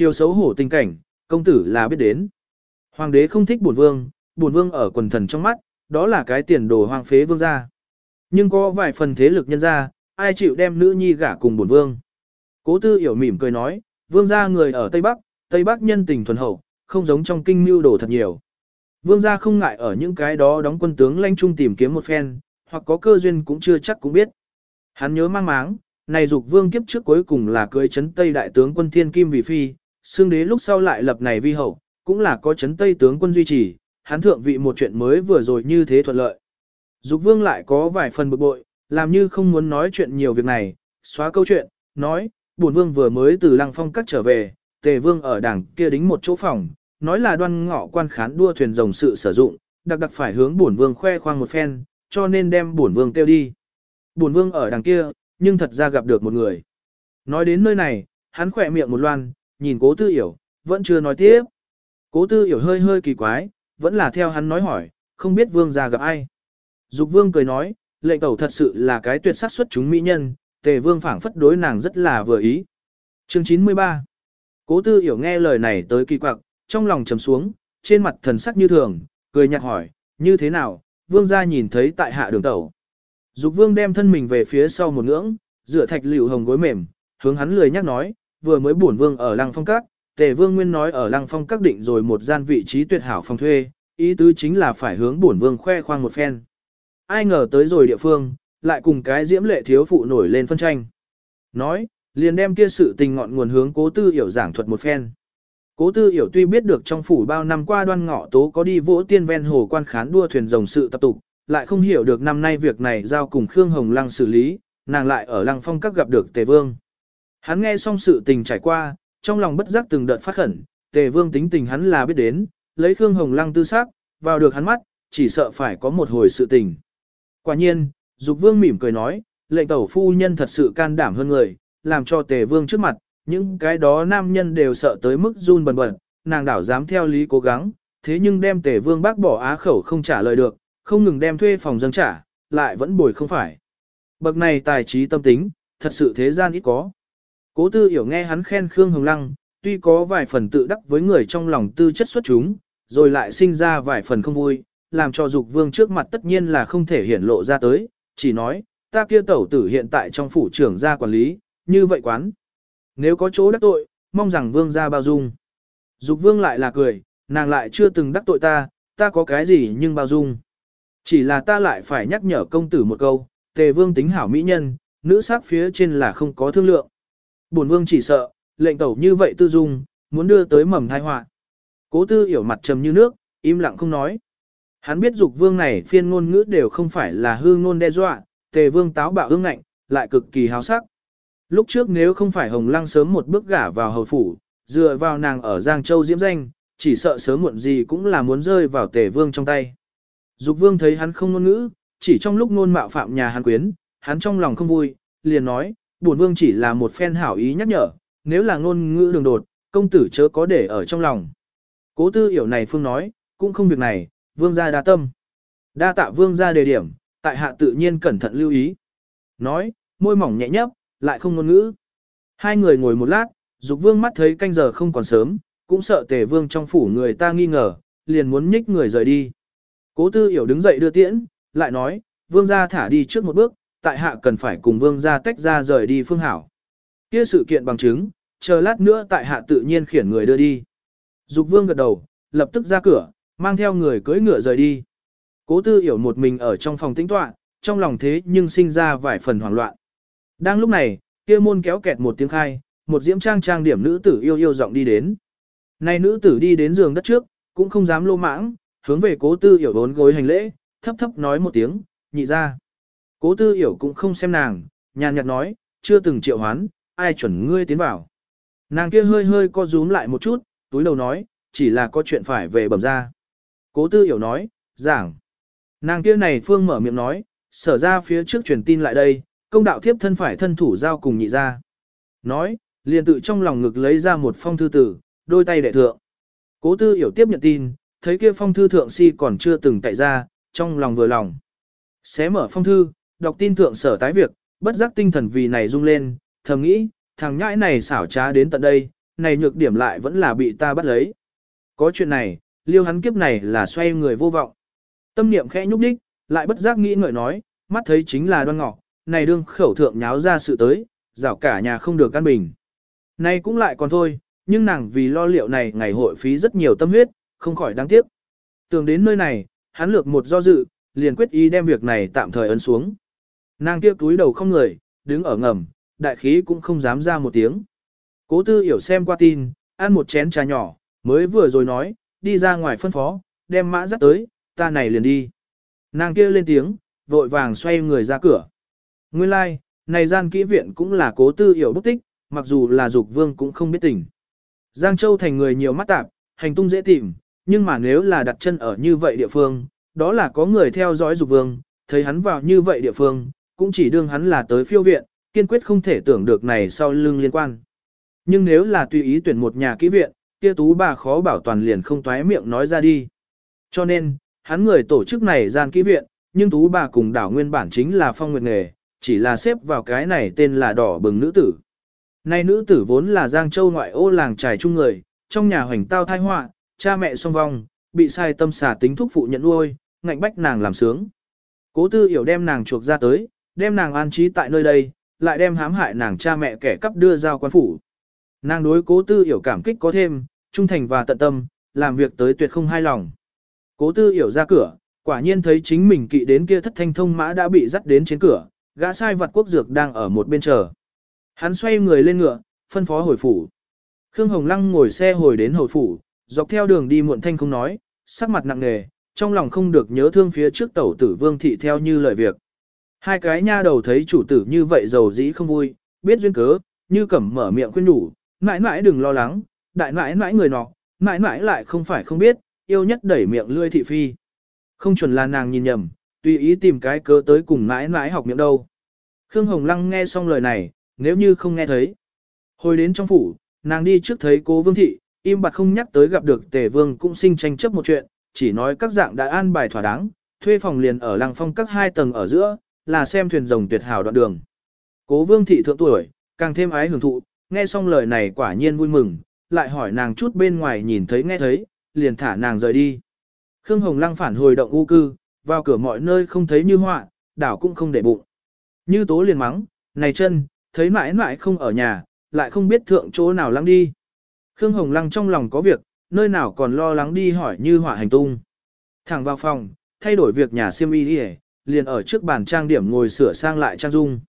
Chiều xấu hổ tình cảnh, công tử là biết đến. Hoàng đế không thích bổn vương, bổn vương ở quần thần trong mắt, đó là cái tiền đồ hoang phế vương gia. Nhưng có vài phần thế lực nhân gia, ai chịu đem nữ nhi gả cùng bổn vương. Cố tư hiểu mỉm cười nói, vương gia người ở Tây Bắc, Tây Bắc nhân tình thuần hậu, không giống trong kinh mưu đồ thật nhiều. Vương gia không ngại ở những cái đó đóng quân tướng lãnh trung tìm kiếm một phen, hoặc có cơ duyên cũng chưa chắc cũng biết. Hắn nhớ mang máng, này dục vương kiếp trước cuối cùng là cưới chấn Tây đại tướng quân Thiên Kim vì phi, xương đế lúc sau lại lập này vi hậu, cũng là có chấn Tây tướng quân duy trì, hắn thượng vị một chuyện mới vừa rồi như thế thuận lợi. Dục vương lại có vài phần bực bội, làm như không muốn nói chuyện nhiều việc này, xóa câu chuyện, nói, bổn vương vừa mới từ lăng phong cắt trở về, tề vương ở đảng kia đính một chỗ phòng, nói là đoan ngọ quan khán đua thuyền rồng sự sử dụng, đặc đặc phải hướng bổn vương khoe khoang một phen, cho nên đem bổn vương kêu đi. Bổn vương ở đằng kia, nhưng thật ra gặp được một người. Nói đến nơi này, hắn khỏe miệng một loan, nhìn cố tư hiểu, vẫn chưa nói tiếp. Cố tư hiểu hơi hơi kỳ quái, vẫn là theo hắn nói hỏi, không biết vương gia gặp ai. Dục vương cười nói, lệnh tẩu thật sự là cái tuyệt sắc xuất chúng mỹ nhân, tề vương phảng phất đối nàng rất là vừa ý. Chương 93 Cố tư hiểu nghe lời này tới kỳ quặc, trong lòng trầm xuống, trên mặt thần sắc như thường, cười nhạt hỏi, như thế nào, vương gia nhìn thấy tại hạ đường tẩu. Dục vương đem thân mình về phía sau một ngưỡng, dựa thạch liễu hồng gối mềm, hướng hắn lười nhắc nói, vừa mới bổn vương ở lăng phong các, tề vương nguyên nói ở lăng phong các định rồi một gian vị trí tuyệt hảo phòng thuê, ý tứ chính là phải hướng bổn vương khoe khoang một phen. Ai ngờ tới rồi địa phương, lại cùng cái diễm lệ thiếu phụ nổi lên phân tranh. Nói, liền đem kia sự tình ngọn nguồn hướng cố tư hiểu giảng thuật một phen. Cố tư hiểu tuy biết được trong phủ bao năm qua đoan ngọ tố có đi vỗ tiên ven hồ quan khán đua thuyền rồng sự tập tục, lại không hiểu được năm nay việc này giao cùng Khương Hồng Lăng xử lý, nàng lại ở Lăng Phong các gặp được Tề Vương. Hắn nghe xong sự tình trải qua, trong lòng bất giác từng đợt phát khẩn, Tề Vương tính tình hắn là biết đến, lấy Khương Hồng Lăng tư xác, vào được hắn mắt, chỉ sợ phải có một hồi sự tình. Quả nhiên, Dục Vương mỉm cười nói, lệnh tẩu phu nhân thật sự can đảm hơn người, làm cho Tề Vương trước mặt, những cái đó nam nhân đều sợ tới mức run bần bật, nàng đảo dám theo lý cố gắng, thế nhưng đem Tề Vương bác bỏ á khẩu không trả lời được, không ngừng đem thuê phòng dâng trả, lại vẫn bồi không phải. Bậc này tài trí tâm tính, thật sự thế gian ít có. Cố tư hiểu nghe hắn khen Khương Hồng Lăng, tuy có vài phần tự đắc với người trong lòng tư chất xuất chúng, rồi lại sinh ra vài phần không vui, làm cho dục vương trước mặt tất nhiên là không thể hiển lộ ra tới, chỉ nói, ta kia tẩu tử hiện tại trong phủ trưởng gia quản lý, như vậy quán. Nếu có chỗ đắc tội, mong rằng vương gia bao dung. Dục vương lại là cười, nàng lại chưa từng đắc tội ta, ta có cái gì nhưng bao dung. Chỉ là ta lại phải nhắc nhở công tử một câu, tề vương tính hảo mỹ nhân, nữ sắc phía trên là không có thương lượng. Bổn vương chỉ sợ, lệnh tẩu như vậy tư dung, muốn đưa tới mầm thai họa. Cố tư hiểu mặt trầm như nước, im lặng không nói. Hắn biết dục vương này phiên ngôn ngữ đều không phải là hư ngôn đe dọa, tề vương táo bạo ương ngạnh, lại cực kỳ háo sắc. Lúc trước nếu không phải Hồng Lăng sớm một bước gả vào hầu phủ, dựa vào nàng ở Giang Châu diễm danh, chỉ sợ sớm muộn gì cũng là muốn rơi vào tề vương trong tay. Dục vương thấy hắn không ngôn ngữ, chỉ trong lúc ngôn mạo phạm nhà hắn quyến, hắn trong lòng không vui, liền nói, bổn vương chỉ là một phen hảo ý nhắc nhở, nếu là ngôn ngữ đường đột, công tử chớ có để ở trong lòng. Cố tư hiểu này phương nói, cũng không việc này, vương gia đa tâm. Đa tạ vương gia đề điểm, tại hạ tự nhiên cẩn thận lưu ý. Nói, môi mỏng nhẹ nhấp, lại không ngôn ngữ. Hai người ngồi một lát, dục vương mắt thấy canh giờ không còn sớm, cũng sợ tề vương trong phủ người ta nghi ngờ, liền muốn nhích người rời đi. Cố tư hiểu đứng dậy đưa tiễn, lại nói, vương gia thả đi trước một bước, tại hạ cần phải cùng vương gia tách ra rời đi phương hảo. Kia sự kiện bằng chứng, chờ lát nữa tại hạ tự nhiên khiển người đưa đi. Dục vương gật đầu, lập tức ra cửa, mang theo người cưỡi ngựa rời đi. Cố tư hiểu một mình ở trong phòng tĩnh tọa, trong lòng thế nhưng sinh ra vài phần hoảng loạn. Đang lúc này, kia môn kéo kẹt một tiếng khai, một diễm trang trang điểm nữ tử yêu yêu giọng đi đến. Này nữ tử đi đến giường đất trước, cũng không dám lô mãng, hướng về cố tư hiểu bốn gối hành lễ, thấp thấp nói một tiếng, nhị ra. Cố tư hiểu cũng không xem nàng, nhàn nhạt nói, chưa từng triệu hoán, ai chuẩn ngươi tiến vào. Nàng kia hơi hơi co rúm lại một chút, túi đầu nói, chỉ là có chuyện phải về bẩm ra. Cố tư hiểu nói, giảng. Nàng kia này phương mở miệng nói, sở ra phía trước truyền tin lại đây, công đạo thiếp thân phải thân thủ giao cùng nhị ra. Nói, liền tự trong lòng ngực lấy ra một phong thư tử, đôi tay đệ thượng. Cố tư hiểu tiếp nhận tin, thấy kia phong thư thượng si còn chưa từng tại ra, trong lòng vừa lòng. Xé mở phong thư, đọc tin thượng sở tái việc, bất giác tinh thần vì này rung lên, thầm nghĩ, thằng nhãi này xảo trá đến tận đây, này nhược điểm lại vẫn là bị ta bắt lấy. Có chuyện này, liêu hắn kiếp này là xoay người vô vọng. Tâm niệm khẽ nhúc đích, lại bất giác nghĩ ngợi nói, mắt thấy chính là đoan ngọ, này đương khẩu thượng nháo ra sự tới, rảo cả nhà không được căn bình. Này cũng lại còn thôi, nhưng nàng vì lo liệu này ngày hội phí rất nhiều tâm huyết, không khỏi đáng tiếc. Tưởng đến nơi này, hắn lược một do dự, liền quyết ý đem việc này tạm thời ấn xuống. Nàng kia túi đầu không người, đứng ở ngầm, đại khí cũng không dám ra một tiếng. Cố tư hiểu xem qua tin, ăn một chén trà nhỏ, mới vừa rồi nói, đi ra ngoài phân phó, đem mã dắt tới, ta này liền đi. Nàng kia lên tiếng, vội vàng xoay người ra cửa. Nguyên lai, like, này gian kỹ viện cũng là cố tư hiểu bút tích, mặc dù là dục vương cũng không biết tình. Giang Châu thành người nhiều mắt tạp, hành tung dễ tìm, nhưng mà nếu là đặt chân ở như vậy địa phương, đó là có người theo dõi dục vương, thấy hắn vào như vậy địa phương, cũng chỉ đương hắn là tới phiêu viện, kiên quyết không thể tưởng được này sau lưng liên quan. Nhưng nếu là tùy ý tuyển một nhà kỹ viện, kia tú bà khó bảo toàn liền không toái miệng nói ra đi. Cho nên, hắn người tổ chức này gian kỹ viện, nhưng tú bà cùng đảo nguyên bản chính là phong nguyệt nghề, chỉ là xếp vào cái này tên là đỏ bừng nữ tử. Nay nữ tử vốn là Giang Châu ngoại ô làng trài chung người, trong nhà hoành tao thai họa, cha mẹ song vong, bị sai tâm xả tính thúc phụ nhận nuôi, ngạnh bách nàng làm sướng. Cố tư hiểu đem nàng chuộc ra tới, đem nàng an trí tại nơi đây, lại đem hãm hại nàng cha mẹ kẻ cắp đưa giao quan phủ. Nàng đối cố tư hiểu cảm kích có thêm, trung thành và tận tâm, làm việc tới tuyệt không hai lòng. Cố tư hiểu ra cửa, quả nhiên thấy chính mình kỵ đến kia thất thanh thông mã đã bị dắt đến trên cửa, gã sai vật quốc dược đang ở một bên chờ. Hắn xoay người lên ngựa, phân phó hồi phủ. Khương Hồng Lăng ngồi xe hồi đến hồi phủ, dọc theo đường đi muộn thanh không nói, sắc mặt nặng nề, trong lòng không được nhớ thương phía trước tẩu tử vương thị theo như lời việc. Hai cái nha đầu thấy chủ tử như vậy giàu dĩ không vui, biết duyên cớ, như cẩm mở miệng khuyên nhủ, mãi mãi đừng lo lắng, đại mãi mãi người nọ, mãi mãi lại không phải không biết, yêu nhất đẩy miệng lươi thị phi. Không chuẩn là nàng nhìn nhầm, tùy ý tìm cái cớ tới cùng mãi mãi học miệng đâu. Khương Hồng Lăng nghe xong lời này, nếu như không nghe thấy. Hồi đến trong phủ, nàng đi trước thấy cố vương thị, im bặt không nhắc tới gặp được tề vương cũng sinh tranh chấp một chuyện, chỉ nói các dạng đã an bài thỏa đáng, thuê phòng liền ở lăng phong các hai tầng ở giữa, là xem thuyền rồng tuyệt hảo đoạn đường. Cố vương thị thượng tuổi, càng thêm ái hưởng thụ, nghe xong lời này quả nhiên vui mừng, lại hỏi nàng chút bên ngoài nhìn thấy nghe thấy, liền thả nàng rời đi. Khương Hồng Lăng phản hồi động u cư, vào cửa mọi nơi không thấy như họa, đảo cũng không để bụng. Như tố liền mắng, này chân, thấy mãi mãi không ở nhà, lại không biết thượng chỗ nào lăng đi. Khương Hồng Lăng trong lòng có việc, nơi nào còn lo lắng đi hỏi như họa hành tung. Thẳng vào phòng, thay đổi việc nhà siêm y đi liền ở trước bàn trang điểm ngồi sửa sang lại trang dung.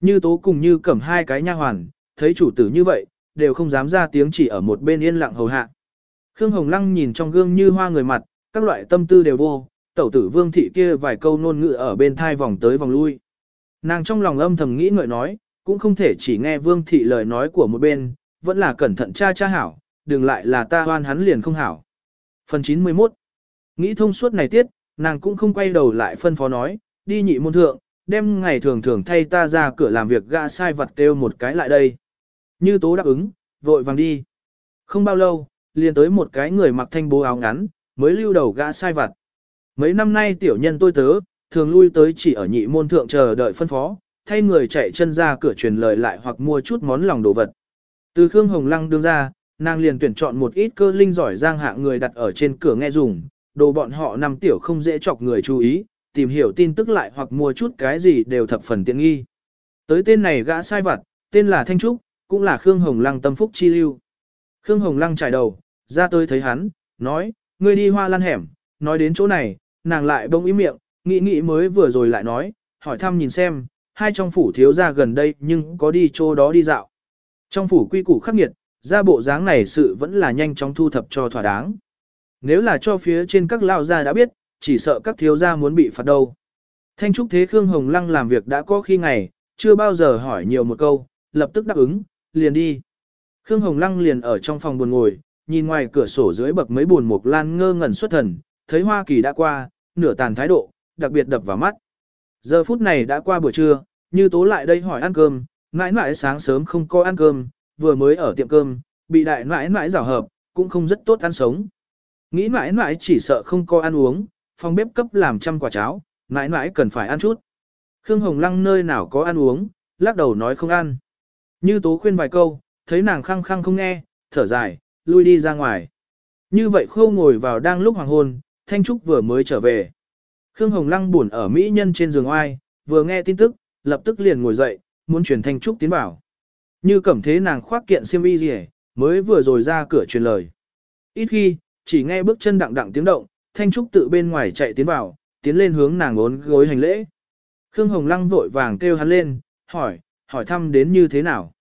Như tố cùng như cầm hai cái nha hoàn, thấy chủ tử như vậy, đều không dám ra tiếng chỉ ở một bên yên lặng hầu hạ. Khương Hồng Lăng nhìn trong gương như hoa người mặt, các loại tâm tư đều vô, tẩu tử vương thị kia vài câu nôn ngữ ở bên thai vòng tới vòng lui. Nàng trong lòng âm thầm nghĩ ngợi nói, cũng không thể chỉ nghe vương thị lời nói của một bên, vẫn là cẩn thận cha cha hảo, đừng lại là ta hoan hắn liền không hảo. Phần 91 Nghĩ thông suốt này tiết, nàng cũng không quay đầu lại phân phó nói, đi nhị môn thượng, đem ngày thường thường thay ta ra cửa làm việc gã sai vật kêu một cái lại đây. Như tố đáp ứng, vội vàng đi. Không bao lâu, liền tới một cái người mặc thanh bố áo ngắn, mới lưu đầu gã sai vật. Mấy năm nay tiểu nhân tôi tớ, thường lui tới chỉ ở nhị môn thượng chờ đợi phân phó, thay người chạy chân ra cửa truyền lời lại hoặc mua chút món lòng đồ vật. Từ Khương Hồng Lăng đương ra, nàng liền tuyển chọn một ít cơ linh giỏi giang hạ người đặt ở trên cửa nghe dùng, đồ bọn họ nằm tiểu không dễ chọc người chú ý, tìm hiểu tin tức lại hoặc mua chút cái gì đều thập phần tiện nghi. Tới tên này gã sai vặt, tên là Thanh Trúc, cũng là Khương Hồng Lăng tâm phúc chi lưu. Khương Hồng Lăng trải đầu, ra tới thấy hắn, nói, ngươi đi hoa lan hẻm, nói đến chỗ này, nàng lại bông ý miệng, nghĩ nghĩ mới vừa rồi lại nói, hỏi thăm nhìn xem, hai trong phủ thiếu ra gần đây nhưng có đi chỗ đó đi dạo. Trong phủ quy củ khắc nghiệt, ra bộ dáng này sự vẫn là nhanh chóng thu thập cho thỏa đáng. Nếu là cho phía trên các lao gia đã biết, chỉ sợ các thiếu gia muốn bị phạt đâu. Thanh trúc thế Khương Hồng Lăng làm việc đã có khi ngày, chưa bao giờ hỏi nhiều một câu, lập tức đáp ứng, liền đi. Khương Hồng Lăng liền ở trong phòng buồn ngồi, nhìn ngoài cửa sổ dưới bậc mấy buồn mục lan ngơ ngẩn xuất thần, thấy Hoa Kỳ đã qua, nửa tàn thái độ, đặc biệt đập vào mắt. Giờ phút này đã qua buổi trưa, như tố lại đây hỏi ăn cơm, mãi mãi sáng sớm không có ăn cơm, vừa mới ở tiệm cơm, bị đại mãi mãi rào hợp, cũng không rất tốt ăn sống. Nghĩ mãi mãi chỉ sợ không có ăn uống, phòng bếp cấp làm trăm quả cháo, mãi mãi cần phải ăn chút. Khương Hồng Lăng nơi nào có ăn uống, lắc đầu nói không ăn. Như tố khuyên vài câu, thấy nàng khăng khăng không nghe, thở dài, lui đi ra ngoài. Như vậy khâu ngồi vào đang lúc hoàng hôn, Thanh Trúc vừa mới trở về. Khương Hồng Lăng buồn ở Mỹ nhân trên giường oai, vừa nghe tin tức, lập tức liền ngồi dậy, muốn chuyển Thanh Trúc tiến bảo. Như cẩm thế nàng khoác kiện xiêm y gì mới vừa rồi ra cửa truyền lời. Ít khi, chỉ nghe bước chân đặng đặng tiếng động, Thanh Trúc tự bên ngoài chạy tiến vào, tiến lên hướng nàng ốn gối hành lễ. Khương Hồng Lăng vội vàng kêu hắn lên, hỏi, hỏi thăm đến như thế nào.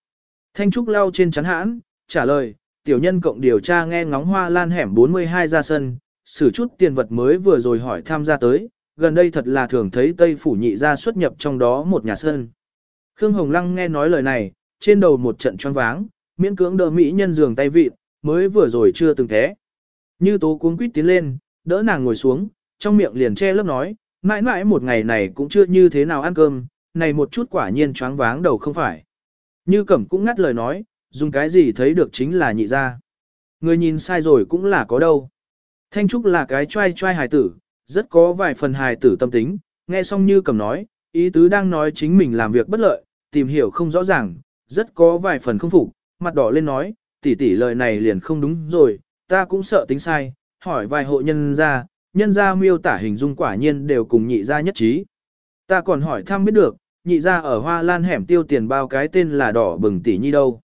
Thanh Trúc lau trên chắn hãn, trả lời, tiểu nhân cộng điều tra nghe ngóng hoa lan hẻm 42 ra sân, xử chút tiền vật mới vừa rồi hỏi tham gia tới, gần đây thật là thường thấy Tây Phủ nhị ra xuất nhập trong đó một nhà sân. Khương Hồng Lăng nghe nói lời này, trên đầu một trận choáng váng, miễn cưỡng đỡ mỹ nhân giường tay vịt, mới vừa rồi chưa từng thế. Như tố cuống quýt tiến lên, đỡ nàng ngồi xuống, trong miệng liền che lớp nói, mãi mãi một ngày này cũng chưa như thế nào ăn cơm, này một chút quả nhiên choáng váng đầu không phải. Như cẩm cũng ngắt lời nói, dùng cái gì thấy được chính là nhị ra. Người nhìn sai rồi cũng là có đâu. Thanh Trúc là cái trai trai hài tử, rất có vài phần hài tử tâm tính, nghe xong như cẩm nói, ý tứ đang nói chính mình làm việc bất lợi, tìm hiểu không rõ ràng, rất có vài phần không phục, mặt đỏ lên nói, tỷ tỷ lời này liền không đúng rồi, ta cũng sợ tính sai, hỏi vài hộ nhân ra, nhân ra miêu tả hình dung quả nhiên đều cùng nhị ra nhất trí. Ta còn hỏi thăm biết được, nhị ra ở hoa lan hẻm tiêu tiền bao cái tên là đỏ bừng tỷ nhi đâu.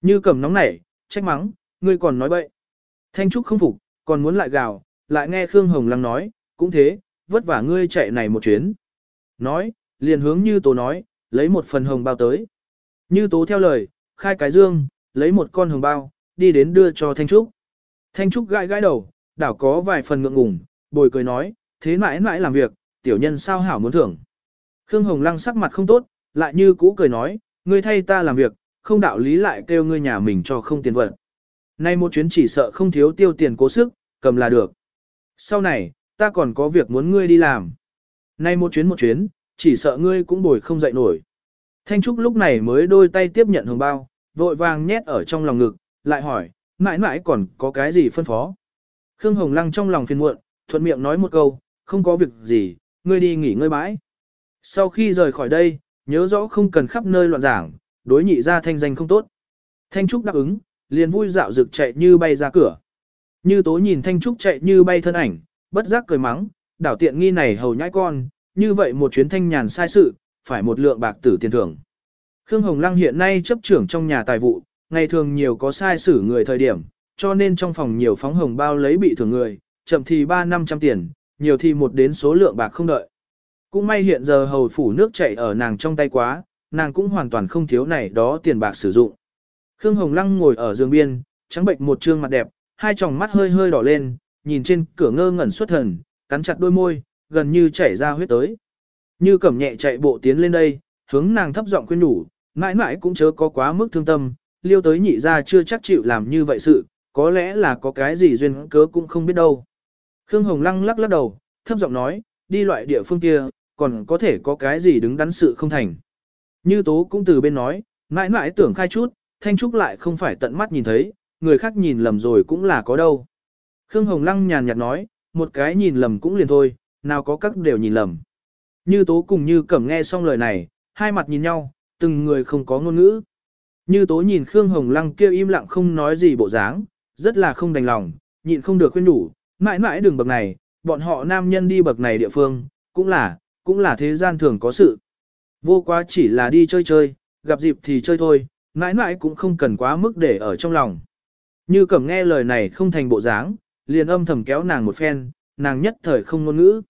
Như cầm nóng nảy, trách mắng, ngươi còn nói bậy. Thanh Trúc không phục, còn muốn lại gào, lại nghe Khương Hồng Lăng nói, cũng thế, vất vả ngươi chạy này một chuyến. Nói, liền hướng như tố nói, lấy một phần hồng bao tới. Như tố theo lời, khai cái dương, lấy một con hồng bao, đi đến đưa cho Thanh Trúc. Thanh Trúc gãi gãi đầu, đảo có vài phần ngượng ngùng, bồi cười nói, thế mãi mãi làm việc, tiểu nhân sao hảo muốn thưởng. Khương Hồng Lăng sắc mặt không tốt, lại như cũ cười nói, ngươi thay ta làm việc, không đạo lý lại kêu ngươi nhà mình cho không tiền vận. Nay một chuyến chỉ sợ không thiếu tiêu tiền cố sức, cầm là được. Sau này, ta còn có việc muốn ngươi đi làm. Nay một chuyến một chuyến, chỉ sợ ngươi cũng bồi không dậy nổi. Thanh Trúc lúc này mới đôi tay tiếp nhận hồng bao, vội vàng nhét ở trong lòng ngực, lại hỏi, mãi mãi còn có cái gì phân phó. Khương Hồng Lăng trong lòng phiền muộn, thuận miệng nói một câu, không có việc gì, ngươi đi nghỉ ngơi bãi. Sau khi rời khỏi đây, nhớ rõ không cần khắp nơi loạn giảng, đối nhị ra thanh danh không tốt. Thanh Trúc đáp ứng, liền vui dạo rực chạy như bay ra cửa. Như tố nhìn Thanh Trúc chạy như bay thân ảnh, bất giác cười mắng, đảo tiện nghi này hầu nhãi con, như vậy một chuyến thanh nhàn sai sự, phải một lượng bạc tử tiền thưởng. Khương Hồng Lăng hiện nay chấp trưởng trong nhà tài vụ, ngày thường nhiều có sai xử người thời điểm, cho nên trong phòng nhiều phóng hồng bao lấy bị thưởng người, chậm thì 3 năm trăm tiền, nhiều thì một đến số lượng bạc không đợi. Cũng may hiện giờ hầu phủ nước chảy ở nàng trong tay quá, nàng cũng hoàn toàn không thiếu này đó tiền bạc sử dụng. Khương Hồng Lăng ngồi ở giường biên, trắng bệnh một trương mặt đẹp, hai tròng mắt hơi hơi đỏ lên, nhìn trên cửa ngơ ngẩn xuất thần, cắn chặt đôi môi, gần như chảy ra huyết tới. Như cẩm nhẹ chạy bộ tiến lên đây, hướng nàng thấp giọng khuyên nhủ, mãi mãi cũng chớ có quá mức thương tâm, liêu tới nhị ra chưa chắc chịu làm như vậy sự, có lẽ là có cái gì duyên cớ cũng không biết đâu. Khương Hồng Lăng lắc lắc đầu, thấp giọng nói, đi loại địa phương kia, còn có thể có cái gì đứng đắn sự không thành. Như Tố cũng từ bên nói, mãi mãi tưởng khai chút, Thanh Trúc lại không phải tận mắt nhìn thấy, người khác nhìn lầm rồi cũng là có đâu. Khương Hồng Lăng nhàn nhạt nói, một cái nhìn lầm cũng liền thôi, nào có các đều nhìn lầm. Như Tố cùng Như Cẩm nghe xong lời này, hai mặt nhìn nhau, từng người không có ngôn ngữ. Như Tố nhìn Khương Hồng Lăng kia im lặng không nói gì bộ dáng, rất là không đành lòng, nhịn không được khuyên đủ, mãi mãi đường bậc này, bọn họ nam nhân đi bậc này địa phương, cũng là, cũng là thế gian thường có sự. Vô quá chỉ là đi chơi chơi, gặp dịp thì chơi thôi, mãi mãi cũng không cần quá mức để ở trong lòng. Như cẩm nghe lời này không thành bộ dáng, liền âm thầm kéo nàng một phen, nàng nhất thời không ngôn ngữ.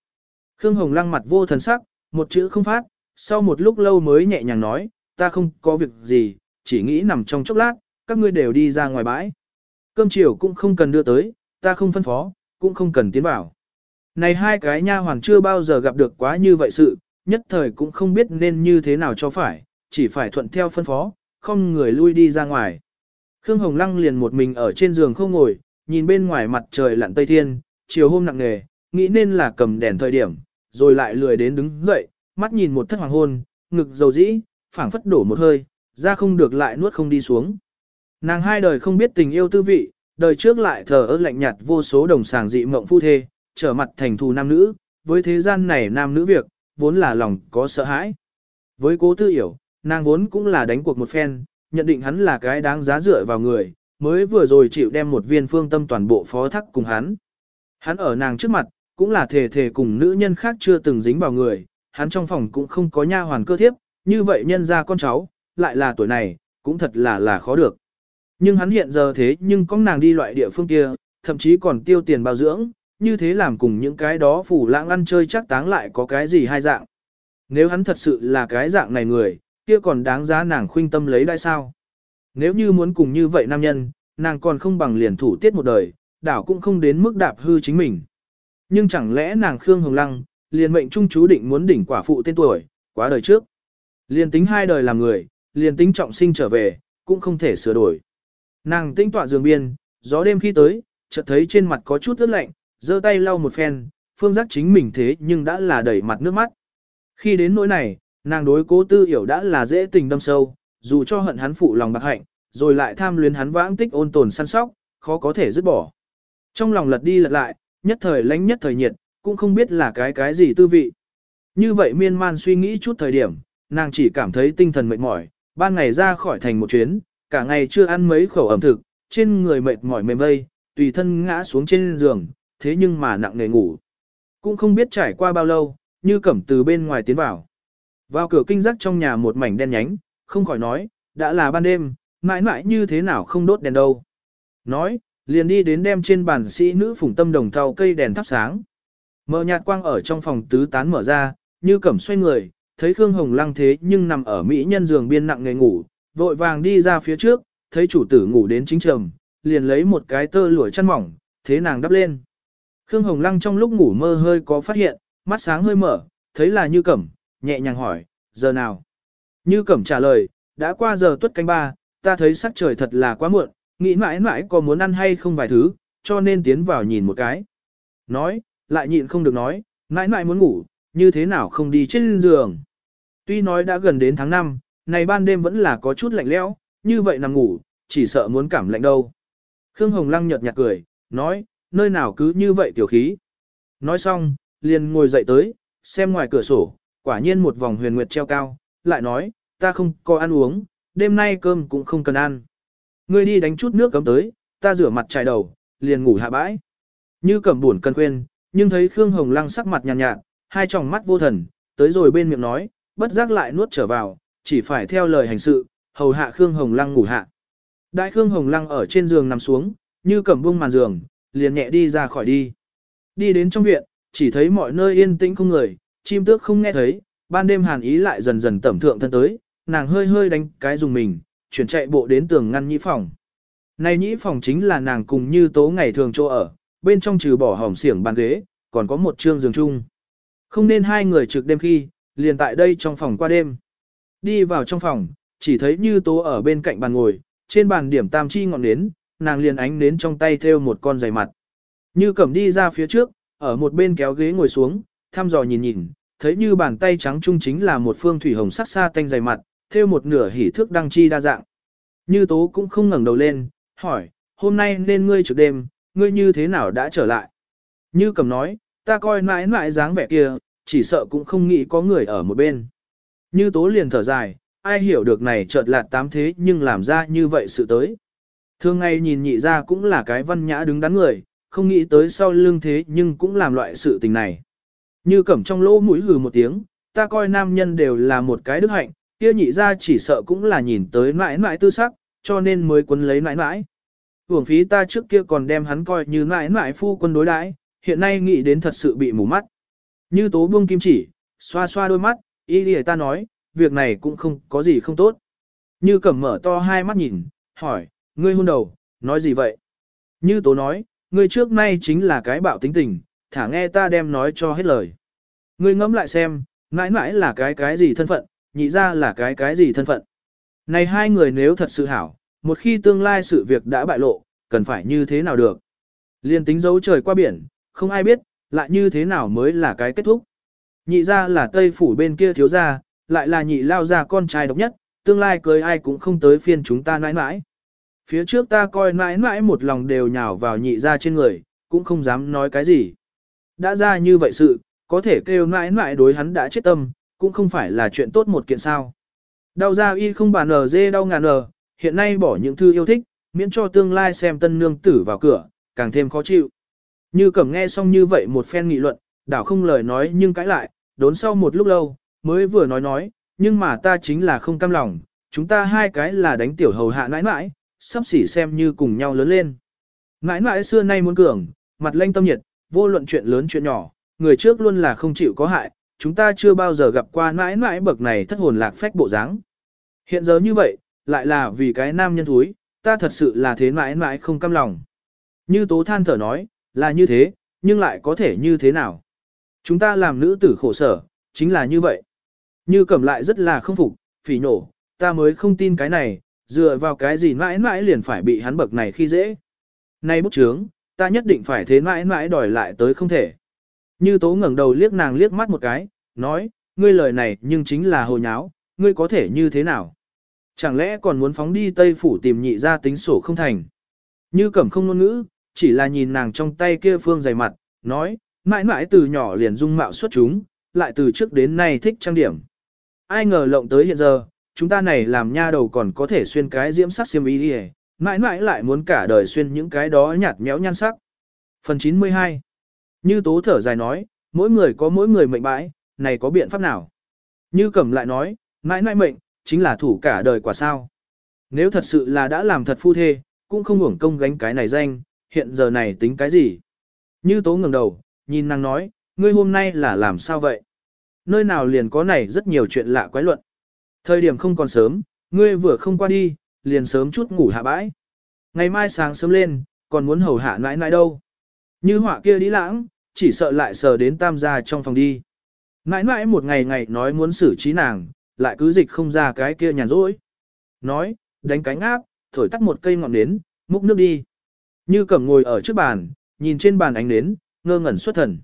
Khương Hồng lăng mặt vô thần sắc, một chữ không phát, sau một lúc lâu mới nhẹ nhàng nói, ta không có việc gì, chỉ nghĩ nằm trong chốc lát, các ngươi đều đi ra ngoài bãi. Cơm chiều cũng không cần đưa tới, ta không phân phó, cũng không cần tiến vào. Này hai cái nha hoàng chưa bao giờ gặp được quá như vậy sự, nhất thời cũng không biết nên như thế nào cho phải, chỉ phải thuận theo phân phó, không người lui đi ra ngoài. Khương Hồng Lăng liền một mình ở trên giường không ngồi, nhìn bên ngoài mặt trời lặn tây thiên, chiều hôm nặng nề, nghĩ nên là cầm đèn thời điểm, rồi lại lười đến đứng dậy, mắt nhìn một thất hoàng hôn, ngực dầu dĩ, phảng phất đổ một hơi, ra không được lại nuốt không đi xuống. Nàng hai đời không biết tình yêu tư vị, đời trước lại thờ ơ lạnh nhạt vô số đồng sàng dị mộng phu thê, trở mặt thành thù nam nữ, với thế gian này nam nữ việc, vốn là lòng có sợ hãi. Với cố tư hiểu, nàng vốn cũng là đánh cuộc một phen, nhận định hắn là cái đáng giá dựa vào người, mới vừa rồi chịu đem một viên phương tâm toàn bộ phó thác cùng hắn. Hắn ở nàng trước mặt, cũng là thể thể cùng nữ nhân khác chưa từng dính vào người, hắn trong phòng cũng không có nha hoàn cơ thiếp, như vậy nhân ra con cháu, lại là tuổi này, cũng thật là là khó được. Nhưng hắn hiện giờ thế nhưng có nàng đi loại địa phương kia, thậm chí còn tiêu tiền bao dưỡng, như thế làm cùng những cái đó phủ lãng ăn chơi chắc táng lại có cái gì hai dạng. Nếu hắn thật sự là cái dạng này người, kia còn đáng giá nàng khuynh tâm lấy đại sao Nếu như muốn cùng như vậy nam nhân, nàng còn không bằng liền thủ tiết một đời, đảo cũng không đến mức đạp hư chính mình. Nhưng chẳng lẽ nàng Khương Hồng Lăng, liền mệnh trung chú định muốn đỉnh quả phụ tên tuổi, quá đời trước. Liền tính hai đời làm người, liền tính trọng sinh trở về, cũng không thể sửa đổi. Nàng tinh tọa giường biên, gió đêm khi tới, chợt thấy trên mặt có chút ướt lạnh, giơ tay lau một phen, phương giác chính mình thế nhưng đã là đẩy mặt nước mắt. Khi đến nỗi này, nàng đối cố tư hiểu đã là dễ tình đâm sâu, dù cho hận hắn phụ lòng bạc hạnh, rồi lại tham luyến hắn vãng tích ôn tồn săn sóc, khó có thể dứt bỏ. Trong lòng lật đi lật lại, nhất thời lánh nhất thời nhiệt, cũng không biết là cái cái gì tư vị. Như vậy miên man suy nghĩ chút thời điểm, nàng chỉ cảm thấy tinh thần mệt mỏi, ban ngày ra khỏi thành một chuyến, cả ngày chưa ăn mấy khẩu ẩm thực, trên người mệt mỏi mềm vây, tùy thân ngã xuống trên giường, thế nhưng mà nặng nề ngủ. Cũng không biết trải qua bao lâu, như cẩm từ bên ngoài tiến vào. Vào cửa kinh giác trong nhà một mảnh đen nhánh, không khỏi nói, đã là ban đêm, mãi mãi như thế nào không đốt đèn đâu. Nói, liền đi đến đem trên bàn sĩ nữ phủng tâm đồng thau cây đèn thắp sáng. Mở nhạt quang ở trong phòng tứ tán mở ra, như cẩm xoay người, thấy Khương Hồng lăng thế nhưng nằm ở mỹ nhân giường biên nặng nghề ngủ, vội vàng đi ra phía trước, thấy chủ tử ngủ đến chính trầm, liền lấy một cái tơ lụa chăn mỏng, thế nàng đắp lên. Khương Hồng lăng trong lúc ngủ mơ hơi có phát hiện, mắt sáng hơi mở, thấy là như cẩm, nhẹ nhàng hỏi, giờ nào? Như cẩm trả lời, đã qua giờ tuất canh ba, ta thấy sắc trời thật là quá muộn, nghĩ mãi mãi có muốn ăn hay không vài thứ, cho nên tiến vào nhìn một cái. Nói, lại nhịn không được nói, mãi mãi muốn ngủ, như thế nào không đi trên giường. Tuy nói đã gần đến tháng 5, này ban đêm vẫn là có chút lạnh lẽo, như vậy nằm ngủ, chỉ sợ muốn cảm lạnh đâu. Khương Hồng Lăng nhợt nhạt cười, nói, nơi nào cứ như vậy tiểu khí. Nói xong, liền ngồi dậy tới, xem ngoài cửa sổ, quả nhiên một vòng huyền nguyệt treo cao, lại nói, ta không có ăn uống, đêm nay cơm cũng không cần ăn. Ngươi đi đánh chút nước cấm tới, ta rửa mặt chải đầu, liền ngủ hạ bãi. Như cầm buồn cân quên, nhưng thấy Khương Hồng Lăng sắc mặt nhàn nhạt, nhạt, hai tròng mắt vô thần, tới rồi bên miệng nói, bất giác lại nuốt trở vào, chỉ phải theo lời hành sự, hầu hạ Khương Hồng Lăng ngủ hạ. Đại Khương Hồng Lăng ở trên giường nằm xuống, như cầm bung màn giường, liền nhẹ đi ra khỏi đi. Đi đến trong viện, chỉ thấy mọi nơi yên tĩnh không người, chim tước không nghe thấy, ban đêm hàn ý lại dần dần tẩm thượng thân tới, nàng hơi hơi đánh cái dùng mình, chuyển chạy bộ đến tường ngăn nhĩ phòng. Này nhĩ phòng chính là nàng cùng như tố ngày thường chỗ ở, bên trong trừ bỏ hỏng xiểng bàn ghế, còn có một trương giường chung. Không nên hai người trực đêm khi, liền tại đây trong phòng qua đêm. Đi vào trong phòng, chỉ thấy như tố ở bên cạnh bàn ngồi, trên bàn điểm tam chi ngọn nến, nàng liền ánh nến trong tay thêu một con giày mặt. Như cẩm đi ra phía trước, ở một bên kéo ghế ngồi xuống, thăm dò nhìn nhìn, thấy như bàn tay trắng trung chính là một phương thủy hồng sắc xa tanh dày mặt, thêu một nửa hỉ thước đăng chi đa dạng. Như tố cũng không ngẩng đầu lên, hỏi, hôm nay nên ngươi trực đêm, ngươi như thế nào đã trở lại? Như cầm nói, ta coi mãi mãi dáng vẻ kia, chỉ sợ cũng không nghĩ có người ở một bên. Như tố liền thở dài, ai hiểu được này chợt lạt tám thế nhưng làm ra như vậy sự tới. Thường ngày nhìn nhị ra cũng là cái văn nhã đứng đắn người, không nghĩ tới sau lưng thế nhưng cũng làm loại sự tình này. Như cẩm trong lỗ mũi hừ một tiếng, ta coi nam nhân đều là một cái đức hạnh, kia nhị ra chỉ sợ cũng là nhìn tới mãi mãi tư sắc, cho nên mới quấn lấy mãi mãi. Hưởng phí ta trước kia còn đem hắn coi như mãi mãi phu quân đối đãi, hiện nay nghĩ đến thật sự bị mù mắt. Như tố buông kim chỉ, xoa xoa đôi mắt, y lìa ta nói, việc này cũng không có gì không tốt. Như cẩm mở to hai mắt nhìn, hỏi, ngươi hôn đầu, nói gì vậy? Như tố nói, ngươi trước nay chính là cái bạo tính tình, thả nghe ta đem nói cho hết lời. Ngươi ngẫm lại xem, mãi mãi là cái cái gì thân phận, nhị ra là cái cái gì thân phận. Này hai người nếu thật sự hảo, một khi tương lai sự việc đã bại lộ, cần phải như thế nào được. Liên tính dấu trời qua biển, không ai biết, lại như thế nào mới là cái kết thúc. Nhị ra là Tây Phủ bên kia thiếu ra, lại là nhị lao ra con trai độc nhất, tương lai cưới ai cũng không tới phiên chúng ta nãi nãi. Phía trước ta coi nãi nãi một lòng đều nhào vào nhị ra trên người, cũng không dám nói cái gì. Đã ra như vậy sự, có thể kêu nãi nãi đối hắn đã chết tâm, cũng không phải là chuyện tốt một kiện sao. Đau ra y không bàn ở dê đau ngàn ở, hiện nay bỏ những thư yêu thích, miễn cho tương lai xem tân nương tử vào cửa, càng thêm khó chịu. Như cẩm nghe xong như vậy một phen nghị luận, đảo không lời nói nhưng cãi lại, đốn sau một lúc lâu, mới vừa nói nói, nhưng mà ta chính là không cam lòng, chúng ta hai cái là đánh tiểu hầu hạ nãi nãi, sắp xỉ xem như cùng nhau lớn lên. Nãi nãi xưa nay muốn cường, mặt lanh tâm nhiệt, vô luận chuyện lớn chuyện nhỏ, người trước luôn là không chịu có hại, chúng ta chưa bao giờ gặp qua nãi nãi bậc này thất hồn lạc phách bộ dáng. Hiện giờ như vậy, lại là vì cái nam nhân thúi, ta thật sự là thế nãi nãi không cam lòng. Như tố than thở nói, là như thế, nhưng lại có thể như thế nào? Chúng ta làm nữ tử khổ sở, chính là như vậy. Như cẩm lại rất là không phục, phỉ nổ, ta mới không tin cái này, dựa vào cái gì mãi mãi liền phải bị hắn bậc này khi dễ. Nay bút trướng, ta nhất định phải thế mãi mãi đòi lại tới không thể. Như tố ngẩng đầu liếc nàng liếc mắt một cái, nói, ngươi lời này nhưng chính là hồ nháo, ngươi có thể như thế nào? Chẳng lẽ còn muốn phóng đi Tây Phủ tìm nhị ra tính sổ không thành? Như cẩm không ngôn ngữ, chỉ là nhìn nàng trong tay kia phương dày mặt, nói, mãi mãi từ nhỏ liền dung mạo xuất chúng, lại từ trước đến nay thích trang điểm. Ai ngờ lộng tới hiện giờ, chúng ta này làm nha đầu còn có thể xuyên cái diễm sắc xiêm y đi mãi mãi lại muốn cả đời xuyên những cái đó nhạt méo nhan sắc. Phần 92 Như tố thở dài nói, mỗi người có mỗi người mệnh bãi, này có biện pháp nào? Như cẩm lại nói, mãi mãi mệnh, chính là thủ cả đời quả sao. Nếu thật sự là đã làm thật phu thê, cũng không hưởng công gánh cái này danh, hiện giờ này tính cái gì? Như tố ngẩng đầu, nhìn nàng nói, ngươi hôm nay là làm sao vậy? Nơi nào liền có này rất nhiều chuyện lạ quái luận. Thời điểm không còn sớm, ngươi vừa không qua đi, liền sớm chút ngủ hạ bãi. Ngày mai sáng sớm lên, còn muốn hầu hạ nãi nãi đâu. Như họa kia đi lãng, chỉ sợ lại sờ đến tam gia trong phòng đi. Nãi nãi một ngày ngày nói muốn xử trí nàng, lại cứ dịch không ra cái kia nhàn rỗi. Nói, đánh cánh áp, thổi tắt một cây ngọn nến, múc nước đi. Như cẩm ngồi ở trước bàn, nhìn trên bàn ánh nến, ngơ ngẩn xuất thần.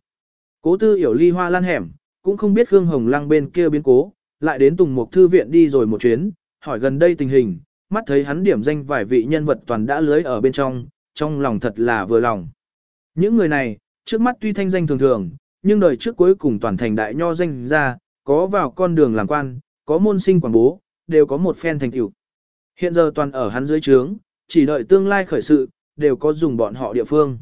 Cố tư hiểu ly hoa lan hẻm, cũng không biết Khương Hồng Lăng bên kia biến cố, lại đến Tùng Mục Thư viện đi rồi một chuyến, hỏi gần đây tình hình, mắt thấy hắn điểm danh vài vị nhân vật toàn đã lưới ở bên trong, trong lòng thật là vừa lòng. Những người này, trước mắt tuy thanh danh thường thường, nhưng đời trước cuối cùng toàn thành đại nho danh ra, có vào con đường làm quan, có môn sinh quảng bố, đều có một phen thành tựu. Hiện giờ toàn ở hắn dưới trướng, chỉ đợi tương lai khởi sự, đều có dùng bọn họ địa phương.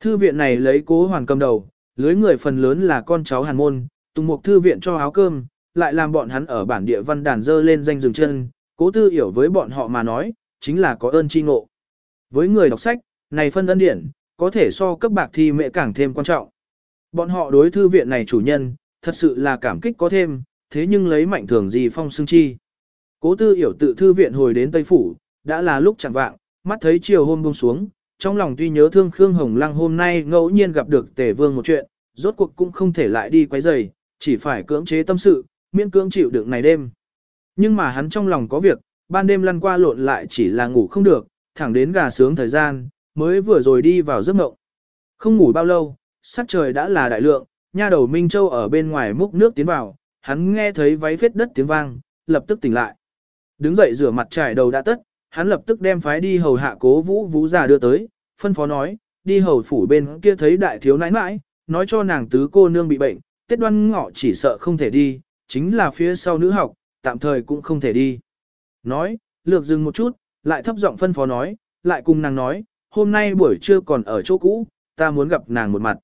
Thư viện này lấy cố hoàn cầm đầu, lưới người phần lớn là con cháu hàn môn, tùng mục thư viện cho áo cơm, lại làm bọn hắn ở bản địa văn đàn dơ lên danh dừng chân, cố tư hiểu với bọn họ mà nói, chính là có ơn chi ngộ. Với người đọc sách, này phân ân điển, có thể so cấp bạc thi mẹ càng thêm quan trọng. Bọn họ đối thư viện này chủ nhân, thật sự là cảm kích có thêm, thế nhưng lấy mạnh thường gì phong xương chi. Cố tư hiểu tự thư viện hồi đến Tây Phủ, đã là lúc chẳng vạng, mắt thấy chiều hôm buông xuống, trong lòng tuy nhớ thương Khương Hồng Lăng hôm nay ngẫu nhiên gặp được Tề Vương một chuyện, rốt cuộc cũng không thể lại đi quấy rầy, chỉ phải cưỡng chế tâm sự, miễn cưỡng chịu đựng này đêm. Nhưng mà hắn trong lòng có việc, ban đêm lăn qua lộn lại chỉ là ngủ không được, thẳng đến gà sướng thời gian, mới vừa rồi đi vào giấc ngộng. Không ngủ bao lâu, sắc trời đã là đại lượng, nha đầu Minh Châu ở bên ngoài múc nước tiến vào, hắn nghe thấy váy phết đất tiếng vang, lập tức tỉnh lại. Đứng dậy rửa mặt trải đầu đã tất, hắn lập tức đem phái đi hầu hạ cố vũ vũ già đưa tới, phân phó nói, đi hầu phủ bên kia thấy đại thiếu nãi nãi, nói cho nàng tứ cô nương bị bệnh, tết đoan ngọ chỉ sợ không thể đi, chính là phía sau nữ học, tạm thời cũng không thể đi. Nói, lược dừng một chút, lại thấp giọng phân phó nói, lại cùng nàng nói, hôm nay buổi trưa còn ở chỗ cũ, ta muốn gặp nàng một mặt.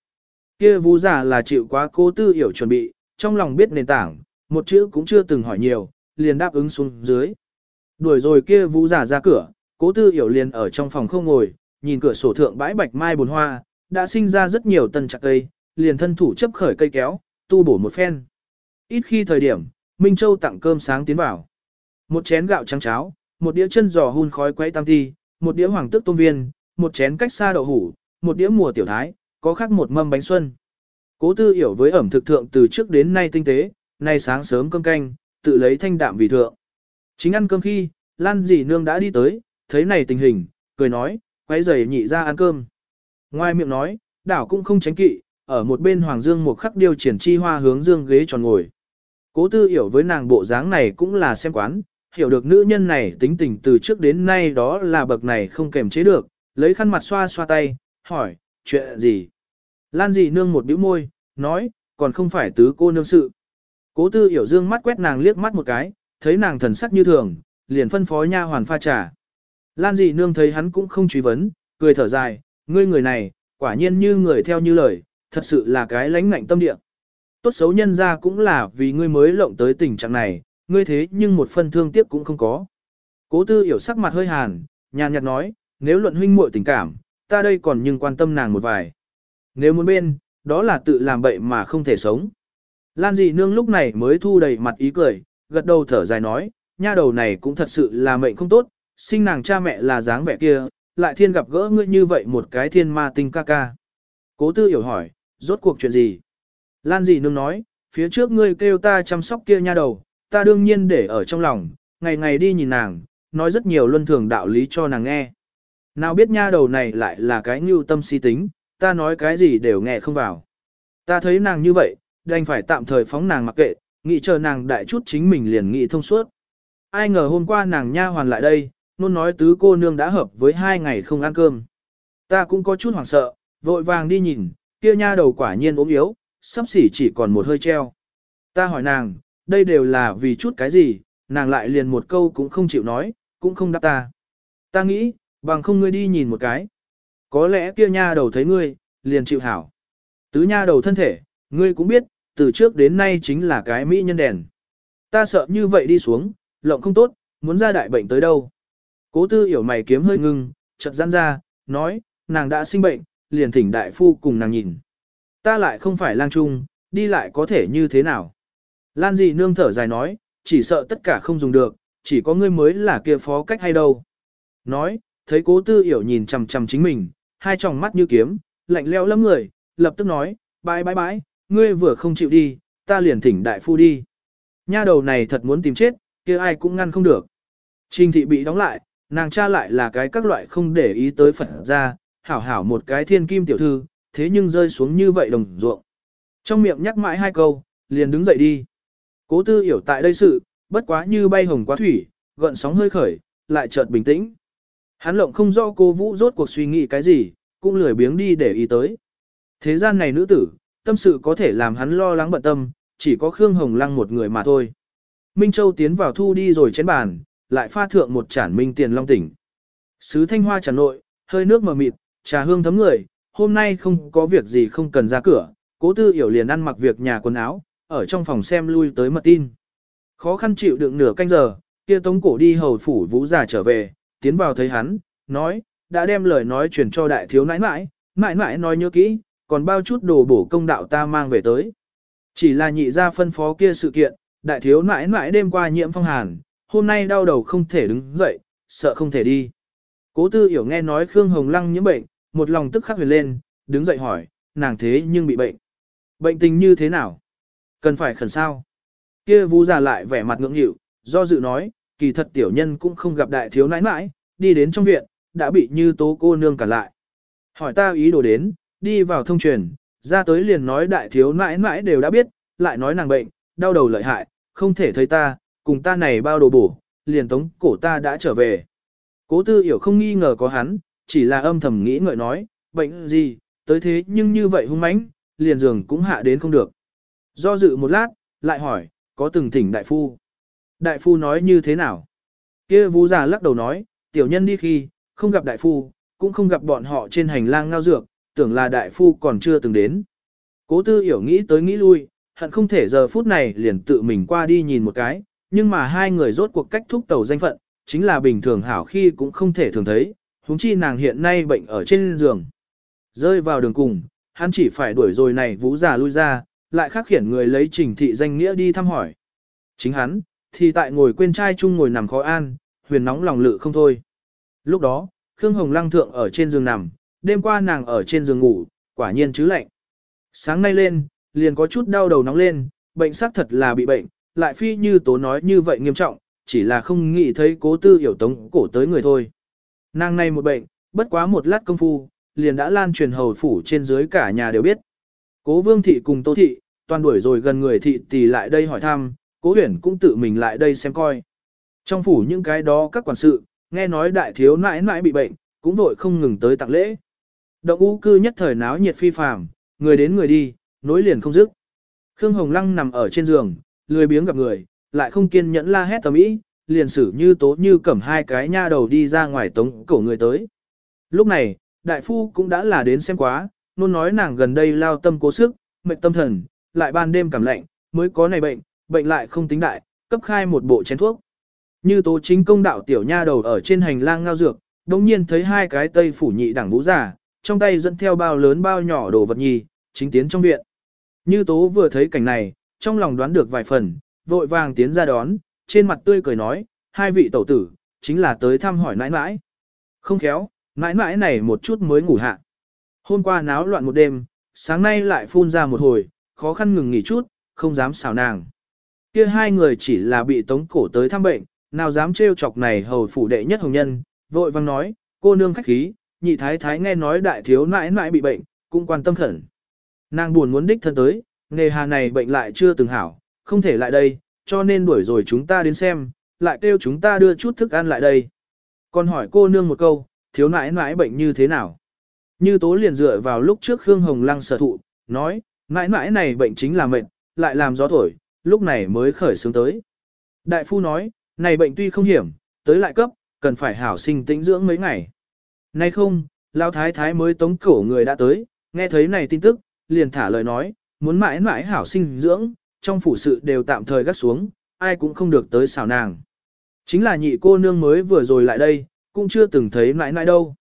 Kia vũ giả là chịu quá cố tư hiểu chuẩn bị, trong lòng biết nền tảng, một chữ cũng chưa từng hỏi nhiều, liền đáp ứng xuống dưới. Đuổi rồi kia vũ giả ra cửa, cố tư hiểu liền ở trong phòng không ngồi, nhìn cửa sổ thượng bãi bạch mai bồn hoa, đã sinh ra rất nhiều tân chặt cây, liền thân thủ chấp khởi cây kéo, tu bổ một phen. Ít khi thời điểm, Minh Châu tặng cơm sáng tiến vào. Một chén gạo trắng cháo, một đĩa chân giò hun khói quấy tam thi một đĩa hoàng tước tôm viên, một chén cách xa đậu hủ, một đĩa mùa tiểu thái, có khác một mâm bánh xuân. Cố tư hiểu với ẩm thực thượng từ trước đến nay tinh tế, nay sáng sớm cơm canh, tự lấy thanh đạm vì thượng. Chính ăn cơm khi, Lan dì nương đã đi tới, thấy này tình hình, cười nói, quay giày nhị ra ăn cơm. Ngoài miệng nói, đảo cũng không tránh kỵ, ở một bên Hoàng Dương một khắc điều triển chi hoa hướng dương ghế tròn ngồi. Cố tư hiểu với nàng bộ dáng này cũng là xem quán, hiểu được nữ nhân này tính tình từ trước đến nay đó là bậc này không kềm chế được, lấy khăn mặt xoa xoa tay, hỏi, chuyện gì? Lan dì nương một bĩu môi, nói, còn không phải tứ cô nương sự. Cố tư hiểu dương mắt quét nàng liếc mắt một cái, thấy nàng thần sắc như thường, liền phân phó nha hoàn pha trà. Lan dị nương thấy hắn cũng không truy vấn, cười thở dài, ngươi người này, quả nhiên như người theo như lời, thật sự là cái lãnh ngạnh tâm địa. Tốt xấu nhân ra cũng là vì ngươi mới lộng tới tình trạng này, ngươi thế nhưng một phân thương tiếc cũng không có. Cố tư hiểu sắc mặt hơi hàn, nhàn nhạt nói, nếu luận huynh muội tình cảm, ta đây còn nhưng quan tâm nàng một vài. Nếu muốn bên, đó là tự làm bậy mà không thể sống. Lan dị nương lúc này mới thu đầy mặt ý cười, gật đầu thở dài nói, nha đầu này cũng thật sự là mệnh không tốt, sinh nàng cha mẹ là dáng vẻ kia, lại thiên gặp gỡ ngươi như vậy một cái thiên ma tinh ca ca. Cố tư hiểu hỏi, rốt cuộc chuyện gì? Lan dị nương nói, phía trước ngươi kêu ta chăm sóc kia nha đầu, ta đương nhiên để ở trong lòng, ngày ngày đi nhìn nàng, nói rất nhiều luân thường đạo lý cho nàng nghe. Nào biết nha đầu này lại là cái nhu tâm si tính, ta nói cái gì đều nghe không vào. Ta thấy nàng như vậy, đành phải tạm thời phóng nàng mặc kệ, nghĩ chờ nàng đại chút chính mình liền nghĩ thông suốt. Ai ngờ hôm qua nàng nha hoàn lại đây, nôn nói tứ cô nương đã hợp với hai ngày không ăn cơm. Ta cũng có chút hoảng sợ, vội vàng đi nhìn, kia nha đầu quả nhiên ốm yếu, sắp xỉ chỉ còn một hơi treo. Ta hỏi nàng, đây đều là vì chút cái gì, nàng lại liền một câu cũng không chịu nói, cũng không đáp ta. Ta nghĩ, bằng không ngươi đi nhìn một cái. Có lẽ kia nha đầu thấy ngươi, liền chịu hảo. Tứ nha đầu thân thể, ngươi cũng biết, từ trước đến nay chính là cái mỹ nhân đèn. Ta sợ như vậy đi xuống, lộng không tốt, muốn ra đại bệnh tới đâu. Cố tư hiểu mày kiếm hơi ngưng, chợt giãn ra, nói, nàng đã sinh bệnh, liền thỉnh đại phu cùng nàng nhìn. Ta lại không phải lang trung, đi lại có thể như thế nào. Lan dị nương thở dài nói, chỉ sợ tất cả không dùng được, chỉ có ngươi mới là kia phó cách hay đâu. Nói, thấy cố tư hiểu nhìn chằm chằm chính mình, hai tròng mắt như kiếm, lạnh lẽo lắm người, lập tức nói, bái bái bái ngươi vừa không chịu đi, ta liền thỉnh đại phu đi. Nha đầu này thật muốn tìm chết, kia ai cũng ngăn không được. Trình thị bị đóng lại, nàng cha lại là cái các loại không để ý tới Phật ra, hảo hảo một cái thiên kim tiểu thư, thế nhưng rơi xuống như vậy đồng ruộng. Trong miệng nhắc mãi hai câu, liền đứng dậy đi. Cố tư hiểu tại đây sự, bất quá như bay hồng quá thủy, gợn sóng hơi khởi, lại chợt bình tĩnh. Hắn lộng không rõ cô Vũ rốt cuộc suy nghĩ cái gì, cũng lười biếng đi để ý tới. Thế gian này nữ tử, tâm sự có thể làm hắn lo lắng bận tâm, chỉ có Khương Hồng Lăng một người mà thôi. Minh Châu tiến vào thu đi rồi chén bàn, lại pha thượng một chản minh tiền long tỉnh. Sứ thanh hoa trà nội, hơi nước mờ mịt, trà hương thấm người, hôm nay không có việc gì không cần ra cửa, cố tư hiểu liền ăn mặc việc nhà quần áo, ở trong phòng xem lui tới mật tin. Khó khăn chịu đựng nửa canh giờ, kia tống cổ đi hầu phủ vũ giả trở về, tiến vào thấy hắn, nói, đã đem lời nói truyền cho đại thiếu nãi nãi, nãi nãi nói nhớ kỹ, còn bao chút đồ bổ công đạo ta mang về tới. Chỉ là nhị ra phân phó kia sự kiện, đại thiếu nãi nãi đêm qua nhiễm phong hàn, hôm nay đau đầu không thể đứng dậy, sợ không thể đi. Cố tư hiểu nghe nói Khương Hồng Lăng nhiễm bệnh, một lòng tức khắc huyền lên, đứng dậy hỏi, nàng thế nhưng bị bệnh. Bệnh tình như thế nào? Cần phải khẩn sao? Kia vũ già lại vẻ mặt ngưỡng hiệu, do dự nói, kỳ thật tiểu nhân cũng không gặp đại thiếu nãi nãi, đi đến trong viện, đã bị như tố cô nương cản lại. Hỏi ta ý đồ đến, đi vào thông truyền, ra tới liền nói đại thiếu nãi nãi đều đã biết, lại nói nàng bệnh, đau đầu lợi hại, không thể thấy ta, cùng ta này bao đồ bổ, liền tống cổ ta đã trở về. Cố tư hiểu không nghi ngờ có hắn, chỉ là âm thầm nghĩ ngợi nói, bệnh gì, tới thế nhưng như vậy hung mãnh, liền giường cũng hạ đến không được. Do dự một lát, lại hỏi, có từng thỉnh đại phu. Đại phu nói như thế nào? Kia vũ già lắc đầu nói, tiểu nhân đi khi, không gặp đại phu, cũng không gặp bọn họ trên hành lang ngao dược, tưởng là đại phu còn chưa từng đến. Cố tư hiểu nghĩ tới nghĩ lui, hận không thể giờ phút này liền tự mình qua đi nhìn một cái, nhưng mà hai người rốt cuộc cách thúc tàu danh phận, chính là bình thường hảo khi cũng không thể thường thấy, huống chi nàng hiện nay bệnh ở trên giường. Rơi vào đường cùng, hắn chỉ phải đuổi rồi này vũ già lui ra, lại khắc khiển người lấy trình thị danh nghĩa đi thăm hỏi. Chính hắn, thì tại ngồi quên trai chung ngồi nằm khó an, huyền nóng lòng lự không thôi. Lúc đó, Khương Hồng Lăng thượng ở trên giường nằm, đêm qua nàng ở trên giường ngủ, quả nhiên chứ lạnh. Sáng nay lên, liền có chút đau đầu nóng lên, bệnh xác thật là bị bệnh, lại phi như tố nói như vậy nghiêm trọng, chỉ là không nghĩ thấy cố tư hiểu tống cổ tới người thôi. Nàng này một bệnh, bất quá một lát công phu, liền đã lan truyền hầu phủ trên dưới cả nhà đều biết. Cố vương thị cùng tô thị, toàn đuổi rồi gần người thị tỷ lại đây hỏi thăm, cố huyền cũng tự mình lại đây xem coi. Trong phủ những cái đó các quản sự, nghe nói đại thiếu nãi nãi bị bệnh, cũng vội không ngừng tới tặng lễ. Động ngũ cư nhất thời náo nhiệt phi phàm, người đến người đi, nối liền không dứt. Khương Hồng Lăng nằm ở trên giường, lười biếng gặp người, lại không kiên nhẫn la hét tầm ý, liền xử như tố như cầm hai cái nha đầu đi ra ngoài tống cổ người tới. Lúc này, đại phu cũng đã là đến xem quá, luôn nói nàng gần đây lao tâm cố sức, mệnh tâm thần, lại ban đêm cảm lạnh, mới có này bệnh, bệnh lại không tính đại, cấp khai một bộ chén thuốc. Như tố chính công đạo tiểu nha đầu ở trên hành lang ngao dược, đồng nhiên thấy hai cái tây phủ nhị đẳng vũ giả, trong tay dẫn theo bao lớn bao nhỏ đồ vật nhì, chính tiến trong viện. Như tố vừa thấy cảnh này, trong lòng đoán được vài phần, vội vàng tiến ra đón, trên mặt tươi cười nói, hai vị tẩu tử, chính là tới thăm hỏi nãi nãi. Không khéo, nãi nãi này một chút mới ngủ hạ. Hôm qua náo loạn một đêm, sáng nay lại phun ra một hồi, khó khăn ngừng nghỉ chút, không dám xào nàng. Kia hai người chỉ là bị tống cổ tới thăm bệnh, nào dám trêu chọc này hầu phủ đệ nhất hồng nhân, vội vang nói, cô nương khách khí, nhị thái thái nghe nói đại thiếu nãi nãi bị bệnh, cũng quan tâm khẩn. Nàng buồn muốn đích thân tới, nghề hà này bệnh lại chưa từng hảo, không thể lại đây, cho nên đuổi rồi chúng ta đến xem, lại kêu chúng ta đưa chút thức ăn lại đây. Còn hỏi cô nương một câu, thiếu nãi nãi bệnh như thế nào? Như tố liền dựa vào lúc trước Khương Hồng Lăng sở thụ, nói, nãi nãi này bệnh chính là mệnh, lại làm gió thổi, lúc này mới khởi sướng tới. Đại phu nói, này bệnh tuy không hiểm, tới lại cấp, cần phải hảo sinh tĩnh dưỡng mấy ngày. Nay không, Lão Thái Thái mới tống cổ người đã tới, nghe thấy này tin tức, liền thả lời nói, muốn mãi mãi hảo sinh dưỡng, trong phủ sự đều tạm thời gác xuống, ai cũng không được tới xào nàng. Chính là nhị cô nương mới vừa rồi lại đây, cũng chưa từng thấy mãi mãi đâu.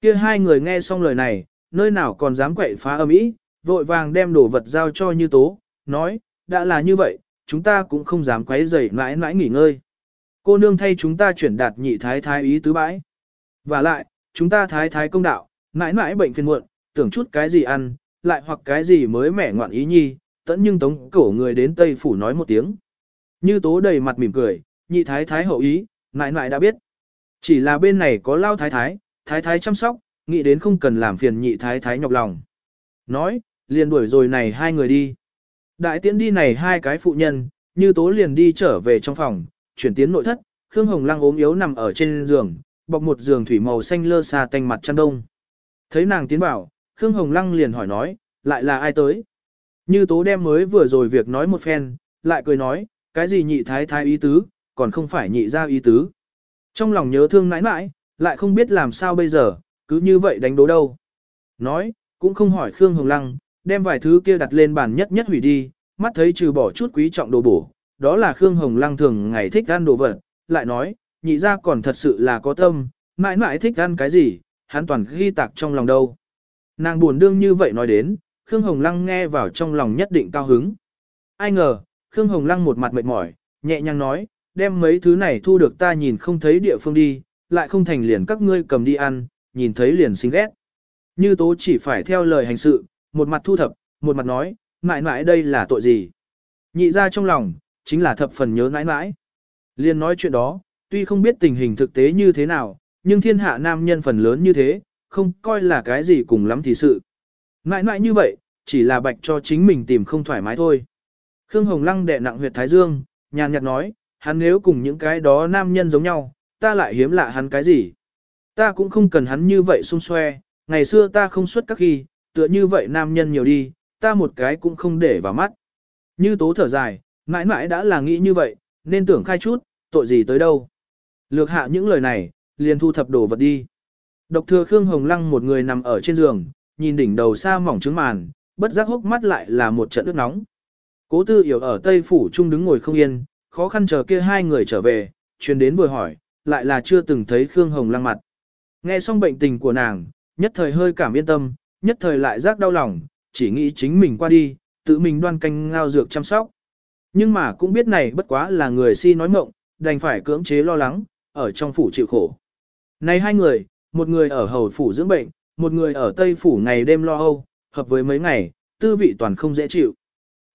Kia hai người nghe xong lời này, nơi nào còn dám quậy phá âm ý, vội vàng đem đồ vật giao cho như tố, nói, đã là như vậy, chúng ta cũng không dám quấy rầy mãi mãi nghỉ ngơi. Cô nương thay chúng ta chuyển đạt nhị thái thái ý tứ bãi. Và lại, chúng ta thái thái công đạo, mãi mãi bệnh phiền muộn, tưởng chút cái gì ăn, lại hoặc cái gì mới mẻ ngoạn ý nhi, tẫn nhưng tống cổ người đến Tây Phủ nói một tiếng. Như tố đầy mặt mỉm cười, nhị thái thái hậu ý, mãi mãi đã biết. Chỉ là bên này có lao thái thái, thái thái chăm sóc, nghĩ đến không cần làm phiền nhị thái thái nhọc lòng. Nói, liền đuổi rồi này hai người đi. Đại tiễn đi này hai cái phụ nhân, như tố liền đi trở về trong phòng, chuyển tiến nội thất, Khương Hồng Lăng ốm yếu nằm ở trên giường, bọc một giường thủy màu xanh lơ xa tanh mặt chăn đông. Thấy nàng tiến vào, Khương Hồng Lăng liền hỏi nói, lại là ai tới? Như tố đem mới vừa rồi việc nói một phen, lại cười nói, cái gì nhị thái thái ý tứ, còn không phải nhị ra ý tứ. Trong lòng nhớ thương nãi nãi, lại không biết làm sao bây giờ, cứ như vậy đánh đố đâu. Nói, cũng không hỏi Khương Hồng Lăng, đem vài thứ kia đặt lên bàn nhất nhất hủy đi, mắt thấy trừ bỏ chút quý trọng đồ bổ, đó là Khương Hồng Lăng thường ngày thích ăn đồ vật, lại nói, nhị ra còn thật sự là có tâm, mãi mãi thích ăn cái gì, hắn toàn ghi tạc trong lòng đâu. Nàng buồn đương như vậy nói đến, Khương Hồng Lăng nghe vào trong lòng nhất định cao hứng. Ai ngờ, Khương Hồng Lăng một mặt mệt mỏi, nhẹ nhàng nói, đem mấy thứ này thu được ta nhìn không thấy địa phương đi, lại không thành liền các ngươi cầm đi ăn, nhìn thấy liền xinh ghét. Như tố chỉ phải theo lời hành sự, một mặt thu thập, một mặt nói, mãi mãi đây là tội gì. Nhị ra trong lòng, chính là thập phần nhớ mãi mãi. Liên nói chuyện đó, tuy không biết tình hình thực tế như thế nào, nhưng thiên hạ nam nhân phần lớn như thế, không coi là cái gì cùng lắm thì sự. Ngại ngại như vậy, chỉ là bạch cho chính mình tìm không thoải mái thôi. Khương Hồng Lăng đè nặng huyệt thái dương, nhàn nhạt nói, hắn nếu cùng những cái đó nam nhân giống nhau, ta lại hiếm lạ hắn cái gì. Ta cũng không cần hắn như vậy xung xoe, ngày xưa ta không xuất các khi, tựa như vậy nam nhân nhiều đi, ta một cái cũng không để vào mắt. Như tố thở dài, mãi mãi đã là nghĩ như vậy, nên tưởng khai chút, tội gì tới đâu. Lược hạ những lời này, liền thu thập đồ vật đi. Độc thừa Khương Hồng Lăng một người nằm ở trên giường, nhìn đỉnh đầu xa mỏng trứng màn, bất giác hốc mắt lại là một trận nước nóng. Cố tư hiểu ở Tây Phủ Trung đứng ngồi không yên, khó khăn chờ kia hai người trở về, truyền đến vừa hỏi, lại là chưa từng thấy Khương Hồng Lăng mặt. Nghe xong bệnh tình của nàng, nhất thời hơi cảm yên tâm, nhất thời lại giác đau lòng, chỉ nghĩ chính mình qua đi, tự mình đoan canh ngao dược chăm sóc. Nhưng mà cũng biết này bất quá là người si nói mộng, đành phải cưỡng chế lo lắng, ở trong phủ chịu khổ. Này hai người, một người ở hầu phủ dưỡng bệnh, một người ở tây phủ ngày đêm lo âu, hợp với mấy ngày, tư vị toàn không dễ chịu.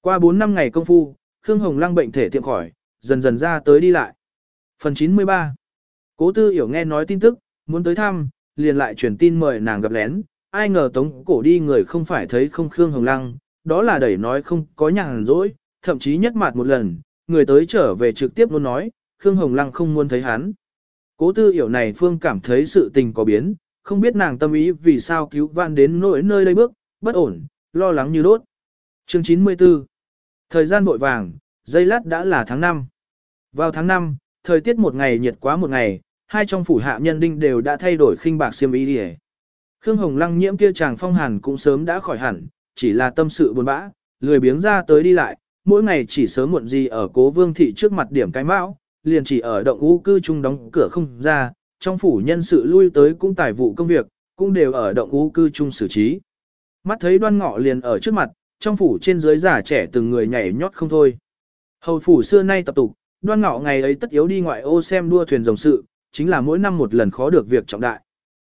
Qua 4 năm ngày công phu, Khương Hồng Lăng bệnh thể tiệm khỏi, dần dần ra tới đi lại. Phần 93 Cố tư hiểu nghe nói tin tức, muốn tới thăm, liền lại truyền tin mời nàng gặp lén, ai ngờ tống cổ đi người không phải thấy không Khương Hồng Lăng, đó là đẩy nói không có nhàn rỗi, thậm chí nhất mặt một lần, người tới trở về trực tiếp luôn nói, Khương Hồng Lăng không muốn thấy hắn. Cố tư hiểu này Phương cảm thấy sự tình có biến, không biết nàng tâm ý vì sao cứu vãn đến nỗi nơi đây bước, bất ổn, lo lắng như đốt. Chương 94 Thời gian bội vàng, dây lát đã là tháng 5. Vào tháng 5, Thời tiết một ngày nhiệt quá một ngày, hai trong phủ hạ nhân đinh đều đã thay đổi khinh bạc xiêm y đi Khương Hồng Lăng nhiễm kia chàng phong hàn cũng sớm đã khỏi hẳn, chỉ là tâm sự buồn bã, lười biếng ra tới đi lại, mỗi ngày chỉ sớm muộn gì ở cố vương thị trước mặt điểm cái mão, liền chỉ ở động ú cư chung đóng cửa không ra, trong phủ nhân sự lui tới cũng tài vụ công việc, cũng đều ở động ú cư chung xử trí. Mắt thấy đoan ngọ liền ở trước mặt, trong phủ trên dưới già trẻ từng người nhảy nhót không thôi. Hầu phủ xưa nay tập tục, đoan ngọ ngày ấy tất yếu đi ngoại ô xem đua thuyền rồng sự, chính là mỗi năm một lần khó được việc trọng đại.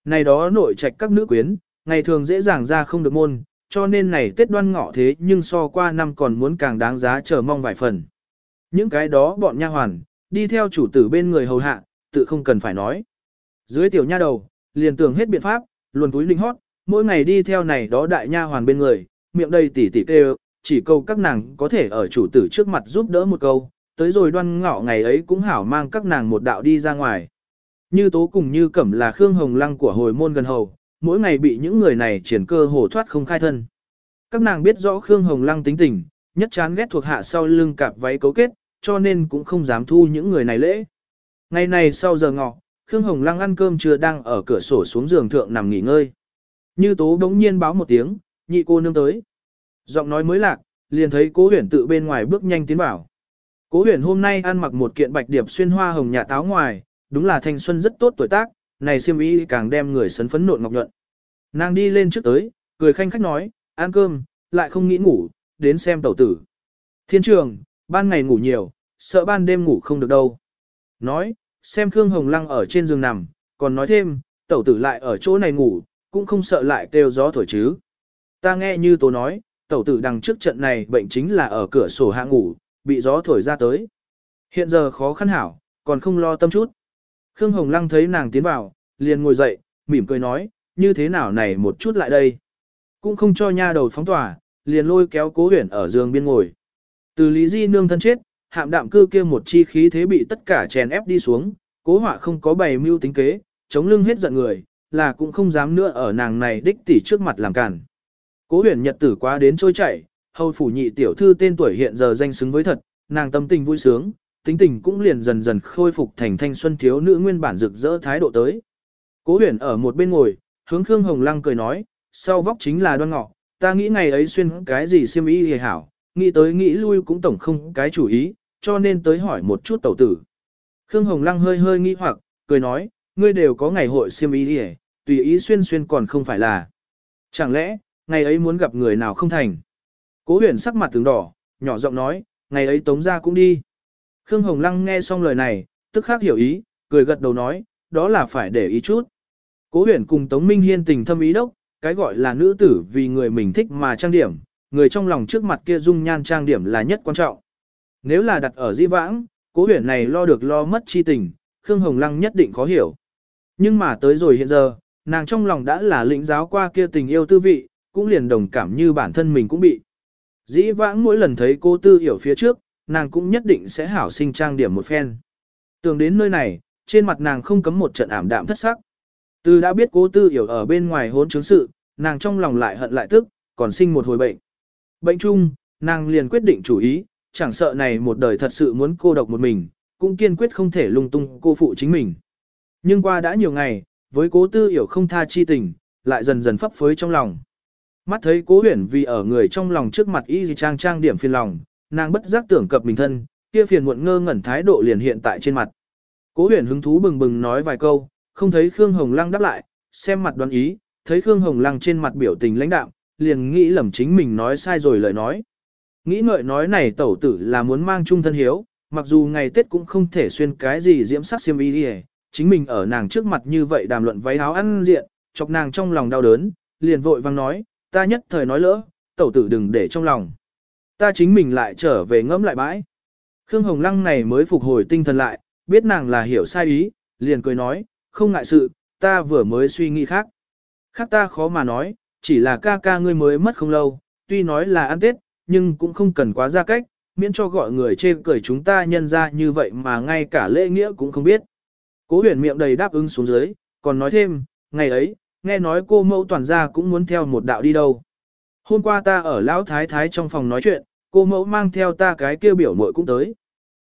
Này đó nội trạch các nữ quyến, ngày thường dễ dàng ra không được môn, cho nên này Tết đoan ngọ thế nhưng so qua năm còn muốn càng đáng giá chờ mong vài phần. Những cái đó bọn nha hoàn, đi theo chủ tử bên người hầu hạ, tự không cần phải nói. Dưới tiểu nha đầu, liền tưởng hết biện pháp, luồn túi linh hót, mỗi ngày đi theo này đó đại nha hoàn bên người, miệng đầy tỉ tỉ kêu, chỉ câu các nàng có thể ở chủ tử trước mặt giúp đỡ một câu, tới rồi đoan ngọ ngày ấy cũng hảo mang các nàng một đạo đi ra ngoài. Như tố cùng như cẩm là Khương Hồng Lăng của hồi môn gần hầu, mỗi ngày bị những người này triển cơ hồ thoát không khai thân. Các nàng biết rõ Khương Hồng Lăng tính tình, nhất chán ghét thuộc hạ sau lưng cạp váy cấu kết, cho nên cũng không dám thu những người này lễ. Ngày này sau giờ ngọ, Khương Hồng Lăng ăn cơm chưa đang ở cửa sổ xuống giường thượng nằm nghỉ ngơi. Như tố đống nhiên báo một tiếng, nhị cô nương tới. Giọng nói mới lạc, liền thấy cố huyền tự bên ngoài bước nhanh tiến vào. Cố huyền hôm nay ăn mặc một kiện bạch điệp xuyên hoa hồng nhà táo ngoài, đúng là thanh xuân rất tốt tuổi tác, này siêm ý càng đem người sấn phấn nộn ngọc nhuận. Nàng đi lên trước tới, cười khanh khách nói, ăn cơm, lại không nghĩ ngủ, đến xem tẩu tử. Thiên trường, ban ngày ngủ nhiều, sợ ban đêm ngủ không được đâu. Nói, xem Khương Hồng Lăng ở trên giường nằm, còn nói thêm, tẩu tử lại ở chỗ này ngủ, cũng không sợ lại kêu gió thổi chứ. Ta nghe như tố nói, tẩu tử đằng trước trận này bệnh chính là ở cửa sổ hạ ngủ, bị gió thổi ra tới. Hiện giờ khó khăn hảo, còn không lo tâm chút. Khương Hồng Lăng thấy nàng tiến vào, liền ngồi dậy, mỉm cười nói, như thế nào này một chút lại đây. Cũng không cho nha đầu phóng tỏa, liền lôi kéo cố huyển ở giường biên ngồi. Từ Lý Di nương thân chết, hạm đạm cư kia một chi khí thế bị tất cả chèn ép đi xuống, cố họa không có bày mưu tính kế, chống lưng hết giận người, là cũng không dám nữa ở nàng này đích tỷ trước mặt làm cản. Cố huyền nhật tử quá đến trôi chảy, hầu phủ nhị tiểu thư tên tuổi hiện giờ danh xứng với thật, nàng tâm tình vui sướng, tính tình cũng liền dần dần khôi phục thành thanh xuân thiếu nữ nguyên bản rực rỡ thái độ tới. Cố huyền ở một bên ngồi, hướng Khương Hồng Lăng cười nói, sau vóc chính là đoan ngọ, ta nghĩ ngày ấy xuyên cái gì xiêm y hề hảo, nghĩ tới nghĩ lui cũng tổng không cái chủ ý, cho nên tới hỏi một chút tẩu tử. Khương Hồng Lăng hơi hơi nghi hoặc, cười nói, ngươi đều có ngày hội xiêm y đi tùy ý xuyên xuyên còn không phải là. Chẳng lẽ, ngày ấy muốn gặp người nào không thành? Cố huyền sắc mặt tướng đỏ, nhỏ giọng nói, ngày ấy tống ra cũng đi. Khương Hồng Lăng nghe xong lời này, tức khắc hiểu ý, cười gật đầu nói, đó là phải để ý chút. Cố huyền cùng Tống Minh Hiên tình thâm ý đốc, cái gọi là nữ tử vì người mình thích mà trang điểm, người trong lòng trước mặt kia dung nhan trang điểm là nhất quan trọng. Nếu là đặt ở di vãng, cố huyền này lo được lo mất chi tình, Khương Hồng Lăng nhất định khó hiểu. Nhưng mà tới rồi hiện giờ, nàng trong lòng đã là lĩnh giáo qua kia tình yêu tư vị, cũng liền đồng cảm như bản thân mình cũng bị. Dĩ vãng mỗi lần thấy cô tư hiểu phía trước, nàng cũng nhất định sẽ hảo sinh trang điểm một phen. Tưởng đến nơi này, trên mặt nàng không cấm một trận ảm đạm thất sắc. Từ đã biết cố tư hiểu ở bên ngoài hốn chứng sự, nàng trong lòng lại hận lại tức, còn sinh một hồi bệnh. Bệnh chung, nàng liền quyết định chủ ý, chẳng sợ này một đời thật sự muốn cô độc một mình, cũng kiên quyết không thể lung tung cô phụ chính mình. Nhưng qua đã nhiều ngày, với cố tư hiểu không tha chi tình, lại dần dần phấp phới trong lòng. Mắt thấy cố huyền vì ở người trong lòng trước mặt y gì trang trang điểm phiền lòng, nàng bất giác tưởng cập mình thân, kia phiền muộn ngơ ngẩn thái độ liền hiện tại trên mặt. Cố huyền hứng thú bừng bừng nói vài câu, không thấy Khương Hồng Lăng đáp lại, xem mặt đoán ý, thấy Khương Hồng Lăng trên mặt biểu tình lãnh đạm, liền nghĩ lầm chính mình nói sai rồi lời nói. Nghĩ ngợi nói này tẩu tử là muốn mang chung thân hiếu, mặc dù ngày Tết cũng không thể xuyên cái gì diễm sắc xiêm y đi chính mình ở nàng trước mặt như vậy đàm luận váy áo ăn diện, chọc nàng trong lòng đau đớn, liền vội vang nói, ta nhất thời nói lỡ, tẩu tử đừng để trong lòng. Ta chính mình lại trở về ngẫm lại bãi. Khương Hồng Lăng này mới phục hồi tinh thần lại, biết nàng là hiểu sai ý, liền cười nói, không ngại sự, ta vừa mới suy nghĩ khác. Khác ta khó mà nói, chỉ là ca ca ngươi mới mất không lâu, tuy nói là ăn Tết, nhưng cũng không cần quá ra cách, miễn cho gọi người chê cười chúng ta nhân ra như vậy mà ngay cả lễ nghĩa cũng không biết. Cố huyền miệng đầy đáp ứng xuống dưới, còn nói thêm, ngày ấy, nghe nói cô mẫu toàn gia cũng muốn theo một đạo đi đâu. Hôm qua ta ở Lão Thái Thái trong phòng nói chuyện, cô mẫu mang theo ta cái kêu biểu muội cũng tới.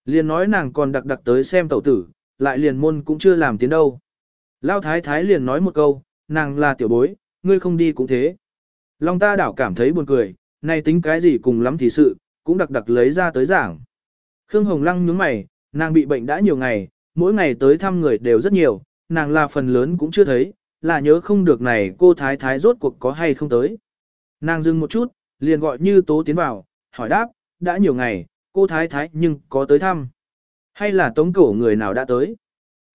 Liền nói nàng còn đặc đặc tới xem tẩu tử, lại liền môn cũng chưa làm tiến đâu. Lão thái thái liền nói một câu, nàng là tiểu bối, ngươi không đi cũng thế. Long ta đảo cảm thấy buồn cười, này tính cái gì cùng lắm thì sự, cũng đặc đặc lấy ra tới giảng. Khương Hồng Lăng nhướng mày, nàng bị bệnh đã nhiều ngày, mỗi ngày tới thăm người đều rất nhiều, nàng là phần lớn cũng chưa thấy, là nhớ không được này cô thái thái rốt cuộc có hay không tới. Nàng dừng một chút, liền gọi như tố tiến vào, hỏi đáp, đã nhiều ngày, cô thái thái nhưng có tới thăm. Hay là tống cổ người nào đã tới?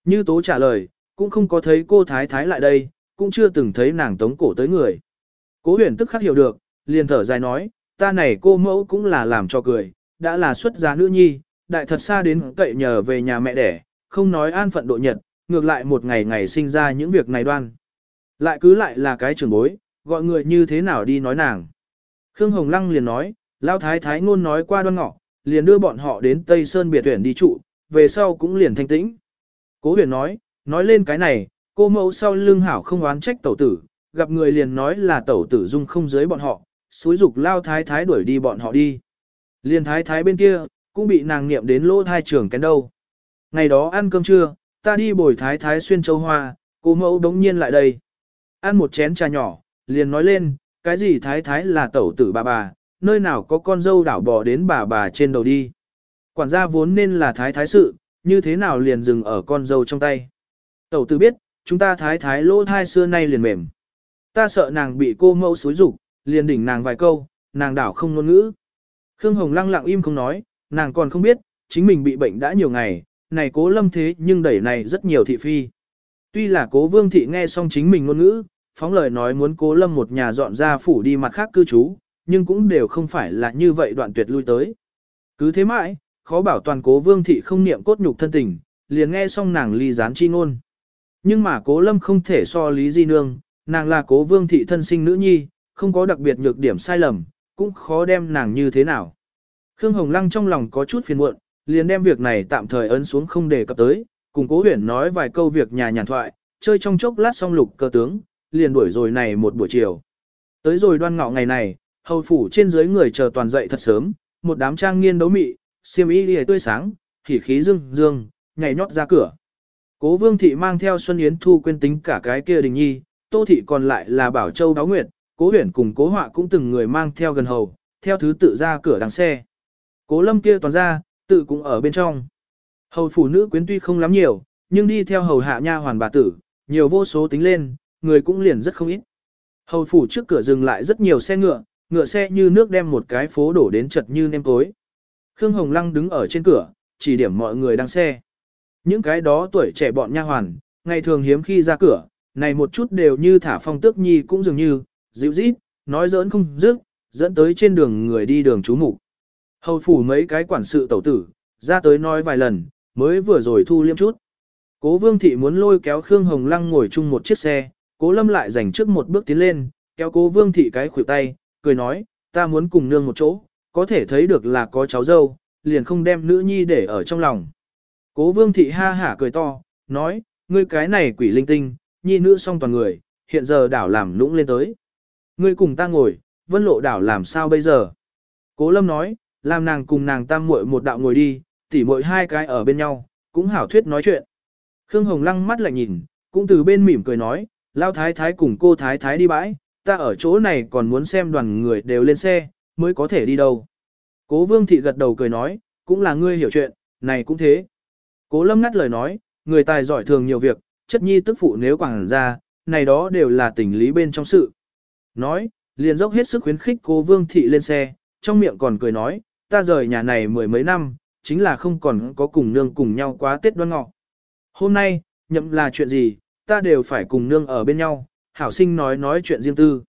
Như tố trả lời, cũng không có thấy cô thái thái lại đây, cũng chưa từng thấy nàng tống cổ tới người. Cố huyền tức khắc hiểu được, liền thở dài nói, ta này cô mẫu cũng là làm cho cười, đã là xuất gia nữ nhi, đại thật xa đến cậy nhờ về nhà mẹ đẻ, không nói an phận độ nhật, ngược lại một ngày ngày sinh ra những việc này đoan. Lại cứ lại là cái trường bối, gọi người như thế nào đi nói nàng. Khương Hồng Lăng liền nói, Lao Thái Thái ngôn nói qua đoan ngọ, liền đưa bọn họ đến Tây Sơn biệt tuyển đi trụ, về sau cũng liền thanh tĩnh. Cố huyền nói, nói lên cái này, cô mẫu sau lưng hảo không oán trách tẩu tử, gặp người liền nói là tẩu tử dung không dưới bọn họ, xúi dục Lao Thái Thái đuổi đi bọn họ đi. Liền Thái Thái bên kia, cũng bị nàng niệm đến lỗ thai trưởng kén đâu. Ngày đó ăn cơm trưa, ta đi bồi Thái Thái xuyên châu hoa, cô mẫu đống nhiên lại đây. Ăn một chén trà nhỏ, liền nói lên, cái gì thái thái là tẩu tử bà bà, nơi nào có con dâu đảo bò đến bà bà trên đầu đi. Quản gia vốn nên là thái thái sự, như thế nào liền dừng ở con dâu trong tay. Tẩu tử biết, chúng ta thái thái lỗ thai xưa nay liền mềm. Ta sợ nàng bị cô mẫu xúi rục, liền đỉnh nàng vài câu, nàng đảo không ngôn ngữ. Khương Hồng lăng lặng im không nói, nàng còn không biết, chính mình bị bệnh đã nhiều ngày, này cố lâm thế nhưng đẩy này rất nhiều thị phi. Tuy là cố vương thị nghe xong chính mình ngôn ngữ, phóng lời nói muốn cố lâm một nhà dọn ra phủ đi mặt khác cư trú, nhưng cũng đều không phải là như vậy đoạn tuyệt lui tới. Cứ thế mãi, khó bảo toàn cố vương thị không niệm cốt nhục thân tình, liền nghe xong nàng ly gián chi ngôn. Nhưng mà cố lâm không thể so lý di nương, nàng là cố vương thị thân sinh nữ nhi, không có đặc biệt nhược điểm sai lầm, cũng khó đem nàng như thế nào. Khương Hồng Lăng trong lòng có chút phiền muộn, liền đem việc này tạm thời ấn xuống không đề cập tới, cùng cố huyển nói vài câu việc nhà nhàn thoại, chơi trong chốc lát xong lục cơ tướng, liền đuổi rồi này một buổi chiều. Tới rồi đoan ngọ ngày này, hầu phủ trên dưới người chờ toàn dậy thật sớm, một đám trang nghiên đấu mị, xiêm y lìa tươi sáng, hỉ khí dương dương, nhảy nhót ra cửa. Cố vương thị mang theo Xuân Yến Thu quên tính cả cái kia đình nhi, tô thị còn lại là Bảo Châu Đáo Nguyệt, cố huyển cùng cố họa cũng từng người mang theo gần hầu, theo thứ tự ra cửa đằng xe. Cố lâm kia toàn ra, tự cũng ở bên trong. Hầu phủ nữ quyến tuy không lắm nhiều, nhưng đi theo hầu hạ nha hoàn bà tử, nhiều vô số tính lên, người cũng liền rất không ít. Hầu phủ trước cửa dừng lại rất nhiều xe ngựa, ngựa xe như nước đem một cái phố đổ đến chật như nêm tối. Khương Hồng Lăng đứng ở trên cửa, chỉ điểm mọi người đang xe. Những cái đó tuổi trẻ bọn nha hoàn, ngày thường hiếm khi ra cửa, này một chút đều như thả phong tước nhi cũng dường như, dịu rít, nói giỡn không dứt, dẫn tới trên đường người đi đường chú mục. Hầu phủ mấy cái quản sự tẩu tử, ra tới nói vài lần, mới vừa rồi thu liêm chút. Cố vương thị muốn lôi kéo Khương Hồng Lăng ngồi chung một chiếc xe, cố lâm lại dành trước một bước tiến lên, kéo cố vương thị cái khuỷu tay, cười nói, ta muốn cùng nương một chỗ, có thể thấy được là có cháu dâu, liền không đem nữ nhi để ở trong lòng. Cố vương thị ha hả cười to, nói, ngươi cái này quỷ linh tinh, nhi nữ song toàn người, hiện giờ đảo làm lũng lên tới. Ngươi cùng ta ngồi, vân lộ đảo làm sao bây giờ? Cố lâm nói, làm nàng cùng nàng tam muội một đạo ngồi đi, tỉ muội hai cái ở bên nhau, cũng hảo thuyết nói chuyện. Khương Hồng lăng mắt lại nhìn, cũng từ bên mỉm cười nói, lao thái thái cùng cô thái thái đi bãi, ta ở chỗ này còn muốn xem đoàn người đều lên xe, mới có thể đi đâu. Cố vương thị gật đầu cười nói, cũng là ngươi hiểu chuyện, này cũng thế. Cố lâm ngắt lời nói, người tài giỏi thường nhiều việc, chất nhi tức phụ nếu quảng ra, này đó đều là tình lý bên trong sự. Nói, liền dốc hết sức khuyến khích cố vương thị lên xe, trong miệng còn cười nói, ta rời nhà này mười mấy năm, chính là không còn có cùng nương cùng nhau quá Tết đoan ngọ. Hôm nay, nhậm là chuyện gì, ta đều phải cùng nương ở bên nhau, hảo sinh nói nói chuyện riêng tư.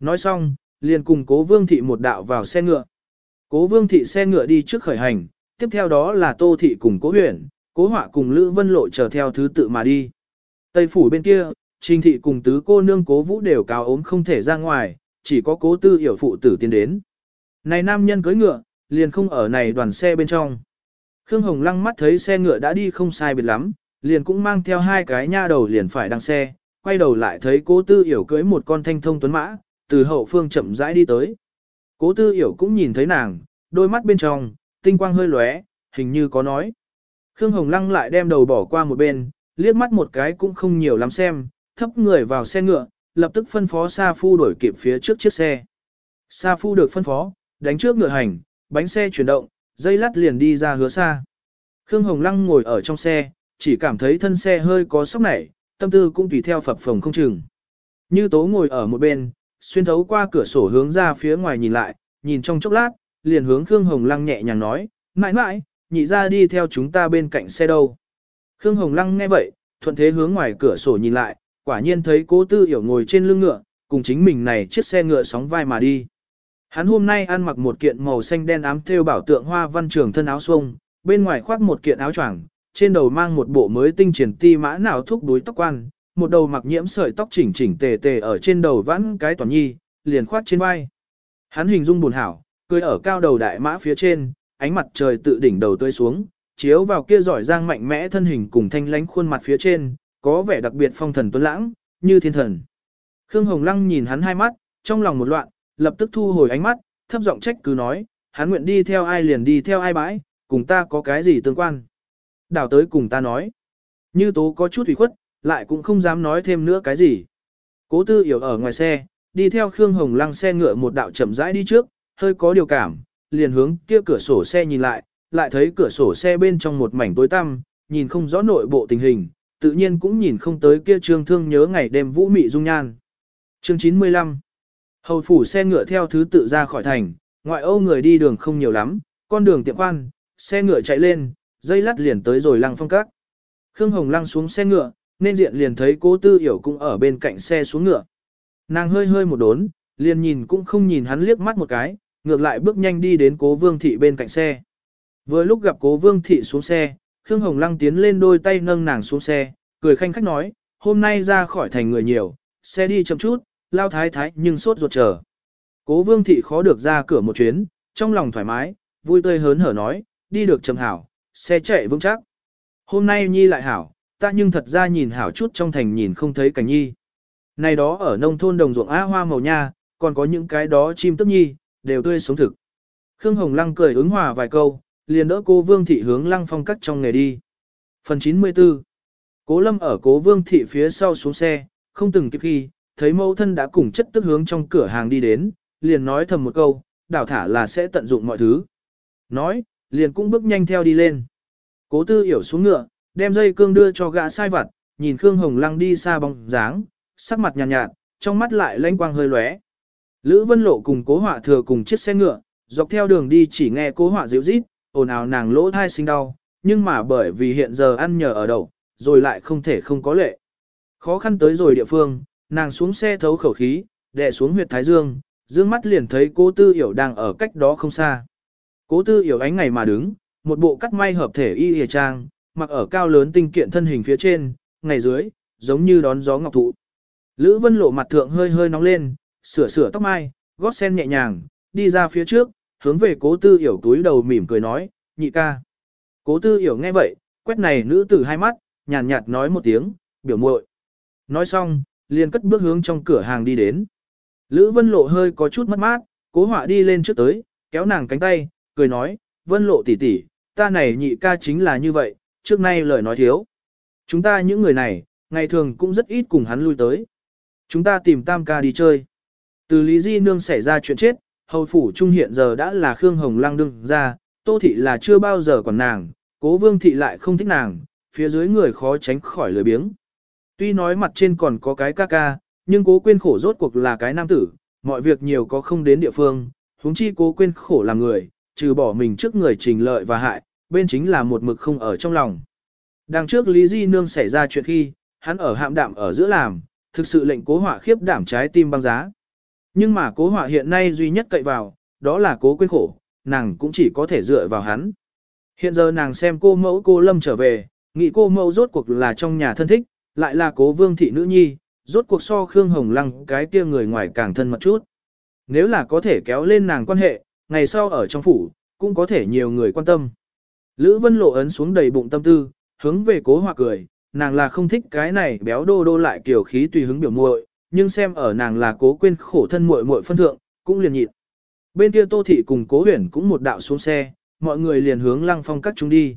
Nói xong, liền cùng cố vương thị một đạo vào xe ngựa. Cố vương thị xe ngựa đi trước khởi hành, tiếp theo đó là tô thị cùng cố huyện, cố họa cùng Lữ Vân Lộ chờ theo thứ tự mà đi. Tây phủ bên kia, trình thị cùng tứ cô nương cố vũ đều cao ốm không thể ra ngoài, chỉ có cố tư hiểu phụ tử tiến đến. Này nam nhân cưới ngựa, liền không ở này đoàn xe bên trong. Khương Hồng lăng mắt thấy xe ngựa đã đi không sai biệt lắm, liền cũng mang theo hai cái nha đầu liền phải đăng xe, quay đầu lại thấy cố tư hiểu cưới một con thanh thông tuấn mã, từ hậu phương chậm rãi đi tới. Cố tư hiểu cũng nhìn thấy nàng, đôi mắt bên trong, tinh quang hơi lóe, hình như có nói. Khương Hồng Lăng lại đem đầu bỏ qua một bên, liếc mắt một cái cũng không nhiều lắm xem, thấp người vào xe ngựa, lập tức phân phó Sa Phu đổi kịp phía trước chiếc xe. Sa Phu được phân phó, đánh trước ngựa hành, bánh xe chuyển động, dây lát liền đi ra hứa xa. Khương Hồng Lăng ngồi ở trong xe, chỉ cảm thấy thân xe hơi có sốc nảy, tâm tư cũng tùy theo phập phồng không chừng. Như Tố ngồi ở một bên, xuyên thấu qua cửa sổ hướng ra phía ngoài nhìn lại, nhìn trong chốc lát, liền hướng Khương Hồng Lăng nhẹ nhàng nói, mãi mãi, nhị ra đi theo chúng ta bên cạnh xe đâu. Khương Hồng Lăng nghe vậy, thuận thế hướng ngoài cửa sổ nhìn lại, quả nhiên thấy cố tư hiểu ngồi trên lưng ngựa, cùng chính mình này chiếc xe ngựa sóng vai mà đi. Hắn hôm nay ăn mặc một kiện màu xanh đen ám thêu bảo tượng hoa văn trường thân áo xuông, bên ngoài khoác một kiện áo choàng, trên đầu mang một bộ mới tinh triển ti mã nào thúc đuối tóc quan, một đầu mặc nhiễm sợi tóc chỉnh chỉnh tề tề ở trên đầu vãn cái toàn nhi, liền khoác trên vai. Hắn hình dung buồn hảo, cười ở cao đầu đại mã phía trên, ánh mặt trời tự đỉnh đầu tươi xuống, chiếu vào kia giỏi giang mạnh mẽ thân hình cùng thanh lánh khuôn mặt phía trên, có vẻ đặc biệt phong thần tuấn lãng, như thiên thần. Khương Hồng Lăng nhìn hắn hai mắt, trong lòng một loạn, lập tức thu hồi ánh mắt, thấp giọng trách cứ nói, hắn nguyện đi theo ai liền đi theo ai bãi, cùng ta có cái gì tương quan. Đảo tới cùng ta nói. Như tố có chút ủy khuất, lại cũng không dám nói thêm nữa cái gì. Cố tư hiểu ở ngoài xe, đi theo Khương Hồng Lăng xe ngựa một đạo chậm rãi đi trước, hơi có điều cảm, liền hướng kia cửa sổ xe nhìn lại, lại thấy cửa sổ xe bên trong một mảnh tối tăm, nhìn không rõ nội bộ tình hình, tự nhiên cũng nhìn không tới kia trương thương nhớ ngày đêm vũ mị dung nhan. Chương 95 Hầu phủ xe ngựa theo thứ tự ra khỏi thành, ngoại ô người đi đường không nhiều lắm, con đường tiệm khoan, xe ngựa chạy lên, dây lắt liền tới rồi lăng phong các. Khương Hồng lăng xuống xe ngựa, nên diện liền thấy cố tư hiểu cũng ở bên cạnh xe xuống ngựa. Nàng hơi hơi một đốn, liền nhìn cũng không nhìn hắn liếc mắt một cái, ngược lại bước nhanh đi đến cố vương thị bên cạnh xe. Vừa lúc gặp cố vương thị xuống xe, Khương Hồng Lăng tiến lên đôi tay nâng nàng xuống xe, cười khanh khách nói, hôm nay ra khỏi thành người nhiều, xe đi chậm chút, lao thái thái nhưng sốt ruột chờ. Cố vương thị khó được ra cửa một chuyến, trong lòng thoải mái, vui tươi hớn hở nói, đi được chậm hảo, xe chạy vững chắc. Hôm nay nhi lại hảo, ta nhưng thật ra nhìn hảo chút trong thành nhìn không thấy cảnh nhi. Này đó ở nông thôn đồng ruộng á hoa màu nha, còn có những cái đó chim tức nhi, đều tươi sống thực. Khương Hồng Lăng cười ứng hòa vài câu, liền đỡ cô Vương Thị hướng Lăng Phong cắt trong nghề đi. Phần 94 Cố Lâm ở cố Vương Thị phía sau xuống xe, không từng kịp khi, thấy mẫu thân đã cùng chất tức hướng trong cửa hàng đi đến, liền nói thầm một câu, đảo thả là sẽ tận dụng mọi thứ. Nói, liền cũng bước nhanh theo đi lên. Cố tư hiểu xuống ngựa, đem dây cương đưa cho gã sai vặt, nhìn Khương Hồng Lăng đi xa bóng dáng, sắc mặt nhàn nhạt, nhạt, trong mắt lại lanh quang hơi lóe. Lữ Vân Lộ cùng cố họa thừa cùng chiếc xe ngựa, dọc theo đường đi chỉ nghe cố họa dịu rít, ồn ào nàng lỗ thai sinh đau, nhưng mà bởi vì hiện giờ ăn nhờ ở đậu, rồi lại không thể không có lệ. Khó khăn tới rồi địa phương, nàng xuống xe thấu khẩu khí, đè xuống huyệt thái dương, dương mắt liền thấy cố tư hiểu đang ở cách đó không xa. Cố tư hiểu ánh ngày mà đứng, một bộ cắt may hợp thể y hề trang, mặc ở cao lớn tinh kiện thân hình phía trên, ngày dưới, giống như đón gió ngọc thụ. Lữ Vân lộ mặt thượng hơi hơi nóng lên, sửa sửa tóc mai, gót sen nhẹ nhàng, đi ra phía trước, hướng về cố tư hiểu túi đầu mỉm cười nói, nhị ca. Cố tư hiểu nghe vậy, quét này nữ tử hai mắt, nhàn nhạt nói một tiếng, biểu muội. Nói xong, liền cất bước hướng trong cửa hàng đi đến. Lữ Vân Lộ hơi có chút mất mát, cố họa đi lên trước tới, kéo nàng cánh tay, cười nói, Vân Lộ tỷ tỷ, ta này nhị ca chính là như vậy, trước nay lời nói thiếu. Chúng ta những người này, ngày thường cũng rất ít cùng hắn lui tới. Chúng ta tìm tam ca đi chơi. Từ Lý Di Nương xảy ra chuyện chết, hầu phủ trung hiện giờ đã là Khương Hồng Lăng đương ra, Tô Thị là chưa bao giờ còn nàng, cố Vương Thị lại không thích nàng, phía dưới người khó tránh khỏi lười biếng. Tuy nói mặt trên còn có cái ca ca, nhưng cố quên khổ rốt cuộc là cái nam tử, mọi việc nhiều có không đến địa phương, huống chi cố quên khổ là người, trừ bỏ mình trước người trình lợi và hại, bên chính là một mực không ở trong lòng. Đằng trước Lý Di Nương xảy ra chuyện khi, hắn ở hạm đạm ở giữa làm, thực sự lệnh cố họa khiếp đảm trái tim băng giá. Nhưng mà cố họa hiện nay duy nhất cậy vào, đó là cố quên khổ, nàng cũng chỉ có thể dựa vào hắn. Hiện giờ nàng xem cô mẫu cô Lâm trở về, nghĩ cô mẫu rốt cuộc là trong nhà thân thích, lại là cố vương thị nữ nhi, rốt cuộc so Khương Hồng Lăng cái kia người ngoài càng thân mật chút. Nếu là có thể kéo lên nàng quan hệ, ngày sau ở trong phủ, cũng có thể nhiều người quan tâm. Lữ Vân Lộ ấn xuống đầy bụng tâm tư, hướng về cố họa cười, nàng là không thích cái này béo đô đô lại kiểu khí tùy hứng biểu muội, nhưng xem ở nàng là cố quên khổ thân muội muội phân thượng, cũng liền nhịn. Bên kia Tô thị cùng Cố Huyền cũng một đạo xuống xe, mọi người liền hướng lăng phong các chúng đi.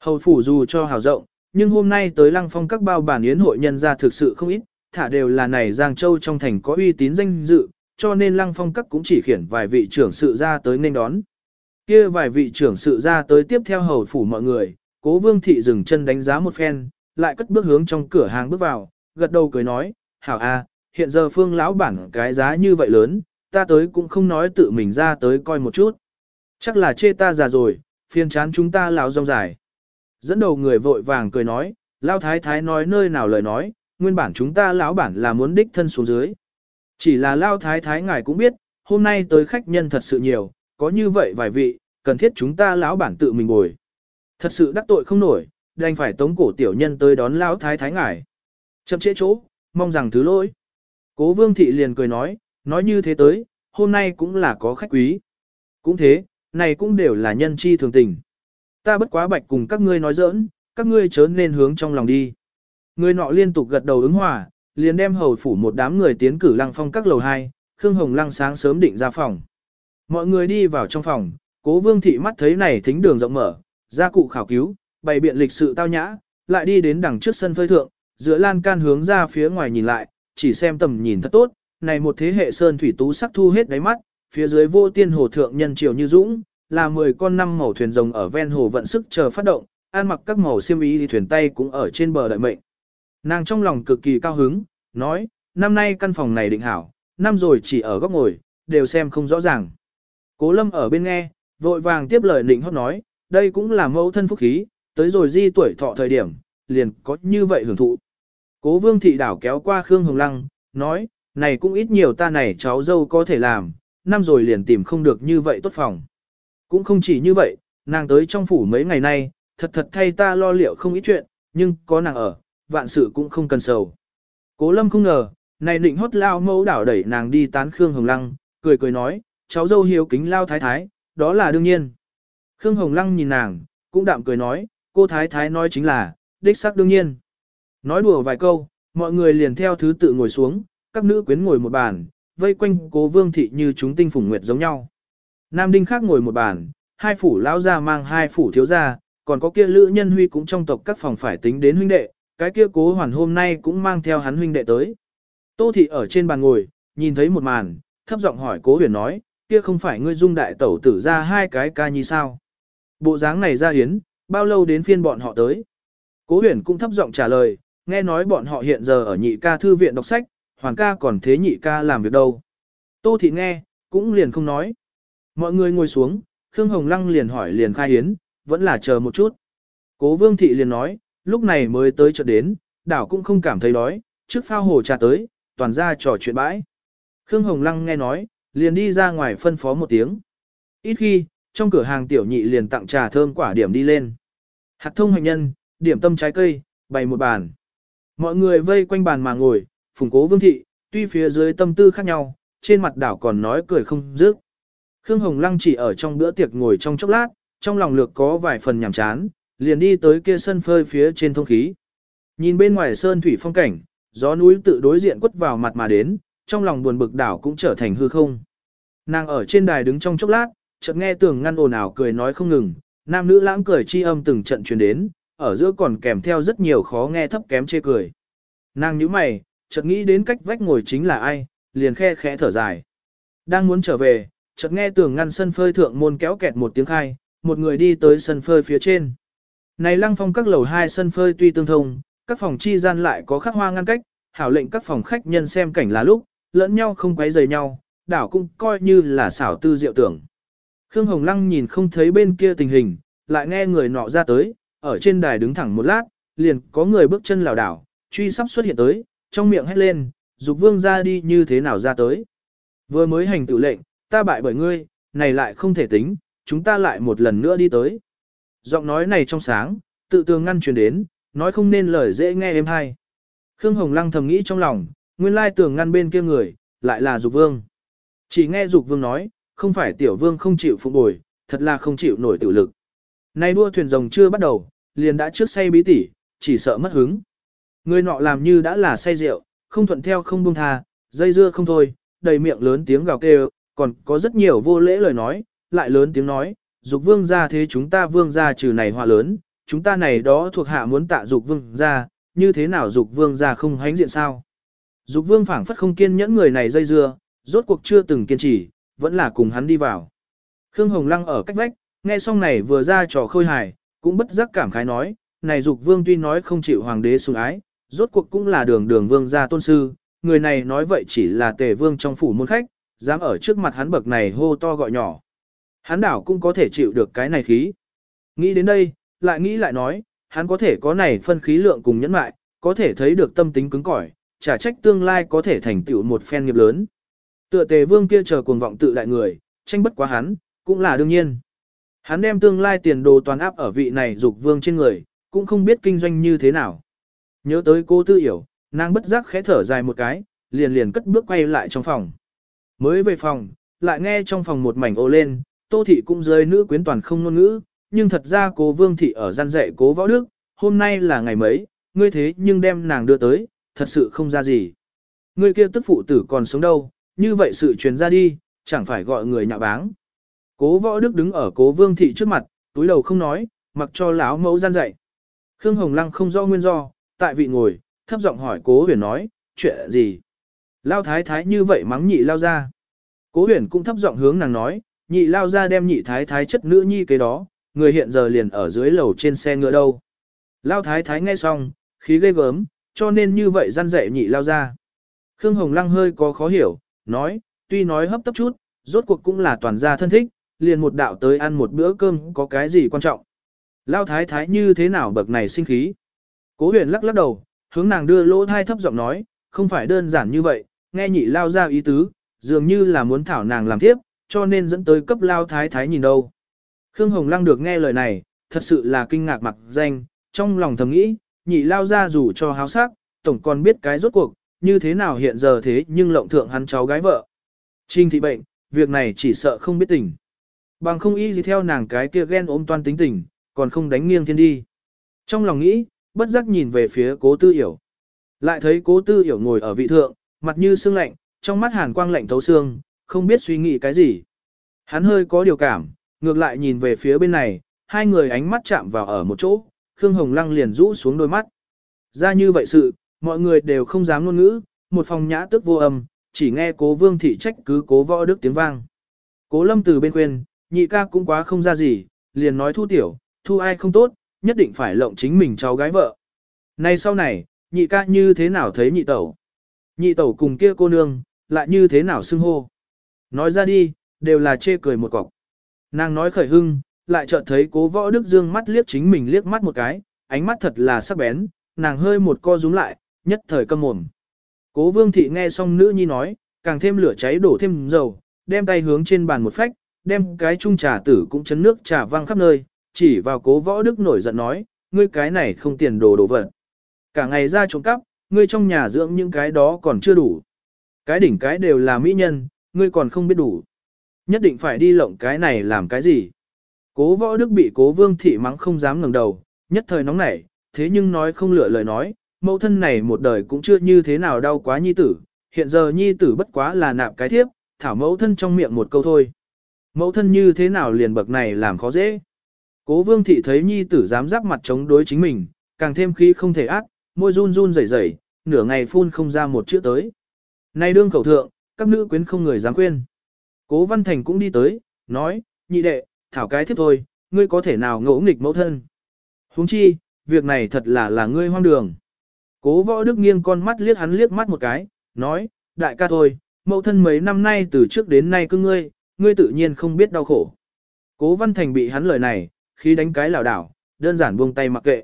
Hầu phủ dù cho hào rộng, nhưng hôm nay tới lăng phong các bao bản yến hội nhân ra thực sự không ít, thả đều là này Giang Châu trong thành có uy tín danh dự, cho nên lăng phong các cũng chỉ khiển vài vị trưởng sự ra tới nên đón. kia vài vị trưởng sự ra tới tiếp theo hầu phủ mọi người, cố vương thị dừng chân đánh giá một phen, lại cất bước hướng trong cửa hàng bước vào, gật đầu cười nói, hảo a, hiện giờ phương lão bản cái giá như vậy lớn, ta tới cũng không nói tự mình ra tới coi một chút. Chắc là chê ta già rồi, phiền chán chúng ta lão rong dài. Dẫn đầu người vội vàng cười nói, lão thái thái nói nơi nào lời nói, nguyên bản chúng ta lão bản là muốn đích thân xuống dưới. Chỉ là lão thái thái ngài cũng biết, hôm nay tới khách nhân thật sự nhiều, có như vậy vài vị, cần thiết chúng ta lão bản tự mình bồi. Thật sự đắc tội không nổi, đành phải tống cổ tiểu nhân tới đón lão thái thái ngài. Chậm trễ chỗ, mong rằng thứ lỗi. Cố vương thị liền cười nói, nói như thế tới, hôm nay cũng là có khách quý. Cũng thế, này cũng đều là nhân chi thường tình. Ta bất quá bạch cùng các ngươi nói giỡn, các ngươi chớ nên hướng trong lòng đi. Người nọ liên tục gật đầu ứng hòa, liền đem hầu phủ một đám người tiến cử lăng phong các lầu hai, Khương Hồng lăng sáng sớm định ra phòng. Mọi người đi vào trong phòng, cố vương thị mắt thấy này thính đường rộng mở, gia cụ khảo cứu, bày biện lịch sự tao nhã, lại đi đến đằng trước sân phơi thượng, giữa lan can hướng ra phía ngoài nhìn lại, chỉ xem tầm nhìn thật tốt, này một thế hệ sơn thủy tú sắc thu hết đáy mắt, phía dưới vô tiên hồ thượng nhân triều như dũng, là 10 con năm màu thuyền rồng ở ven hồ vận sức chờ phát động, an mặc các màu xiêm y thì thuyền tay cũng ở trên bờ đợi mệnh. Nàng trong lòng cực kỳ cao hứng, nói, năm nay căn phòng này định hảo, năm rồi chỉ ở góc ngồi, đều xem không rõ ràng. Cố lâm ở bên nghe, vội vàng tiếp lời định hót nói, đây cũng là mẫu thân phúc khí, tới rồi di tuổi thọ thời điểm, liền có như vậy hưởng thụ. Cố vương thị đảo kéo qua Khương Hồng Lăng, nói, này cũng ít nhiều ta này cháu dâu có thể làm, năm rồi liền tìm không được như vậy tốt phòng. Cũng không chỉ như vậy, nàng tới trong phủ mấy ngày nay, thật thật thay ta lo liệu không ít chuyện, nhưng có nàng ở, vạn sự cũng không cần sầu. Cố lâm không ngờ, này định hót lao mẫu đảo đẩy nàng đi tán Khương Hồng Lăng, cười cười nói, cháu dâu hiếu kính lao thái thái, đó là đương nhiên. Khương Hồng Lăng nhìn nàng, cũng đạm cười nói, cô thái thái nói chính là, đích xác đương nhiên. Nói đùa vài câu, mọi người liền theo thứ tự ngồi xuống, các nữ quyến ngồi một bàn, vây quanh cố vương thị như chúng tinh phùng nguyệt giống nhau. Nam đinh khác ngồi một bàn, hai phủ lão gia mang hai phủ thiếu gia, còn có kia lữ nhân huy cũng trong tộc các phòng phải tính đến huynh đệ, cái kia cố hoàn hôm nay cũng mang theo hắn huynh đệ tới. Tô thị ở trên bàn ngồi, nhìn thấy một màn, thấp giọng hỏi cố huyền nói, kia không phải ngươi dung đại tẩu tử ra hai cái ca nhi sao? Bộ dáng này ra hiến, bao lâu đến phiên bọn họ tới? Cố huyền cũng thấp giọng trả lời, nghe nói bọn họ hiện giờ ở nhị ca thư viện đọc sách, hoàng ca còn thế nhị ca làm việc đâu. Tô thị nghe, cũng liền không nói. Mọi người ngồi xuống, Khương Hồng Lăng liền hỏi liền khai hiến, vẫn là chờ một chút. Cố vương thị liền nói, lúc này mới tới chợ đến, đảo cũng không cảm thấy đói, trước phao hồ trà tới, toàn ra trò chuyện bãi. Khương Hồng Lăng nghe nói, liền đi ra ngoài phân phó một tiếng. Ít khi, trong cửa hàng tiểu nhị liền tặng trà thơm quả điểm đi lên. Hạt thông hành nhân, điểm tâm trái cây, bày một bàn. Mọi người vây quanh bàn mà ngồi, phùng cố vương thị, tuy phía dưới tâm tư khác nhau, trên mặt đảo còn nói cười không dứt. Khương Hồng Lăng chỉ ở trong bữa tiệc ngồi trong chốc lát, trong lòng lược có vài phần nhàm chán, liền đi tới kia sân phơi phía trên thông khí. Nhìn bên ngoài sơn thủy phong cảnh, gió núi tự đối diện quất vào mặt mà đến, trong lòng buồn bực đảo cũng trở thành hư không. Nàng ở trên đài đứng trong chốc lát, chợt nghe tường ngăn ồn ào cười nói không ngừng, nam nữ lãng cười chi âm từng trận truyền đến, ở giữa còn kèm theo rất nhiều khó nghe thấp kém chê cười. Nàng nhíu mày, chợt nghĩ đến cách vách ngồi chính là ai, liền khe khẽ thở dài. Đang muốn trở về, chợt nghe tường ngăn sân phơi thượng môn kéo kẹt một tiếng khai, một người đi tới sân phơi phía trên. Này lăng phong các lầu hai sân phơi tuy tương thông, các phòng chi gian lại có khắc hoa ngăn cách, hảo lệnh các phòng khách nhân xem cảnh là lúc, lẫn nhau không quấy rầy nhau, đảo cũng coi như là xảo tư diệu tưởng. Khương Hồng Lăng nhìn không thấy bên kia tình hình, lại nghe người nọ ra tới, ở trên đài đứng thẳng một lát, liền có người bước chân lảo đảo, truy sắp xuất hiện tới, trong miệng hét lên, dục vương ra đi như thế nào ra tới. Vừa mới hành tự lệnh, ta bại bởi ngươi, này lại không thể tính, chúng ta lại một lần nữa đi tới. Giọng nói này trong sáng, tự tường ngăn truyền đến, nói không nên lời dễ nghe êm hay. Khương Hồng Lăng thầm nghĩ trong lòng, nguyên lai tường ngăn bên kia người, lại là dục vương. Chỉ nghe dục vương nói, không phải tiểu vương không chịu phụ bồi, thật là không chịu nổi tự lực. Nay đua thuyền rồng chưa bắt đầu, liền đã trước say bí tỉ, chỉ sợ mất hứng. Người nọ làm như đã là say rượu, không thuận theo không buông tha, dây dưa không thôi, đầy miệng lớn tiếng gào kêu, còn có rất nhiều vô lễ lời nói, lại lớn tiếng nói, dục vương gia thế chúng ta vương gia trừ này hòa lớn, chúng ta này đó thuộc hạ muốn tạ dục vương gia, như thế nào dục vương gia không hánh diện sao? Dục vương phảng phất không kiên nhẫn người này dây dưa, rốt cuộc chưa từng kiên trì, vẫn là cùng hắn đi vào. Khương Hồng Lăng ở cách vách, nghe xong này vừa ra trò khôi hài, cũng bất giác cảm khái nói, này dục vương tuy nói không chịu hoàng đế sủng ái, rốt cuộc cũng là đường đường vương gia tôn sư, người này nói vậy chỉ là tề vương trong phủ môn khách, dám ở trước mặt hắn bậc này hô to gọi nhỏ. Hắn đảo cũng có thể chịu được cái này khí. Nghĩ đến đây, lại nghĩ lại nói, hắn có thể có này phân khí lượng cùng nhẫn mại, có thể thấy được tâm tính cứng cỏi, trả trách tương lai có thể thành tựu một phen nghiệp lớn. Tựa tề vương kia chờ cuồng vọng tự đại người, tranh bất quá hắn, cũng là đương nhiên. Hắn đem tương lai tiền đồ toàn áp ở vị này dục vương trên người, cũng không biết kinh doanh như thế nào. Nhớ tới cô tư hiểu, nàng bất giác khẽ thở dài một cái, liền liền cất bước quay lại trong phòng. Mới về phòng, lại nghe trong phòng một mảnh ô lên, tô thị cũng rơi nữ quyến toàn không ngôn ngữ, nhưng thật ra cố vương thị ở gian dạy cố võ đức, hôm nay là ngày mấy, ngươi thế nhưng đem nàng đưa tới, thật sự không ra gì. Ngươi kia tức phụ tử còn sống đâu, như vậy sự truyền ra đi, chẳng phải gọi người nhạ báng. Cố võ đức đứng ở cố vương thị trước mặt, túi đầu không nói, mặc cho lão mẫu gian dạy. Khương Hồng Lăng không do nguyên do, tại vị ngồi, thấp giọng hỏi cố huyền nói, chuyện gì? Lao thái thái như vậy mắng nhị lao ra. Cố huyền cũng thấp giọng hướng nàng nói, nhị lao ra đem nhị thái thái chất nữ nhi cái đó, người hiện giờ liền ở dưới lầu trên xe ngựa đâu. Lao thái thái nghe xong, khí ghê gớm, cho nên như vậy gian dạy nhị lao ra. Khương Hồng Lăng hơi có khó hiểu, nói, tuy nói hấp tấp chút, rốt cuộc cũng là toàn gia thân thích, liền một đạo tới ăn một bữa cơm có cái gì quan trọng. Lao thái thái như thế nào bậc này sinh khí. Cố huyền lắc lắc đầu, hướng nàng đưa lỗ thai thấp giọng nói, không phải đơn giản như vậy, nghe nhị lao ra ý tứ, dường như là muốn thảo nàng làm tiếp, cho nên dẫn tới cấp lao thái thái nhìn đâu. Khương Hồng Lăng được nghe lời này, thật sự là kinh ngạc mặc danh, trong lòng thầm nghĩ, nhị lao ra dù cho háo sắc, tổng còn biết cái rốt cuộc, như thế nào hiện giờ thế nhưng lộng thượng hắn cháu gái vợ. Trinh thị bệnh, việc này chỉ sợ không biết tình. Bằng không y gì theo nàng cái kia ghen ôm toan tính tình, còn không đánh nghiêng thiên đi. Trong lòng nghĩ, bất giác nhìn về phía cố tư hiểu. Lại thấy cố tư hiểu ngồi ở vị thượng, mặt như sương lạnh, trong mắt hàn quang lạnh thấu xương, không biết suy nghĩ cái gì. Hắn hơi có điều cảm, ngược lại nhìn về phía bên này, hai người ánh mắt chạm vào ở một chỗ, Khương Hồng Lăng liền rũ xuống đôi mắt. Ra như vậy sự, mọi người đều không dám ngôn ngữ, một phòng nhã tức vô âm, chỉ nghe cố vương thị trách cứ cố võ đức tiếng vang. Cố lâm từ bên khuyên, nhị ca cũng quá không ra gì, liền nói thu tiểu, thu ai không tốt, nhất định phải lộng chính mình cháu gái vợ. Nay sau này, nhị ca như thế nào thấy nhị tẩu? Nhị tẩu cùng kia cô nương, lại như thế nào xưng hô? Nói ra đi, đều là chê cười một cọc. Nàng nói khởi hưng, lại chợt thấy cố võ đức dương mắt liếc chính mình liếc mắt một cái, ánh mắt thật là sắc bén, nàng hơi một co rúm lại, nhất thời câm mồm. Cố vương thị nghe xong nữ nhi nói, càng thêm lửa cháy đổ thêm dầu, đem tay hướng trên bàn một phách, đem cái chung trà tử cũng chấn nước trà vang khắp nơi, chỉ vào cố võ đức nổi giận nói, ngươi cái này không tiền đồ đồ vật. Cả ngày ra trộm cắp, ngươi trong nhà dưỡng những cái đó còn chưa đủ. Cái đỉnh cái đều là mỹ nhân, ngươi còn không biết đủ. Nhất định phải đi lộng cái này làm cái gì. Cố võ đức bị cố vương thị mắng không dám ngẩng đầu, nhất thời nóng nảy, thế nhưng nói không lựa lời nói, mẫu thân này một đời cũng chưa như thế nào đau quá nhi tử, hiện giờ nhi tử bất quá là nạp cái thiếp, thảo mẫu thân trong miệng một câu thôi. Mẫu thân như thế nào liền bậc này làm khó dễ. Cố vương thị thấy nhi tử dám giáp mặt chống đối chính mình, càng thêm khí không thể ác, môi run run rẩy rẩy, nửa ngày phun không ra một chữ tới. Nay đương khẩu thượng, các nữ quyến không người dám khuyên. Cố văn thành cũng đi tới, nói, nhị đệ, thảo cái thiếp thôi, ngươi có thể nào ngỗ nghịch mẫu thân. huống chi, việc này thật là là ngươi hoang đường. Cố võ đức nghiêng con mắt liếc hắn liếc mắt một cái, nói, đại ca thôi, mẫu thân mấy năm nay từ trước đến nay cứ ngươi, ngươi tự nhiên không biết đau khổ. Cố văn thành bị hắn lời này, khi đánh cái lảo đảo, đơn giản buông tay mặc kệ.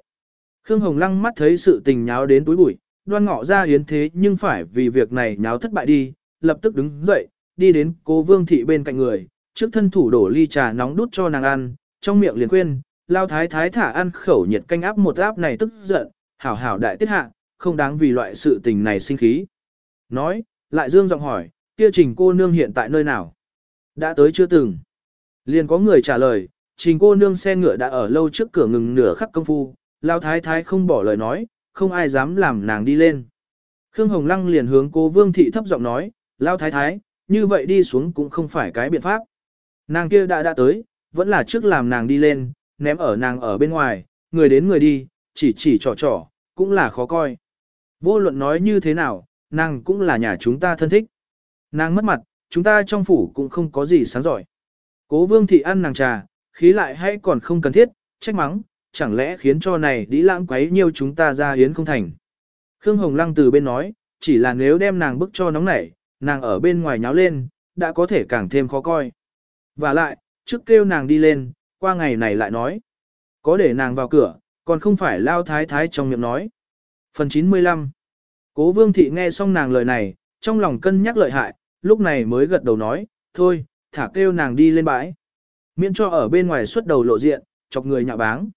Khương Hồng Lăng mắt thấy sự tình nháo đến túi bụi, đoan ngọ ra yến thế nhưng phải vì việc này nháo thất bại đi, lập tức đứng dậy, đi đến cố vương thị bên cạnh người, trước thân thủ đổ ly trà nóng đút cho nàng ăn, trong miệng liền khuyên, lao thái thái thả ăn khẩu nhiệt canh áp một áp này tức giận, hảo hảo đại tiết hạ, không đáng vì loại sự tình này sinh khí. Nói, lại dương giọng hỏi, kia trình cô nương hiện tại nơi nào? Đã tới chưa từng? Liền có người trả lời, trình cô nương xe ngựa đã ở lâu trước cửa ngừng nửa khắc công phu, lao thái thái không bỏ lời nói, không ai dám làm nàng đi lên. Khương Hồng Lăng liền hướng cô Vương Thị thấp giọng nói, lao thái thái, như vậy đi xuống cũng không phải cái biện pháp. Nàng kia đã đã tới, vẫn là trước làm nàng đi lên, ném ở nàng ở bên ngoài, người đến người đi, chỉ chỉ trò trò, cũng là khó coi. Vô luận nói như thế nào, nàng cũng là nhà chúng ta thân thích. Nàng mất mặt, chúng ta trong phủ cũng không có gì sáng giỏi. Cố vương thị ăn nàng trà, khí lại hay còn không cần thiết, trách mắng, chẳng lẽ khiến cho này đi lãng quấy nhiều chúng ta ra hiến không thành. Khương Hồng Lăng từ bên nói, chỉ là nếu đem nàng bức cho nóng nảy, nàng ở bên ngoài nháo lên, đã có thể càng thêm khó coi. Và lại, trước kêu nàng đi lên, qua ngày này lại nói. Có để nàng vào cửa, còn không phải lao thái thái trong miệng nói. Phần 95 Cố vương thị nghe xong nàng lời này, trong lòng cân nhắc lợi hại, lúc này mới gật đầu nói, thôi, thả kêu nàng đi lên bãi. Miễn cho ở bên ngoài suốt đầu lộ diện, chọc người nhạo báng.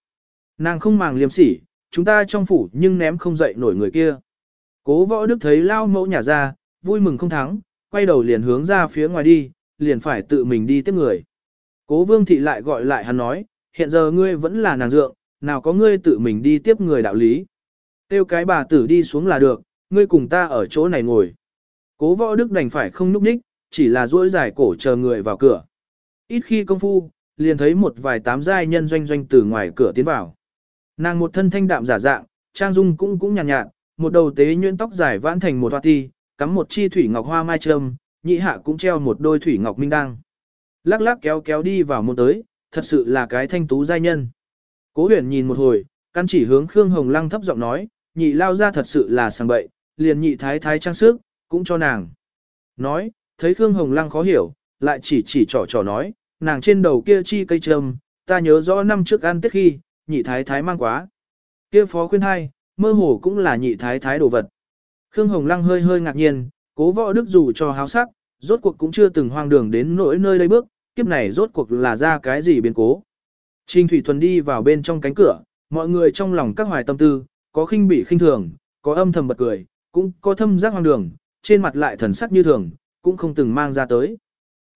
Nàng không màng liêm sỉ, chúng ta trong phủ nhưng ném không dậy nổi người kia. Cố võ đức thấy lao mẫu nhà ra, vui mừng không thắng, quay đầu liền hướng ra phía ngoài đi, liền phải tự mình đi tiếp người. Cố vương thị lại gọi lại hắn nói, hiện giờ ngươi vẫn là nàng dượng, nào có ngươi tự mình đi tiếp người đạo lý. Tiêu cái bà tử đi xuống là được, ngươi cùng ta ở chỗ này ngồi. Cố võ đức đành phải không núp ních, chỉ là duỗi dài cổ chờ người vào cửa. Ít khi công phu, liền thấy một vài tám giai nhân doanh doanh từ ngoài cửa tiến vào. Nàng một thân thanh đạm giả dạng, trang dung cũng cũng nhàn nhạt, nhạt, một đầu tế nhuyễn tóc dài vãn thành một hoa ti, cắm một chi thủy ngọc hoa mai trâm, nhị hạ cũng treo một đôi thủy ngọc minh đăng. Lắc lắc kéo kéo đi vào môn tới, thật sự là cái thanh tú giai nhân. Cố huyền nhìn một hồi, căn chỉ hướng Khương Hồng Lăng thấp giọng nói, nhị lao ra thật sự là sang bậy, liền nhị thái thái trang sức, cũng cho nàng. Nói, thấy Khương Hồng Lăng khó hiểu, lại chỉ chỉ trò trò nói, nàng trên đầu kia chi cây trâm, ta nhớ rõ năm trước ăn tết khi, nhị thái thái mang quá. Kia phó khuyên hai, mơ hồ cũng là nhị thái thái đồ vật. Khương Hồng Lăng hơi hơi ngạc nhiên, cố võ đức dù cho háo sắc, rốt cuộc cũng chưa từng hoang đường đến nỗi nơi đây bước, kiếp này rốt cuộc là ra cái gì biến cố. Trình Thủy Thuần đi vào bên trong cánh cửa, mọi người trong lòng các hoài tâm tư, có khinh bị khinh thường, có âm thầm bật cười, cũng có thâm giác hoang đường, trên mặt lại thần sắc như thường, cũng không từng mang ra tới.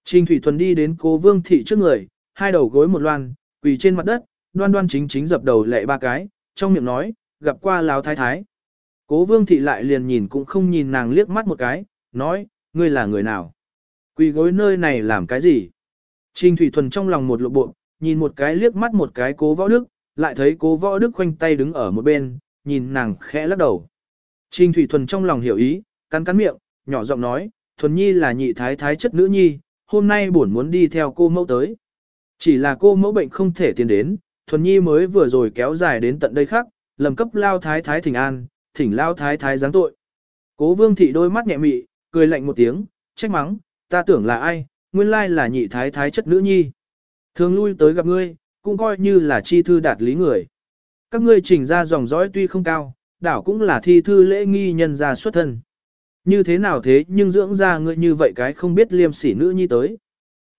Trình Thủy Thuần đi đến cố vương thị trước người, hai đầu gối một loan, quỳ trên mặt đất, đoan đoan chính chính dập đầu lệ ba cái, trong miệng nói, gặp qua Lão thái thái. Cố vương thị lại liền nhìn cũng không nhìn nàng liếc mắt một cái, nói, ngươi là người nào? Quỳ gối nơi này làm cái gì? Trình Thủy Thuần trong lòng một lộ bộ, nhìn một cái liếc mắt một cái cố võ đức, lại thấy cố võ đức khoanh tay đứng ở một bên, nhìn nàng khẽ lắc đầu. Trình Thủy Thuần trong lòng hiểu ý, cắn cắn miệng, nhỏ giọng nói, Thuần Nhi là nhị thái thái chất nữ nhi, hôm nay buồn muốn đi theo cô mẫu tới. Chỉ là cô mẫu bệnh không thể tiến đến, Thuần Nhi mới vừa rồi kéo dài đến tận đây khác, lầm cấp lao thái thái thỉnh an, thỉnh lao thái thái giáng tội. Cố vương thị đôi mắt nhẹ mị, cười lạnh một tiếng, trách mắng, ta tưởng là ai, nguyên lai là nhị thái thái chất nữ nhi. Thường lui tới gặp ngươi, cũng coi như là chi thư đạt lý người. Các ngươi chỉnh ra dòng dõi tuy không cao, đảo cũng là thi thư lễ nghi nhân gia xuất thân. Như thế nào thế nhưng dưỡng ra ngươi như vậy cái không biết liêm sỉ nữ nhi tới.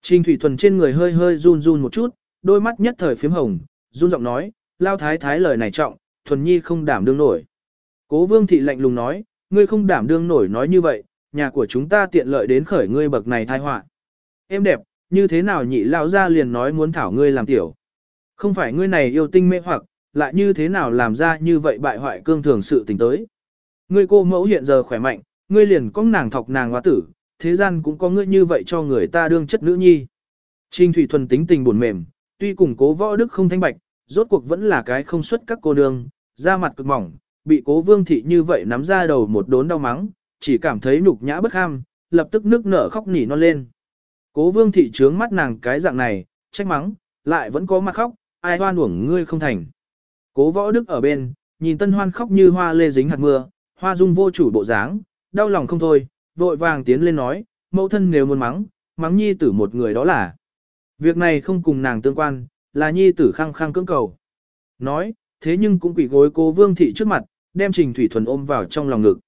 Trình Thủy Thuần trên người hơi hơi run run một chút, đôi mắt nhất thời phiếm hồng, run giọng nói, lao thái thái lời này trọng, Thuần Nhi không đảm đương nổi. Cố vương thị lạnh lùng nói, ngươi không đảm đương nổi nói như vậy, nhà của chúng ta tiện lợi đến khởi ngươi bậc này thai họa. Em đẹp, như thế nào nhị lão ra liền nói muốn thảo ngươi làm tiểu. Không phải ngươi này yêu tinh mê hoặc, lại như thế nào làm ra như vậy bại hoại cương thường sự tình tới. Ngươi cô mẫu hiện giờ khỏe mạnh, ngươi liền có nàng thọc nàng hóa tử, thế gian cũng có ngươi như vậy cho người ta đương chất nữ nhi. Trình Thủy Thuần tính tình buồn mềm, tuy cùng cố võ đức không thanh bạch, rốt cuộc vẫn là cái không xuất các cô nương, da mặt cực mỏng, bị cố vương thị như vậy nắm ra đầu một đốn đau mắng, chỉ cảm thấy nhục nhã bất ham, lập tức nước nở khóc nỉ non lên. Cố vương thị trướng mắt nàng cái dạng này, trách mắng, lại vẫn có mặt khóc, ai hoan uổng ngươi không thành. Cố võ đức ở bên, nhìn tân hoan khóc như hoa lê dính hạt mưa, hoa dung vô chủ bộ dáng, đau lòng không thôi, vội vàng tiến lên nói, mẫu thân nếu muốn mắng, mắng nhi tử một người đó là. Việc này không cùng nàng tương quan, là nhi tử khăng khăng cưỡng cầu. Nói, thế nhưng cũng quỷ gối cố vương thị trước mặt, đem trình thủy thuần ôm vào trong lòng ngực.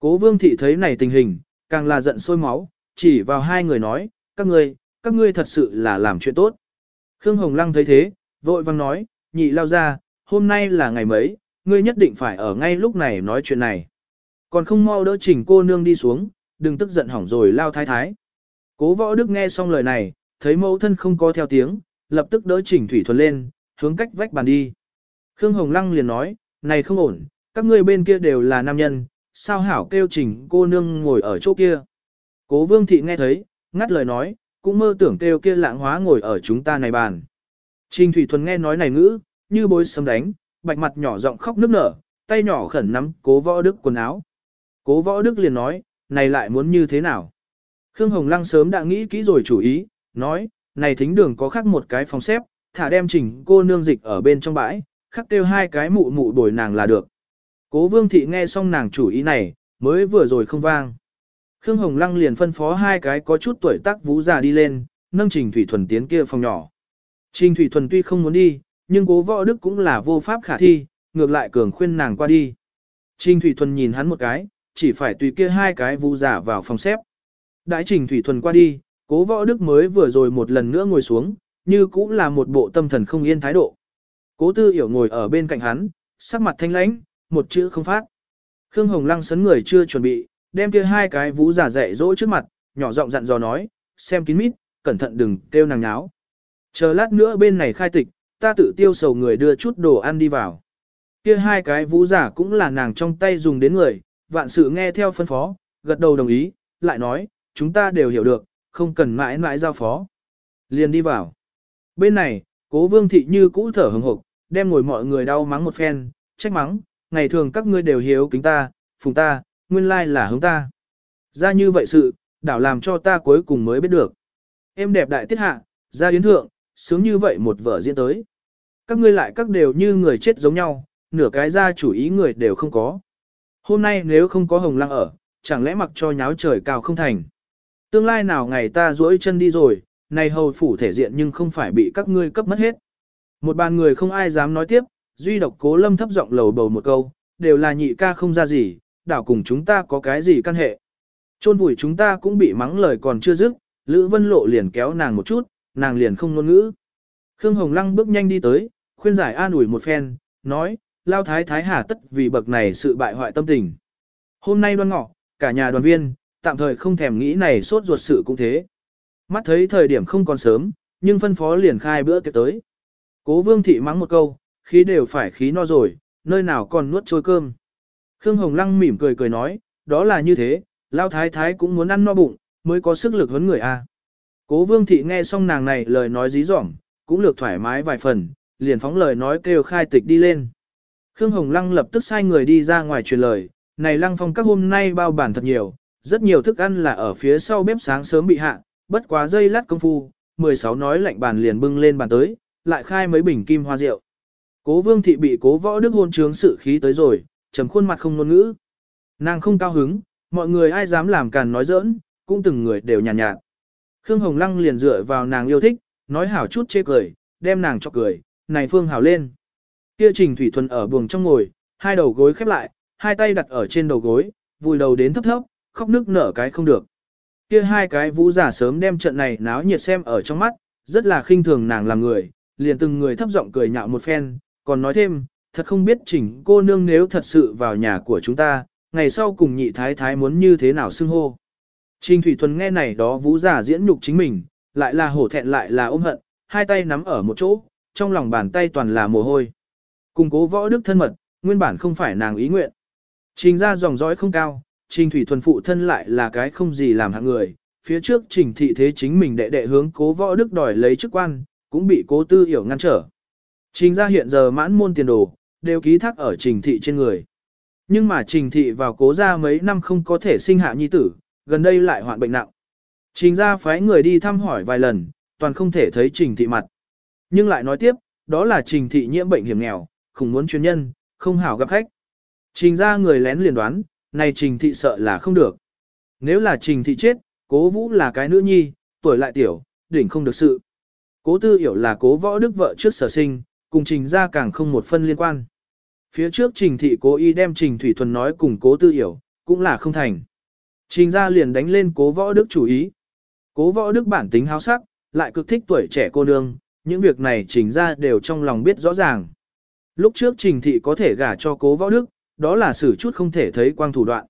Cố vương thị thấy này tình hình, càng là giận sôi máu, chỉ vào hai người nói, các ngươi, các ngươi thật sự là làm chuyện tốt. Khương Hồng Lăng thấy thế, vội vang nói, nhị lao ra, hôm nay là ngày mấy, ngươi nhất định phải ở ngay lúc này nói chuyện này. Còn không mau đỡ chỉnh cô nương đi xuống, đừng tức giận hỏng rồi lao thái thái. Cố võ đức nghe xong lời này, thấy mẫu thân không có theo tiếng, lập tức đỡ chỉnh thủy thuần lên, hướng cách vách bàn đi. Khương Hồng Lăng liền nói, này không ổn, các ngươi bên kia đều là nam nhân, sao hảo kêu chỉnh cô nương ngồi ở chỗ kia. Cố vương thị nghe thấy, ngắt lời nói, cũng mơ tưởng kêu kia lạng hóa ngồi ở chúng ta này bàn. Trình Thủy Thuần nghe nói này ngữ, như bối sấm đánh, bạch mặt nhỏ giọng khóc nức nở, tay nhỏ khẩn nắm cố võ đức quần áo. Cố võ đức liền nói, này lại muốn như thế nào? Khương Hồng Lăng sớm đã nghĩ kỹ rồi chủ ý, nói, này thính đường có khác một cái phòng xếp, thả đem trình cô nương dịch ở bên trong bãi, khắc kêu hai cái mụ mụ đổi nàng là được. Cố vương thị nghe xong nàng chủ ý này, mới vừa rồi không vang. Khương Hồng Lăng liền phân phó hai cái có chút tuổi tác vũ già đi lên, nâng Trình Thủy Thuần tiến kia phòng nhỏ. Trình Thủy Thuần tuy không muốn đi, nhưng cố võ đức cũng là vô pháp khả thi, ngược lại cường khuyên nàng qua đi. Trình Thủy Thuần nhìn hắn một cái, chỉ phải tùy kia hai cái vũ giả vào phòng xếp. Đãi Trình Thủy Thuần qua đi, cố võ đức mới vừa rồi một lần nữa ngồi xuống, như cũng là một bộ tâm thần không yên thái độ. Cố tư hiểu ngồi ở bên cạnh hắn, sắc mặt thanh lãnh, một chữ không phát. Khương Hồng Lăng sấn người chưa chuẩn bị, đem kia hai cái vũ giả dạy dỗ trước mặt, nhỏ giọng dặn dò nói, xem kín mít, cẩn thận đừng kêu nàng nháo. Chờ lát nữa bên này khai tịch, ta tự tiêu sầu người đưa chút đồ ăn đi vào. Kia hai cái vũ giả cũng là nàng trong tay dùng đến người, vạn sự nghe theo phân phó, gật đầu đồng ý, lại nói, chúng ta đều hiểu được, không cần mãi mãi giao phó. Liền đi vào. Bên này, cố vương thị như cũ thở hừng hực, đem ngồi mọi người đau mắng một phen, trách mắng, ngày thường các ngươi đều hiếu kính ta, phùng ta, nguyên lai là hướng ta. Ra như vậy sự, đảo làm cho ta cuối cùng mới biết được. Em đẹp đại tiết hạ, ra yến thượng, sướng như vậy một vở diễn tới. Các ngươi lại các đều như người chết giống nhau, nửa cái ra chủ ý người đều không có. Hôm nay nếu không có hồng lăng ở, chẳng lẽ mặc cho nháo trời cao không thành. Tương lai nào ngày ta duỗi chân đi rồi, này hầu phủ thể diện nhưng không phải bị các ngươi cấp mất hết. Một bàn người không ai dám nói tiếp, duy độc cố lâm thấp giọng lầu bầu một câu, đều là nhị ca không ra gì, đảo cùng chúng ta có cái gì căn hệ. Chôn vùi chúng ta cũng bị mắng lời còn chưa dứt, Lữ Vân Lộ liền kéo nàng một chút, nàng liền không ngôn ngữ. Khương Hồng Lăng bước nhanh đi tới, khuyên giải an ủi một phen, nói, lao thái thái hà tất vì bậc này sự bại hoại tâm tình. Hôm nay đoan ngọ, cả nhà đoàn viên, tạm thời không thèm nghĩ này sốt ruột sự cũng thế. Mắt thấy thời điểm không còn sớm, nhưng phân phó liền khai bữa tiệc tới. Cố vương thị mắng một câu, khí đều phải khí no rồi, nơi nào còn nuốt trôi cơm. Khương Hồng Lăng mỉm cười cười nói, đó là như thế, lao thái thái cũng muốn ăn no bụng, mới có sức lực huấn người a. Cố vương thị nghe xong nàng này lời nói dí dỏm, cũng lược thoải mái vài phần, liền phóng lời nói kêu khai tịch đi lên. Khương Hồng Lăng lập tức sai người đi ra ngoài truyền lời, này Lăng Phong các hôm nay bao bản thật nhiều, rất nhiều thức ăn là ở phía sau bếp sáng sớm bị hạ, bất quá dây lát công phu, 16 nói lạnh bàn liền bưng lên bàn tới, lại khai mấy bình kim hoa rượu. Cố vương thị bị cố võ đức hôn trướng sự khí tới rồi, trầm khuôn mặt không ngôn ngữ. Nàng không cao hứng, mọi người ai dám làm càn nói giỡn, cũng từng người đều nhàn nhạt, nhạt. Khương Hồng Lăng liền dựa vào nàng yêu thích, nói hảo chút chê cười, đem nàng cho cười, này phương hảo lên. Kia trình thủy thuần ở buồng trong ngồi, hai đầu gối khép lại, hai tay đặt ở trên đầu gối, vùi đầu đến thấp thấp, khóc nước nở cái không được. Kia hai cái vũ giả sớm đem trận này náo nhiệt xem ở trong mắt, rất là khinh thường nàng làm người, liền từng người thấp giọng cười nhạo một phen, còn nói thêm, thật không biết chỉnh cô nương nếu thật sự vào nhà của chúng ta, ngày sau cùng nhị thái thái muốn như thế nào xưng hô. Trình Thủy Thuần nghe này đó vũ giả diễn nhục chính mình, lại là hổ thẹn lại là ôm hận, hai tay nắm ở một chỗ, trong lòng bàn tay toàn là mồ hôi. Cùng cố võ đức thân mật, nguyên bản không phải nàng ý nguyện. Trình ra dòng dõi không cao, Trình Thủy Thuần phụ thân lại là cái không gì làm hạng người. Phía trước Trình Thị Thế chính mình đệ đệ hướng cố võ đức đòi lấy chức quan, cũng bị cố tư hiểu ngăn trở. Trình ra hiện giờ mãn môn tiền đồ, đều ký thác ở Trình Thị trên người. Nhưng mà Trình Thị vào cố ra mấy năm không có thể sinh hạ nhi tử, gần đây lại hoạn bệnh nặng. Trình ra phái người đi thăm hỏi vài lần, toàn không thể thấy Trình Thị mặt. Nhưng lại nói tiếp, đó là Trình Thị nhiễm bệnh hiểm nghèo, không muốn chuyên nhân, không hảo gặp khách. Trình ra người lén liền đoán, này Trình Thị sợ là không được. Nếu là Trình Thị chết, cố vũ là cái nữ nhi, tuổi lại tiểu, đỉnh không được sự. Cố tư hiểu là cố võ đức vợ trước sở sinh, cùng trình ra càng không một phân liên quan. Phía trước trình thị cố ý đem trình thủy thuần nói cùng cố tư hiểu, cũng là không thành. Trình ra liền đánh lên cố võ đức chủ ý. Cố võ đức bản tính háo sắc, lại cực thích tuổi trẻ cô nương, những việc này trình ra đều trong lòng biết rõ ràng. Lúc trước trình thị có thể gả cho cố võ đức, đó là xử chút không thể thấy quang thủ đoạn.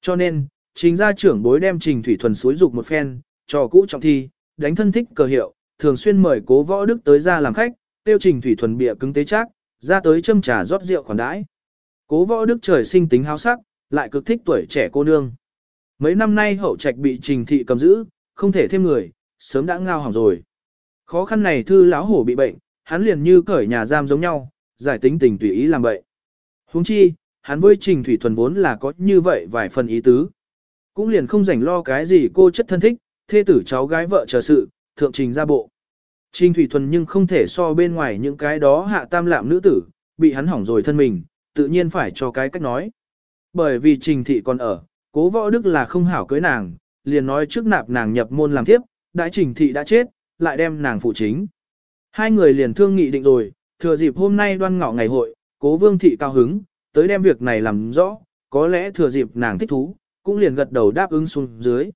Cho nên, trình gia trưởng bối đem trình thủy thuần suối dục một phen, cho cũ trọng thi, đánh thân thích cờ hiệu, thường xuyên mời cố võ đức tới ra làm khách, tiêu trình thủy thuần bịa cứng tế chắc, ra tới châm trà rót rượu khoản đãi. Cố võ đức trời sinh tính háo sắc, lại cực thích tuổi trẻ cô nương. Mấy năm nay hậu trạch bị trình thị cầm giữ, không thể thêm người, sớm đã ngao hỏng rồi. Khó khăn này thư lão hổ bị bệnh, hắn liền như cởi nhà giam giống nhau, giải tính tình tùy ý làm vậy. Huống chi, hắn với Trình Thủy Thuần vốn là có như vậy vài phần ý tứ. Cũng liền không rảnh lo cái gì cô chất thân thích, thê tử cháu gái vợ chờ sự, thượng trình ra bộ. Trình Thủy Thuần nhưng không thể so bên ngoài những cái đó hạ tam lạm nữ tử, bị hắn hỏng rồi thân mình, tự nhiên phải cho cái cách nói. Bởi vì Trình Thị còn ở, cố võ đức là không hảo cưới nàng, liền nói trước nạp nàng nhập môn làm tiếp, đại Trình Thị đã chết, lại đem nàng phụ chính. Hai người liền thương nghị định rồi, thừa dịp hôm nay đoan ngọ ngày hội, cố vương thị cao hứng, tới đem việc này làm rõ, có lẽ thừa dịp nàng thích thú, cũng liền gật đầu đáp ứng xuống dưới.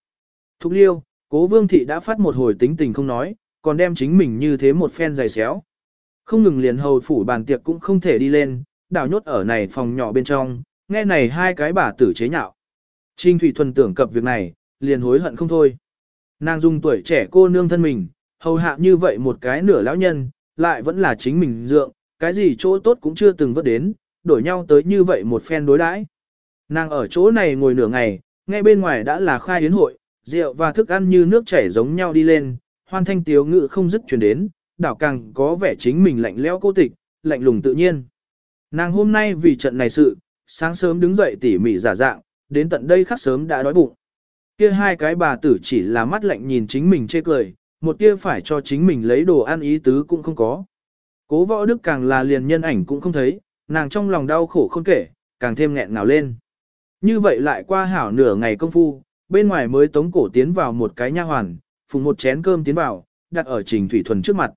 Thúc liêu, cố vương thị đã phát một hồi tính tình không nói, còn đem chính mình như thế một phen giày xéo. Không ngừng liền hầu phủ bàn tiệc cũng không thể đi lên, đảo nhốt ở này phòng nhỏ bên trong, nghe này hai cái bà tử chế nhạo. Trinh Thủy Thuần tưởng cập việc này, liền hối hận không thôi. Nàng dùng tuổi trẻ cô nương thân mình, hầu hạ như vậy một cái nửa lão nhân, lại vẫn là chính mình dượng, cái gì chỗ tốt cũng chưa từng vớt đến, đổi nhau tới như vậy một phen đối đãi. Nàng ở chỗ này ngồi nửa ngày, ngay bên ngoài đã là khai yến hội, rượu và thức ăn như nước chảy giống nhau đi lên, hoan thanh tiếu ngự không dứt chuyển đến, đảo càng có vẻ chính mình lạnh lẽo cô tịch, lạnh lùng tự nhiên. Nàng hôm nay vì trận này sự, sáng sớm đứng dậy tỉ mỉ giả dạng, đến tận đây khắc sớm đã đói bụng. Kia hai cái bà tử chỉ là mắt lạnh nhìn chính mình chê cười, một tia phải cho chính mình lấy đồ ăn ý tứ cũng không có. Cố võ đức càng là liền nhân ảnh cũng không thấy, nàng trong lòng đau khổ không kể, càng thêm nghẹn ngào lên. Như vậy lại qua hảo nửa ngày công phu, bên ngoài mới tống cổ tiến vào một cái nha hoàn, phùng một chén cơm tiến vào, đặt ở Trình Thủy Thuần trước mặt.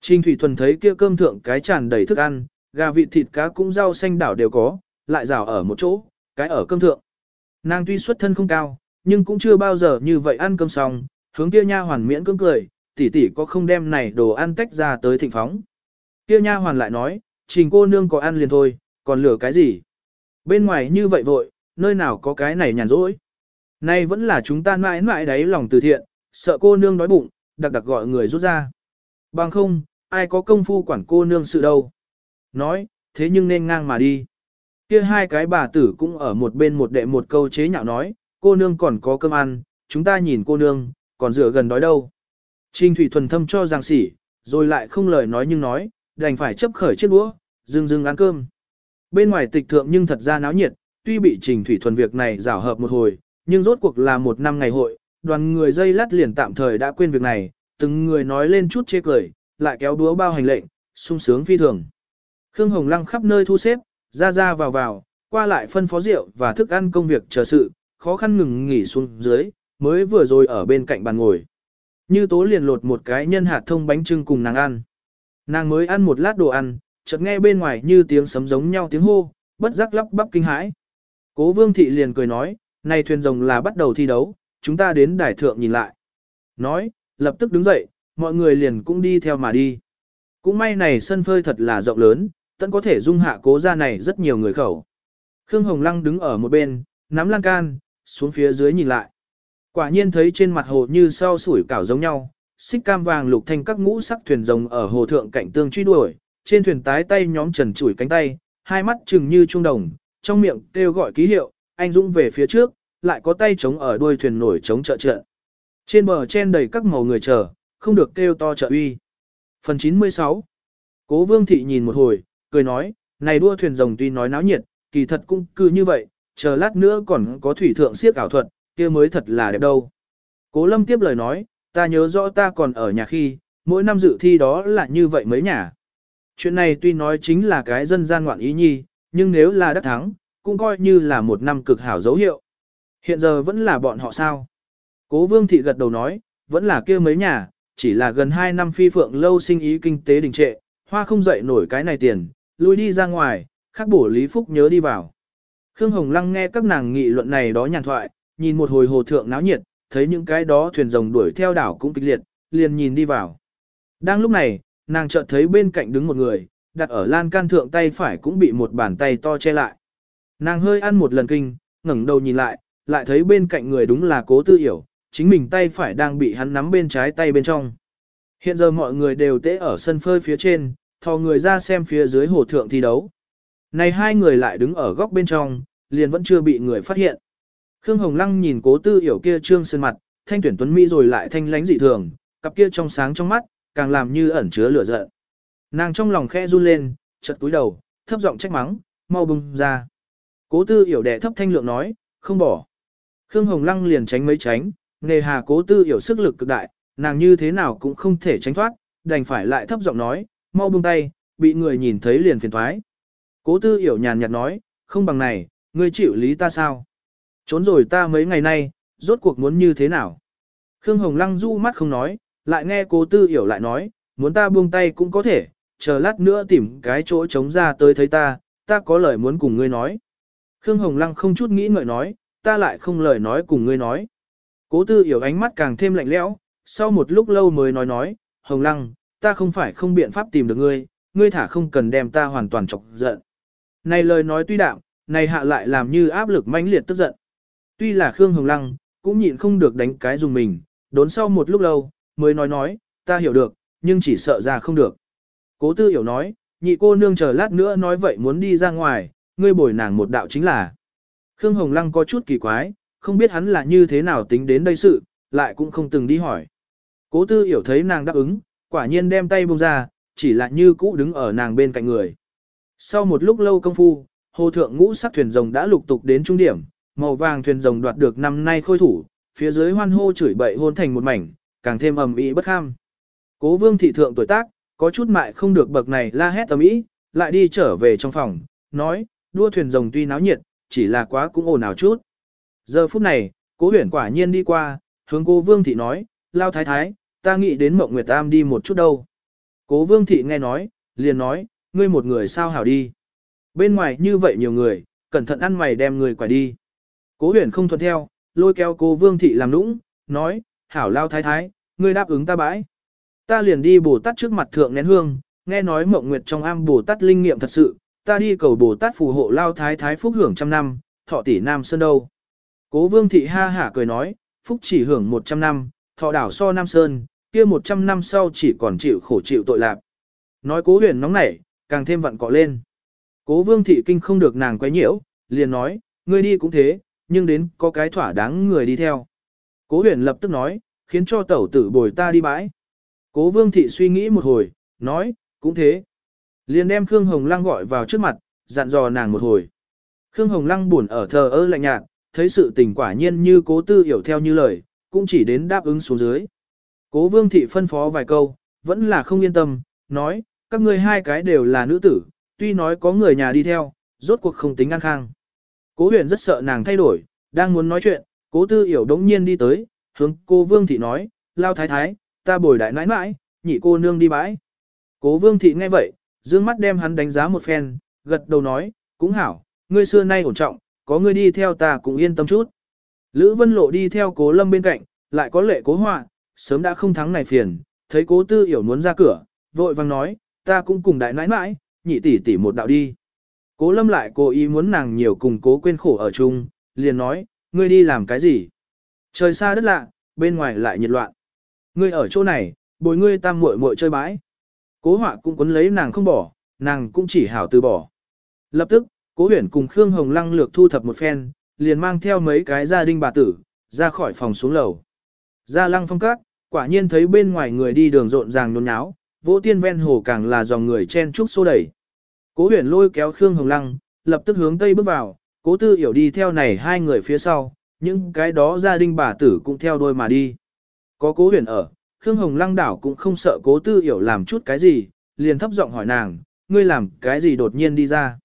Trình Thủy Thuần thấy kia cơm thượng cái tràn đầy thức ăn, gà vịt thịt cá cũng rau xanh đảo đều có, lại rào ở một chỗ, cái ở cơm thượng. Nàng tuy xuất thân không cao, nhưng cũng chưa bao giờ như vậy ăn cơm xong, hướng kia nha hoàn miễn cưỡng cười, tỷ tỷ có không đem này đồ ăn tách ra tới thịnh phóng. Kia nha hoàn lại nói, trình cô nương có ăn liền thôi, còn lửa cái gì? Bên ngoài như vậy vội, nơi nào có cái này nhàn rỗi. Nay vẫn là chúng ta mãi mãi đáy lòng từ thiện, sợ cô nương đói bụng, đặc đặc gọi người rút ra. Bằng không, ai có công phu quản cô nương sự đâu. Nói, thế nhưng nên ngang mà đi. Kia hai cái bà tử cũng ở một bên một đệ một câu chế nhạo nói, cô nương còn có cơm ăn, chúng ta nhìn cô nương, còn dựa gần đói đâu. Trình Thủy Thuần thâm cho giang sỉ, rồi lại không lời nói nhưng nói, đành phải chấp khởi chiếc đũa, dừng dừng ăn cơm. Bên ngoài tịch thượng nhưng thật ra náo nhiệt, tuy bị Trình Thủy Thuần việc này rảo hợp một hồi, nhưng rốt cuộc là một năm ngày hội, đoàn người dây lát liền tạm thời đã quên việc này, từng người nói lên chút chê cười, lại kéo đũa bao hành lệnh, sung sướng phi thường. Khương Hồng Lăng khắp nơi thu xếp, ra ra vào vào, qua lại phân phó rượu và thức ăn công việc chờ sự, khó khăn ngừng nghỉ xuống dưới, mới vừa rồi ở bên cạnh bàn ngồi. Như tố liền lột một cái nhân hạt thông bánh trưng cùng nàng ăn. Nàng mới ăn một lát đồ ăn, chợt nghe bên ngoài như tiếng sấm giống nhau tiếng hô, bất giác lắp bắp kinh hãi. Cố vương thị liền cười nói, này thuyền rồng là bắt đầu thi đấu, chúng ta đến đài thượng nhìn lại. Nói, lập tức đứng dậy, mọi người liền cũng đi theo mà đi. Cũng may này sân phơi thật là rộng lớn, tận có thể dung hạ cố ra này rất nhiều người khẩu. Khương Hồng Lăng đứng ở một bên, nắm lan can, xuống phía dưới nhìn lại. Quả nhiên thấy trên mặt hồ như sau sủi cảo giống nhau, xích cam vàng lục thanh các ngũ sắc thuyền rồng ở hồ thượng cạnh tương truy đuổi, trên thuyền tái tay nhóm trần chủi cánh tay, hai mắt trừng như trung đồng, trong miệng kêu gọi ký hiệu, anh dũng về phía trước, lại có tay chống ở đuôi thuyền nổi chống trợ trợ. Trên bờ chen đầy các màu người chờ, không được kêu to trợ uy. Phần 96 Cố vương thị nhìn một hồi, cười nói, này đua thuyền rồng tuy nói náo nhiệt, kỳ thật cũng cứ như vậy, chờ lát nữa còn có thủy thượng siếc ảo thuật, kia mới thật là đẹp đâu. Cố lâm tiếp lời nói, ta nhớ rõ ta còn ở nhà khi, mỗi năm dự thi đó là như vậy mấy nhà. Chuyện này tuy nói chính là cái dân gian ngoạn ý nhi, nhưng nếu là đắc thắng, cũng coi như là một năm cực hảo dấu hiệu. Hiện giờ vẫn là bọn họ sao? Cố vương thị gật đầu nói, vẫn là kia mấy nhà, chỉ là gần 2 năm phi phượng lâu sinh ý kinh tế đình trệ, hoa không dậy nổi cái này tiền, lui đi ra ngoài, khắc bổ Lý Phúc nhớ đi vào. Khương Hồng Lăng nghe các nàng nghị luận này đó nhàn thoại, nhìn một hồi hồ thượng náo nhiệt, thấy những cái đó thuyền rồng đuổi theo đảo cũng kịch liệt, liền nhìn đi vào. Đang lúc này, nàng chợt thấy bên cạnh đứng một người, đặt ở lan can thượng tay phải cũng bị một bàn tay to che lại. Nàng hơi ăn một lần kinh, ngẩng đầu nhìn lại, lại thấy bên cạnh người đúng là cố tư hiểu, chính mình tay phải đang bị hắn nắm bên trái tay bên trong. Hiện giờ mọi người đều tễ ở sân phơi phía trên, thò người ra xem phía dưới hồ thượng thi đấu. Này hai người lại đứng ở góc bên trong, liền vẫn chưa bị người phát hiện. Khương Hồng Lăng nhìn cố tư hiểu kia trương sơn mặt, thanh tuyển tuấn mỹ rồi lại thanh lánh dị thường, cặp kia trong sáng trong mắt, càng làm như ẩn chứa lửa giận. Nàng trong lòng khẽ run lên, chợt cúi đầu, thấp giọng trách mắng, mau bùng ra. Cố tư hiểu đẻ thấp thanh lượng nói, không bỏ. Khương Hồng Lăng liền tránh mấy tránh, nề hà cố tư hiểu sức lực cực đại, nàng như thế nào cũng không thể tránh thoát, đành phải lại thấp giọng nói, mau buông tay, bị người nhìn thấy liền phiền thoái. Cố tư hiểu nhàn nhạt nói, không bằng này, ngươi chịu lý ta sao? Trốn rồi ta mấy ngày nay, rốt cuộc muốn như thế nào? Khương Hồng Lăng du mắt không nói, lại nghe cố tư hiểu lại nói, muốn ta buông tay cũng có thể, chờ lát nữa tìm cái chỗ trống ra tới thấy ta, ta có lời muốn cùng ngươi nói. Khương Hồng Lăng không chút nghĩ ngợi nói, ta lại không lời nói cùng ngươi nói. Cố tư hiểu ánh mắt càng thêm lạnh lẽo, sau một lúc lâu mới nói nói, Hồng Lăng, ta không phải không biện pháp tìm được ngươi, ngươi thả không cần đem ta hoàn toàn chọc giận. Này lời nói tuy đạm, này hạ lại làm như áp lực mãnh liệt tức giận. Tuy là Khương Hồng Lăng, cũng nhịn không được đánh cái dùng mình, đốn sau một lúc lâu, mới nói nói, ta hiểu được, nhưng chỉ sợ ra không được. Cố tư hiểu nói, nhị cô nương chờ lát nữa nói vậy muốn đi ra ngoài, ngươi bồi nàng một đạo chính là. Khương Hồng Lăng có chút kỳ quái, không biết hắn là như thế nào tính đến đây sự, lại cũng không từng đi hỏi. Cố tư hiểu thấy nàng đáp ứng, quả nhiên đem tay buông ra, chỉ là như cũ đứng ở nàng bên cạnh người. Sau một lúc lâu công phu, hồ thượng ngũ sắc thuyền rồng đã lục tục đến trung điểm, màu vàng thuyền rồng đoạt được năm nay khôi thủ, phía dưới hoan hô chửi bậy hôn thành một mảnh, càng thêm ầm ĩ bất kham. Cố vương thị thượng tuổi tác, có chút mại không được bậc này la hét ầm ĩ, lại đi trở về trong phòng, nói, đua thuyền rồng tuy náo nhiệt, chỉ là quá cũng ồn ào chút. Giờ phút này, cố huyền quả nhiên đi qua, hướng cố vương thị nói, lao thái thái, ta nghĩ đến mộng nguyệt tam đi một chút đâu. Cố vương thị nghe nói, liền nói, ngươi một người sao hảo đi. Bên ngoài như vậy nhiều người, cẩn thận ăn mày đem người quả đi. Cố huyền không thuận theo, lôi kéo cố vương thị làm nũng, nói, hảo lao thái thái, ngươi đáp ứng ta bãi. Ta liền đi Bồ Tát trước mặt thượng nén hương, nghe nói mộng nguyệt trong am Bồ Tát linh nghiệm thật sự, ta đi cầu Bồ Tát phù hộ lao thái thái phúc hưởng trăm năm, thọ tỷ nam sơn đâu. Cố vương thị ha hả cười nói, phúc chỉ hưởng một trăm năm, thọ đảo so nam sơn, kia một trăm năm sau chỉ còn chịu khổ chịu tội lạc. Nói cố huyền nóng nảy, càng thêm vặn cọ lên. Cố vương thị kinh không được nàng quấy nhiễu, liền nói, ngươi đi cũng thế, nhưng đến có cái thỏa đáng người đi theo. Cố huyền lập tức nói, khiến cho tẩu tử bồi ta đi bãi. Cố vương thị suy nghĩ một hồi, nói, cũng thế. Liền đem Khương Hồng Lăng gọi vào trước mặt, dặn dò nàng một hồi. Khương Hồng Lăng buồn ở thờ ơ lạnh nhạt, thấy sự tình quả nhiên như cố tư hiểu theo như lời, cũng chỉ đến đáp ứng xuống dưới. Cố vương thị phân phó vài câu, vẫn là không yên tâm, nói, các ngươi hai cái đều là nữ tử, tuy nói có người nhà đi theo, rốt cuộc không tính an khang. Cố huyền rất sợ nàng thay đổi, đang muốn nói chuyện, cố tư hiểu đống nhiên đi tới, hướng cô vương thị nói, lao thái thái, ta bồi đại nãi nãi, nhị cô nương đi bãi. Cố vương thị nghe vậy, dương mắt đem hắn đánh giá một phen, gật đầu nói, cũng hảo, ngươi xưa nay ổn trọng, có ngươi đi theo ta cũng yên tâm chút. Lữ Vân Lộ đi theo cố lâm bên cạnh, lại có lệ cố họa, sớm đã không thắng này phiền, thấy cố tư hiểu muốn ra cửa, vội vàng nói, ta cũng cùng đại nãi nãi, nhị tỷ tỷ một đạo đi. Cố lâm lại cố ý muốn nàng nhiều cùng cố quên khổ ở chung, liền nói, ngươi đi làm cái gì? Trời xa đất lạ, bên ngoài lại nhiệt loạn. Ngươi ở chỗ này, bồi ngươi tam muội muội chơi bãi. Cố họa cũng quấn lấy nàng không bỏ, nàng cũng chỉ hảo từ bỏ. Lập tức, cố huyển cùng Khương Hồng Lăng lược thu thập một phen, liền mang theo mấy cái gia đình bà tử, ra khỏi phòng xuống lầu. Ra lăng phong cát, quả nhiên thấy bên ngoài người đi đường rộn ràng nôn nháo, vỗ tiên ven hồ càng là dòng người chen trúc xô đẩy. Cố huyền lôi kéo Khương Hồng Lăng, lập tức hướng tây bước vào, cố tư hiểu đi theo này hai người phía sau, những cái đó gia đình bà tử cũng theo đôi mà đi. Có cố huyền ở, Khương Hồng Lăng đảo cũng không sợ cố tư hiểu làm chút cái gì, liền thấp giọng hỏi nàng, ngươi làm cái gì đột nhiên đi ra.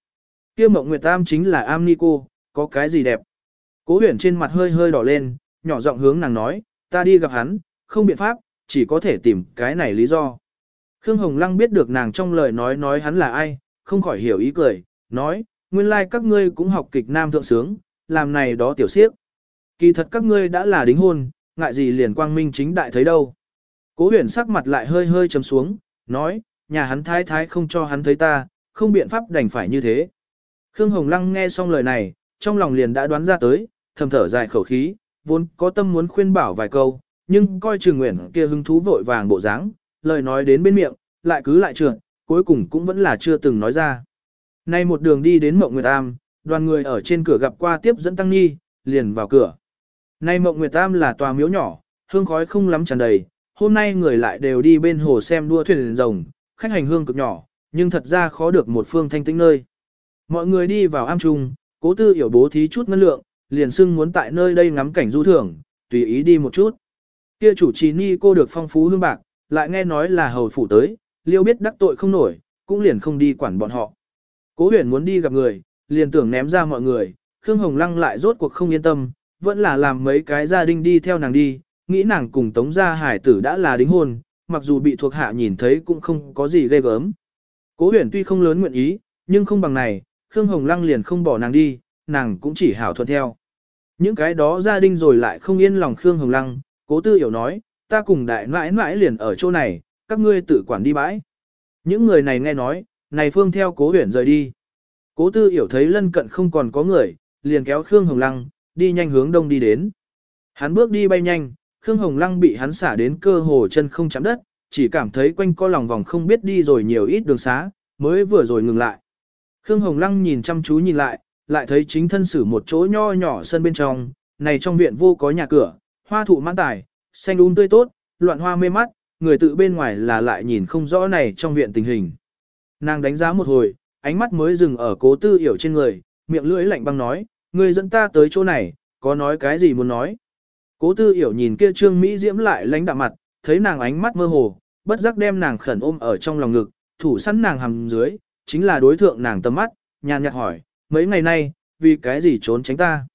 kia mộng nguyệt tam chính là am ni cô, có cái gì đẹp. Cố huyền trên mặt hơi hơi đỏ lên, nhỏ giọng hướng nàng nói, ta đi gặp hắn, không biện pháp, chỉ có thể tìm cái này lý do. Khương Hồng Lăng biết được nàng trong lời nói nói hắn là ai, không khỏi hiểu ý cười, nói, nguyên lai like các ngươi cũng học kịch nam thượng sướng, làm này đó tiểu siếp. Kỳ thật các ngươi đã là đính hôn, ngại gì liền quang minh chính đại thấy đâu. Cố huyền sắc mặt lại hơi hơi chấm xuống, nói, nhà hắn thái thái không cho hắn thấy ta, không biện pháp đành phải như thế. Khương Hồng Lăng nghe xong lời này, trong lòng liền đã đoán ra tới, thầm thở dài khẩu khí, vốn có tâm muốn khuyên bảo vài câu, nhưng coi trường Nguyễn kia hứng thú vội vàng bộ dáng, lời nói đến bên miệng, lại cứ lại trượt, cuối cùng cũng vẫn là chưa từng nói ra. Nay một đường đi đến Mộng Nguyệt tam, đoàn người ở trên cửa gặp qua tiếp dẫn Tăng ni, liền vào cửa. Nay Mộng Nguyệt tam là tòa miếu nhỏ, hương khói không lắm tràn đầy, hôm nay người lại đều đi bên hồ xem đua thuyền rồng, khách hành hương cực nhỏ, nhưng thật ra khó được một phương thanh tĩnh nơi. Mọi người đi vào am trung, cố tư hiểu bố thí chút ngân lượng, liền xưng muốn tại nơi đây ngắm cảnh du thưởng, tùy ý đi một chút. Kia chủ trì ni cô được phong phú hương bạc, lại nghe nói là hầu phủ tới, liêu biết đắc tội không nổi, cũng liền không đi quản bọn họ. Cố huyền muốn đi gặp người, liền tưởng ném ra mọi người, Khương Hồng Lăng lại rốt cuộc không yên tâm, vẫn là làm mấy cái gia đình đi theo nàng đi, nghĩ nàng cùng Tống Gia Hải tử đã là đính hôn, mặc dù bị thuộc hạ nhìn thấy cũng không có gì ghê gớm. Cố huyền tuy không lớn nguyện ý, nhưng không bằng này, Khương Hồng Lăng liền không bỏ nàng đi, nàng cũng chỉ hảo thuận theo. Những cái đó gia đình rồi lại không yên lòng Khương Hồng Lăng, cố tư hiểu nói, ta cùng đại nãi nãi liền ở chỗ này, các ngươi tự quản đi bãi. Những người này nghe nói, này phương theo cố huyền rời đi. Cố tư hiểu thấy lân cận không còn có người, liền kéo Khương Hồng Lăng, đi nhanh hướng đông đi đến. Hắn bước đi bay nhanh, Khương Hồng Lăng bị hắn xả đến cơ hồ chân không chạm đất, chỉ cảm thấy quanh co lòng vòng không biết đi rồi nhiều ít đường xá, mới vừa rồi ngừng lại. Khương Hồng Lăng nhìn chăm chú nhìn lại, lại thấy chính thân xử một chỗ nho nhỏ sân bên trong, này trong viện vô có nhà cửa, hoa thụ mãn tài, xanh um tươi tốt, loạn hoa mê mắt, người tự bên ngoài là lại nhìn không rõ này trong viện tình hình. Nàng đánh giá một hồi, ánh mắt mới dừng ở cố tư hiểu trên người, miệng lưỡi lạnh băng nói, người dẫn ta tới chỗ này, có nói cái gì muốn nói. Cố tư hiểu nhìn kia trương Mỹ diễm lại lánh đạm mặt, thấy nàng ánh mắt mơ hồ, bất giác đem nàng khẩn ôm ở trong lòng ngực, thủ sẵn nàng hầm dưới, chính là đối thượng nàng tầm mắt, nhàn nhạt hỏi, mấy ngày nay, vì cái gì trốn tránh ta.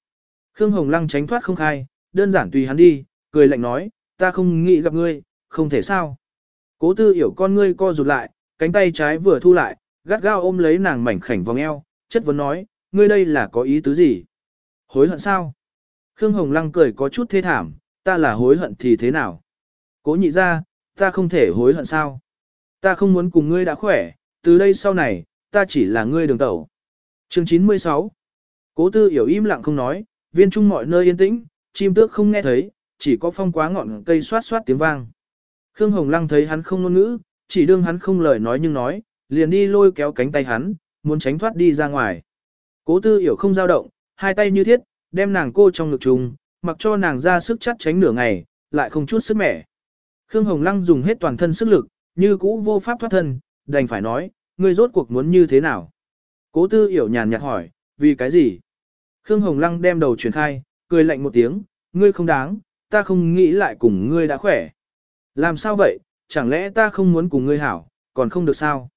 Khương Hồng Lăng tránh thoát không khai, đơn giản tùy hắn đi, cười lạnh nói, ta không nghĩ gặp ngươi, không thể sao. Cố tư hiểu con ngươi co rụt lại, cánh tay trái vừa thu lại, gắt gao ôm lấy nàng mảnh khảnh vòng eo, chất vấn nói, ngươi đây là có ý tứ gì? Hối hận sao? Khương Hồng Lăng cười có chút thê thảm, ta là hối hận thì thế nào? Cố nhị ra, ta không thể hối hận sao? Ta không muốn cùng ngươi đã khỏe, từ đây sau này, ta chỉ là ngươi đường tẩu. Chương 96 Cố tư hiểu im lặng không nói, viên trung mọi nơi yên tĩnh, chim tước không nghe thấy, chỉ có phong quá ngọn cây xoát xoát tiếng vang. Khương Hồng Lăng thấy hắn không ngôn ngữ, chỉ đương hắn không lời nói nhưng nói, liền đi lôi kéo cánh tay hắn, muốn tránh thoát đi ra ngoài. Cố tư hiểu không dao động, hai tay như thiết, đem nàng cô trong ngực trùng, mặc cho nàng ra sức chắt tránh nửa ngày, lại không chút sức mẻ. Khương Hồng Lăng dùng hết toàn thân sức lực, như cũ vô pháp thoát thân, đành phải nói, ngươi rốt cuộc muốn như thế nào? Cố tư hiểu nhàn nhạt hỏi, vì cái gì? Khương Hồng Lăng đem đầu chuyển khai, cười lạnh một tiếng, ngươi không đáng, ta không nghĩ lại cùng ngươi đã khỏe. Làm sao vậy, chẳng lẽ ta không muốn cùng ngươi hảo, còn không được sao?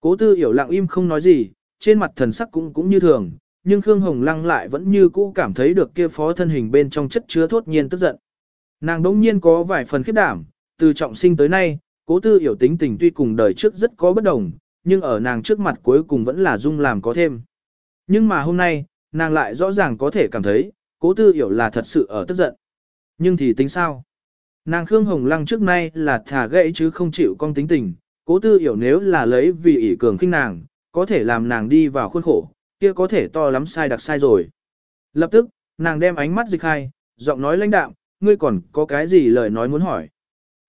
Cố tư hiểu lặng im không nói gì, trên mặt thần sắc cũng cũng như thường, nhưng Khương Hồng Lăng lại vẫn như cũ cảm thấy được kia phó thân hình bên trong chất chứa thốt nhiên tức giận. Nàng đống nhiên có vài phần khiếp đảm, từ trọng sinh tới nay, cố tư hiểu tính tình tuy cùng đời trước rất có bất đồng, nhưng ở nàng trước mặt cuối cùng vẫn là dung làm có thêm. Nhưng mà hôm nay, nàng lại rõ ràng có thể cảm thấy, cố tư hiểu là thật sự ở tức giận. Nhưng thì tính sao? Nàng Khương Hồng Lăng trước nay là thả gãy chứ không chịu con tính tình, cố tư hiểu nếu là lấy vì ỷ cường khinh nàng, có thể làm nàng đi vào khuôn khổ, kia có thể to lắm sai đặc sai rồi. Lập tức, nàng đem ánh mắt dịch hai, giọng nói lãnh đạm, ngươi còn có cái gì lời nói muốn hỏi.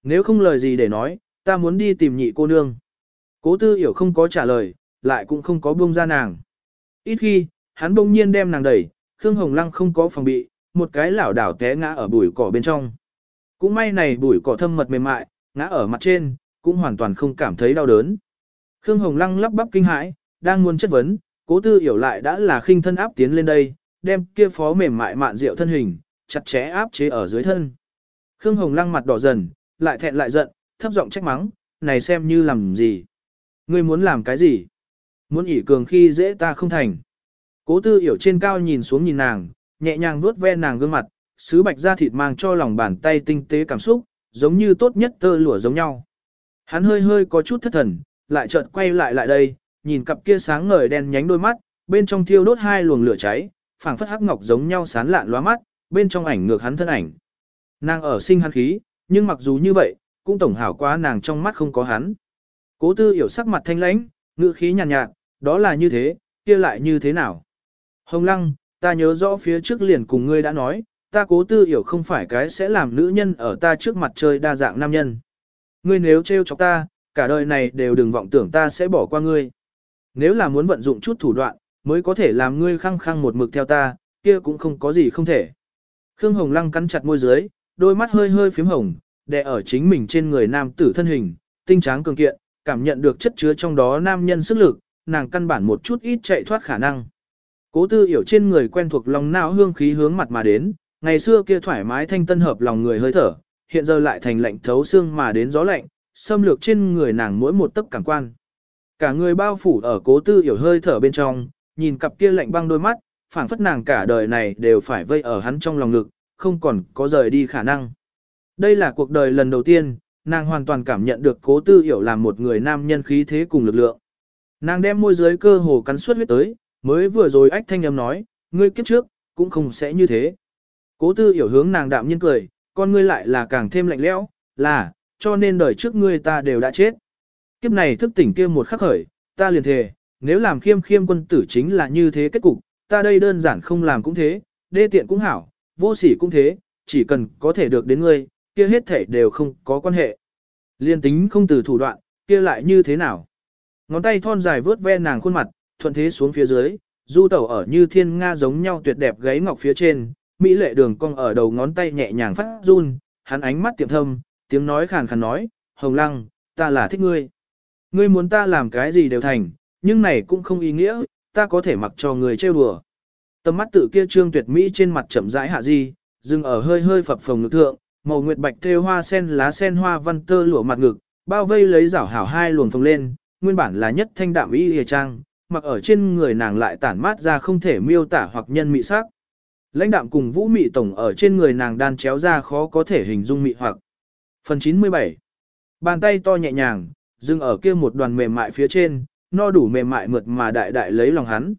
Nếu không lời gì để nói, ta muốn đi tìm nhị cô nương. Cố tư hiểu không có trả lời, lại cũng không có buông ra nàng. Ít khi, hắn bỗng nhiên đem nàng đẩy, Khương Hồng Lăng không có phòng bị, một cái lảo đảo té ngã ở bụi cỏ bên trong. Cũng may này bụi cỏ thâm mật mềm mại, ngã ở mặt trên, cũng hoàn toàn không cảm thấy đau đớn. Khương Hồng Lăng lắp bắp kinh hãi, đang muốn chất vấn, cố tư hiểu lại đã là khinh thân áp tiến lên đây, đem kia phó mềm mại mạn rượu thân hình, chặt chẽ áp chế ở dưới thân. Khương Hồng Lăng mặt đỏ dần, lại thẹn lại giận, thấp giọng trách mắng, này xem như làm gì. Ngươi muốn làm cái gì? Muốn ỉ cường khi dễ ta không thành. Cố tư hiểu trên cao nhìn xuống nhìn nàng, nhẹ nhàng vuốt ve nàng gương mặt, sứ bạch da thịt mang cho lòng bàn tay tinh tế cảm xúc, giống như tốt nhất tơ lụa giống nhau. Hắn hơi hơi có chút thất thần, lại chợt quay lại lại đây, nhìn cặp kia sáng ngời đen nhánh đôi mắt, bên trong thiêu đốt hai luồng lửa cháy, phảng phất hắc ngọc giống nhau sán lạn lóa mắt, bên trong ảnh ngược hắn thân ảnh. Nàng ở sinh hắn khí, nhưng mặc dù như vậy, cũng tổng hảo quá nàng trong mắt không có hắn. Cố tư hiểu sắc mặt thanh lãnh, ngữ khí nhàn nhạt, nhạt, đó là như thế, kia lại như thế nào? Hồng lăng, ta nhớ rõ phía trước liền cùng ngươi đã nói, ta cố tư hiểu không phải cái sẽ làm nữ nhân ở ta trước mặt chơi đa dạng nam nhân. Ngươi nếu trêu chọc ta, cả đời này đều đừng vọng tưởng ta sẽ bỏ qua ngươi. Nếu là muốn vận dụng chút thủ đoạn, mới có thể làm ngươi khăng khăng một mực theo ta, kia cũng không có gì không thể. Khương Hồng Lăng cắn chặt môi dưới, đôi mắt hơi hơi phím hồng, đè ở chính mình trên người nam tử thân hình, tinh tráng cường kiện, cảm nhận được chất chứa trong đó nam nhân sức lực, nàng căn bản một chút ít chạy thoát khả năng. Cố tư hiểu trên người quen thuộc lòng não hương khí hướng mặt mà đến, ngày xưa kia thoải mái thanh tân hợp lòng người hơi thở, hiện giờ lại thành lạnh thấu xương mà đến gió lạnh, xâm lược trên người nàng mỗi một tấc cảm quan. Cả người bao phủ ở cố tư hiểu hơi thở bên trong, nhìn cặp kia lạnh băng đôi mắt, phảng phất nàng cả đời này đều phải vây ở hắn trong lòng ngực, không còn có rời đi khả năng. Đây là cuộc đời lần đầu tiên, nàng hoàn toàn cảm nhận được cố tư hiểu làm một người nam nhân khí thế cùng lực lượng. Nàng đem môi dưới cơ hồ cắn suốt huyết tới, mới vừa rồi ách thanh âm nói, ngươi kiếp trước, cũng không sẽ như thế. Cố tư hiểu hướng nàng đạm nhiên cười, con ngươi lại là càng thêm lạnh lẽo, là, cho nên đời trước ngươi ta đều đã chết. Kiếp này thức tỉnh kia một khắc khởi, ta liền thề, nếu làm khiêm khiêm quân tử chính là như thế kết cục, ta đây đơn giản không làm cũng thế, đê tiện cũng hảo, vô sỉ cũng thế, chỉ cần có thể được đến ngươi, kia hết thể đều không có quan hệ. Liên tính không từ thủ đoạn, kia lại như thế nào? Ngón tay thon dài vướt ve nàng khuôn mặt, thuận thế xuống phía dưới, du tẩu ở như thiên nga giống nhau tuyệt đẹp gáy ngọc phía trên, mỹ lệ đường cong ở đầu ngón tay nhẹ nhàng phát run, hắn ánh mắt tiệm thâm, tiếng nói khàn khàn nói, Hồng Lăng, ta là thích ngươi. Ngươi muốn ta làm cái gì đều thành, nhưng này cũng không ý nghĩa, ta có thể mặc cho người trêu đùa. Tầm mắt tự kia trương tuyệt mỹ trên mặt chậm rãi hạ di, dừng ở hơi hơi phập phồng ngực thượng, màu nguyệt bạch thêu hoa sen lá sen hoa văn tơ lụa mặt ngực, bao vây lấy rảo hảo hai luồng phồng lên, nguyên bản là nhất thanh đạm y hề trang, mặc ở trên người nàng lại tản mát ra không thể miêu tả hoặc nhân mị sắc. Lãnh đạm cùng vũ mị tổng ở trên người nàng đan chéo ra khó có thể hình dung mị hoặc. Phần 97 Bàn tay to nhẹ nhàng, dừng ở kia một đoàn mềm mại phía trên, no đủ mềm mại mượt mà đại đại lấy lòng hắn.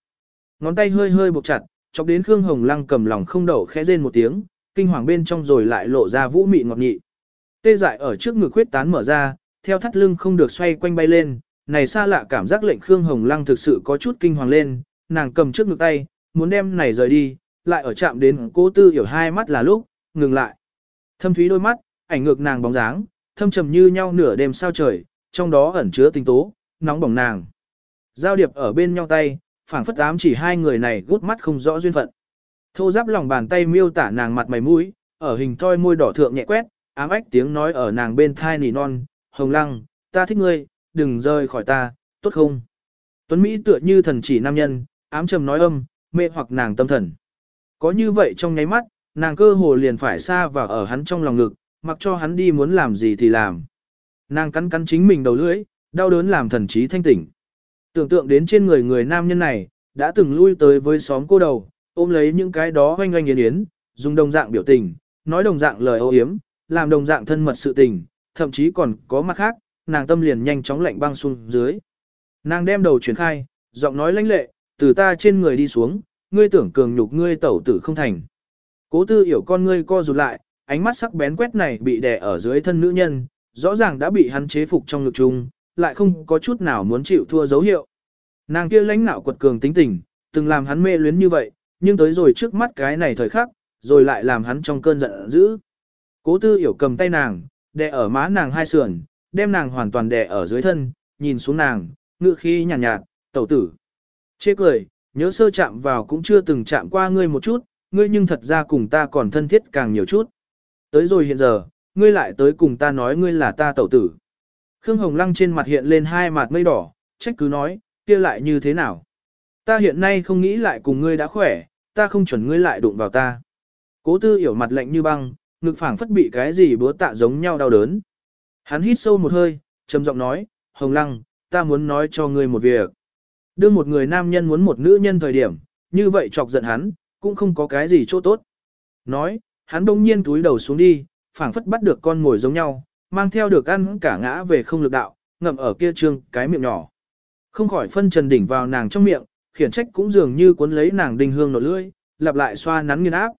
Ngón tay hơi hơi buộc chặt, chọc đến Khương Hồng Lăng cầm lòng không đậu khẽ rên một tiếng, kinh hoàng bên trong rồi lại lộ ra vũ mị ngọt nhị. Tê dại ở trước ngực huyết tán mở ra, theo thắt lưng không được xoay quanh bay lên, này xa lạ cảm giác lệnh Khương Hồng Lăng thực sự có chút kinh hoàng lên, nàng cầm trước ngực tay, muốn đem này rời đi, lại ở chạm đến cố tư hiểu hai mắt là lúc, ngừng lại. Thâm thúy đôi mắt, ảnh ngược nàng bóng dáng, thâm trầm như nhau nửa đêm sao trời, trong đó ẩn chứa tinh tố, nóng bỏng nàng. Giao điệp ở bên nhau tay, phảng phất ám chỉ hai người này gút mắt không rõ duyên phận. Thô giáp lòng bàn tay miêu tả nàng mặt mày mũi, ở hình thoi môi đỏ thượng nhẹ quét, ám ách tiếng nói ở nàng bên thai nỉ non, hồng lăng, ta thích ngươi, đừng rời khỏi ta, tốt không? Tuấn Mỹ tựa như thần chỉ nam nhân, ám trầm nói âm, mê hoặc nàng tâm thần. Có như vậy trong nháy mắt, nàng cơ hồ liền phải xa và ở hắn trong lòng ngực, mặc cho hắn đi muốn làm gì thì làm. Nàng cắn cắn chính mình đầu lưỡi, đau đớn làm thần trí thanh tỉnh. Tưởng tượng đến trên người người nam nhân này, đã từng lui tới với xóm cô đầu, ôm lấy những cái đó hoanh hoanh yến yến, dùng đồng dạng biểu tình, nói đồng dạng lời ô hiếm, làm đồng dạng thân mật sự tình, thậm chí còn có mặt khác, nàng tâm liền nhanh chóng lạnh băng xuống dưới. Nàng đem đầu chuyển khai, giọng nói lãnh lệ, từ ta trên người đi xuống, ngươi tưởng cường nhục ngươi tẩu tử không thành. Cố tư hiểu con ngươi co rụt lại, ánh mắt sắc bén quét này bị đè ở dưới thân nữ nhân, rõ ràng đã bị hắn chế phục trong ngực chung, lại không có chút nào muốn chịu thua dấu hiệu. Nàng kia lãnh nạo quật cường tính tình, từng làm hắn mê luyến như vậy, nhưng tới rồi trước mắt cái này thời khắc, rồi lại làm hắn trong cơn giận dữ. Cố tư hiểu cầm tay nàng, đè ở má nàng hai sườn, đem nàng hoàn toàn đè ở dưới thân, nhìn xuống nàng, ngựa khí nhàn nhạt, nhạt, tẩu tử. Chê cười, nhớ sơ chạm vào cũng chưa từng chạm qua ngươi một chút, ngươi nhưng thật ra cùng ta còn thân thiết càng nhiều chút. Tới rồi hiện giờ, ngươi lại tới cùng ta nói ngươi là ta tẩu tử. Khương Hồng Lăng trên mặt hiện lên hai mặt mây đỏ, trách cứ nói, kia lại như thế nào? Ta hiện nay không nghĩ lại cùng ngươi đã khỏe, ta không chuẩn ngươi lại đụng vào ta. Cố tư hiểu mặt lạnh như băng, ngực phảng phất bị cái gì búa tạ giống nhau đau đớn. Hắn hít sâu một hơi, trầm giọng nói, Hồng Lăng, ta muốn nói cho ngươi một việc. Đưa một người nam nhân muốn một nữ nhân thời điểm, như vậy chọc giận hắn, cũng không có cái gì chỗ tốt. Nói, hắn đông nhiên túi đầu xuống đi, phảng phất bắt được con ngồi giống nhau, mang theo được ăn cả ngã về không lực đạo, ngậm ở kia trương cái miệng nhỏ. Không khỏi phân trần đỉnh vào nàng trong miệng, khiển trách cũng dường như cuốn lấy nàng đinh hương nổ lưỡi, lặp lại xoa nắn nghiên áp.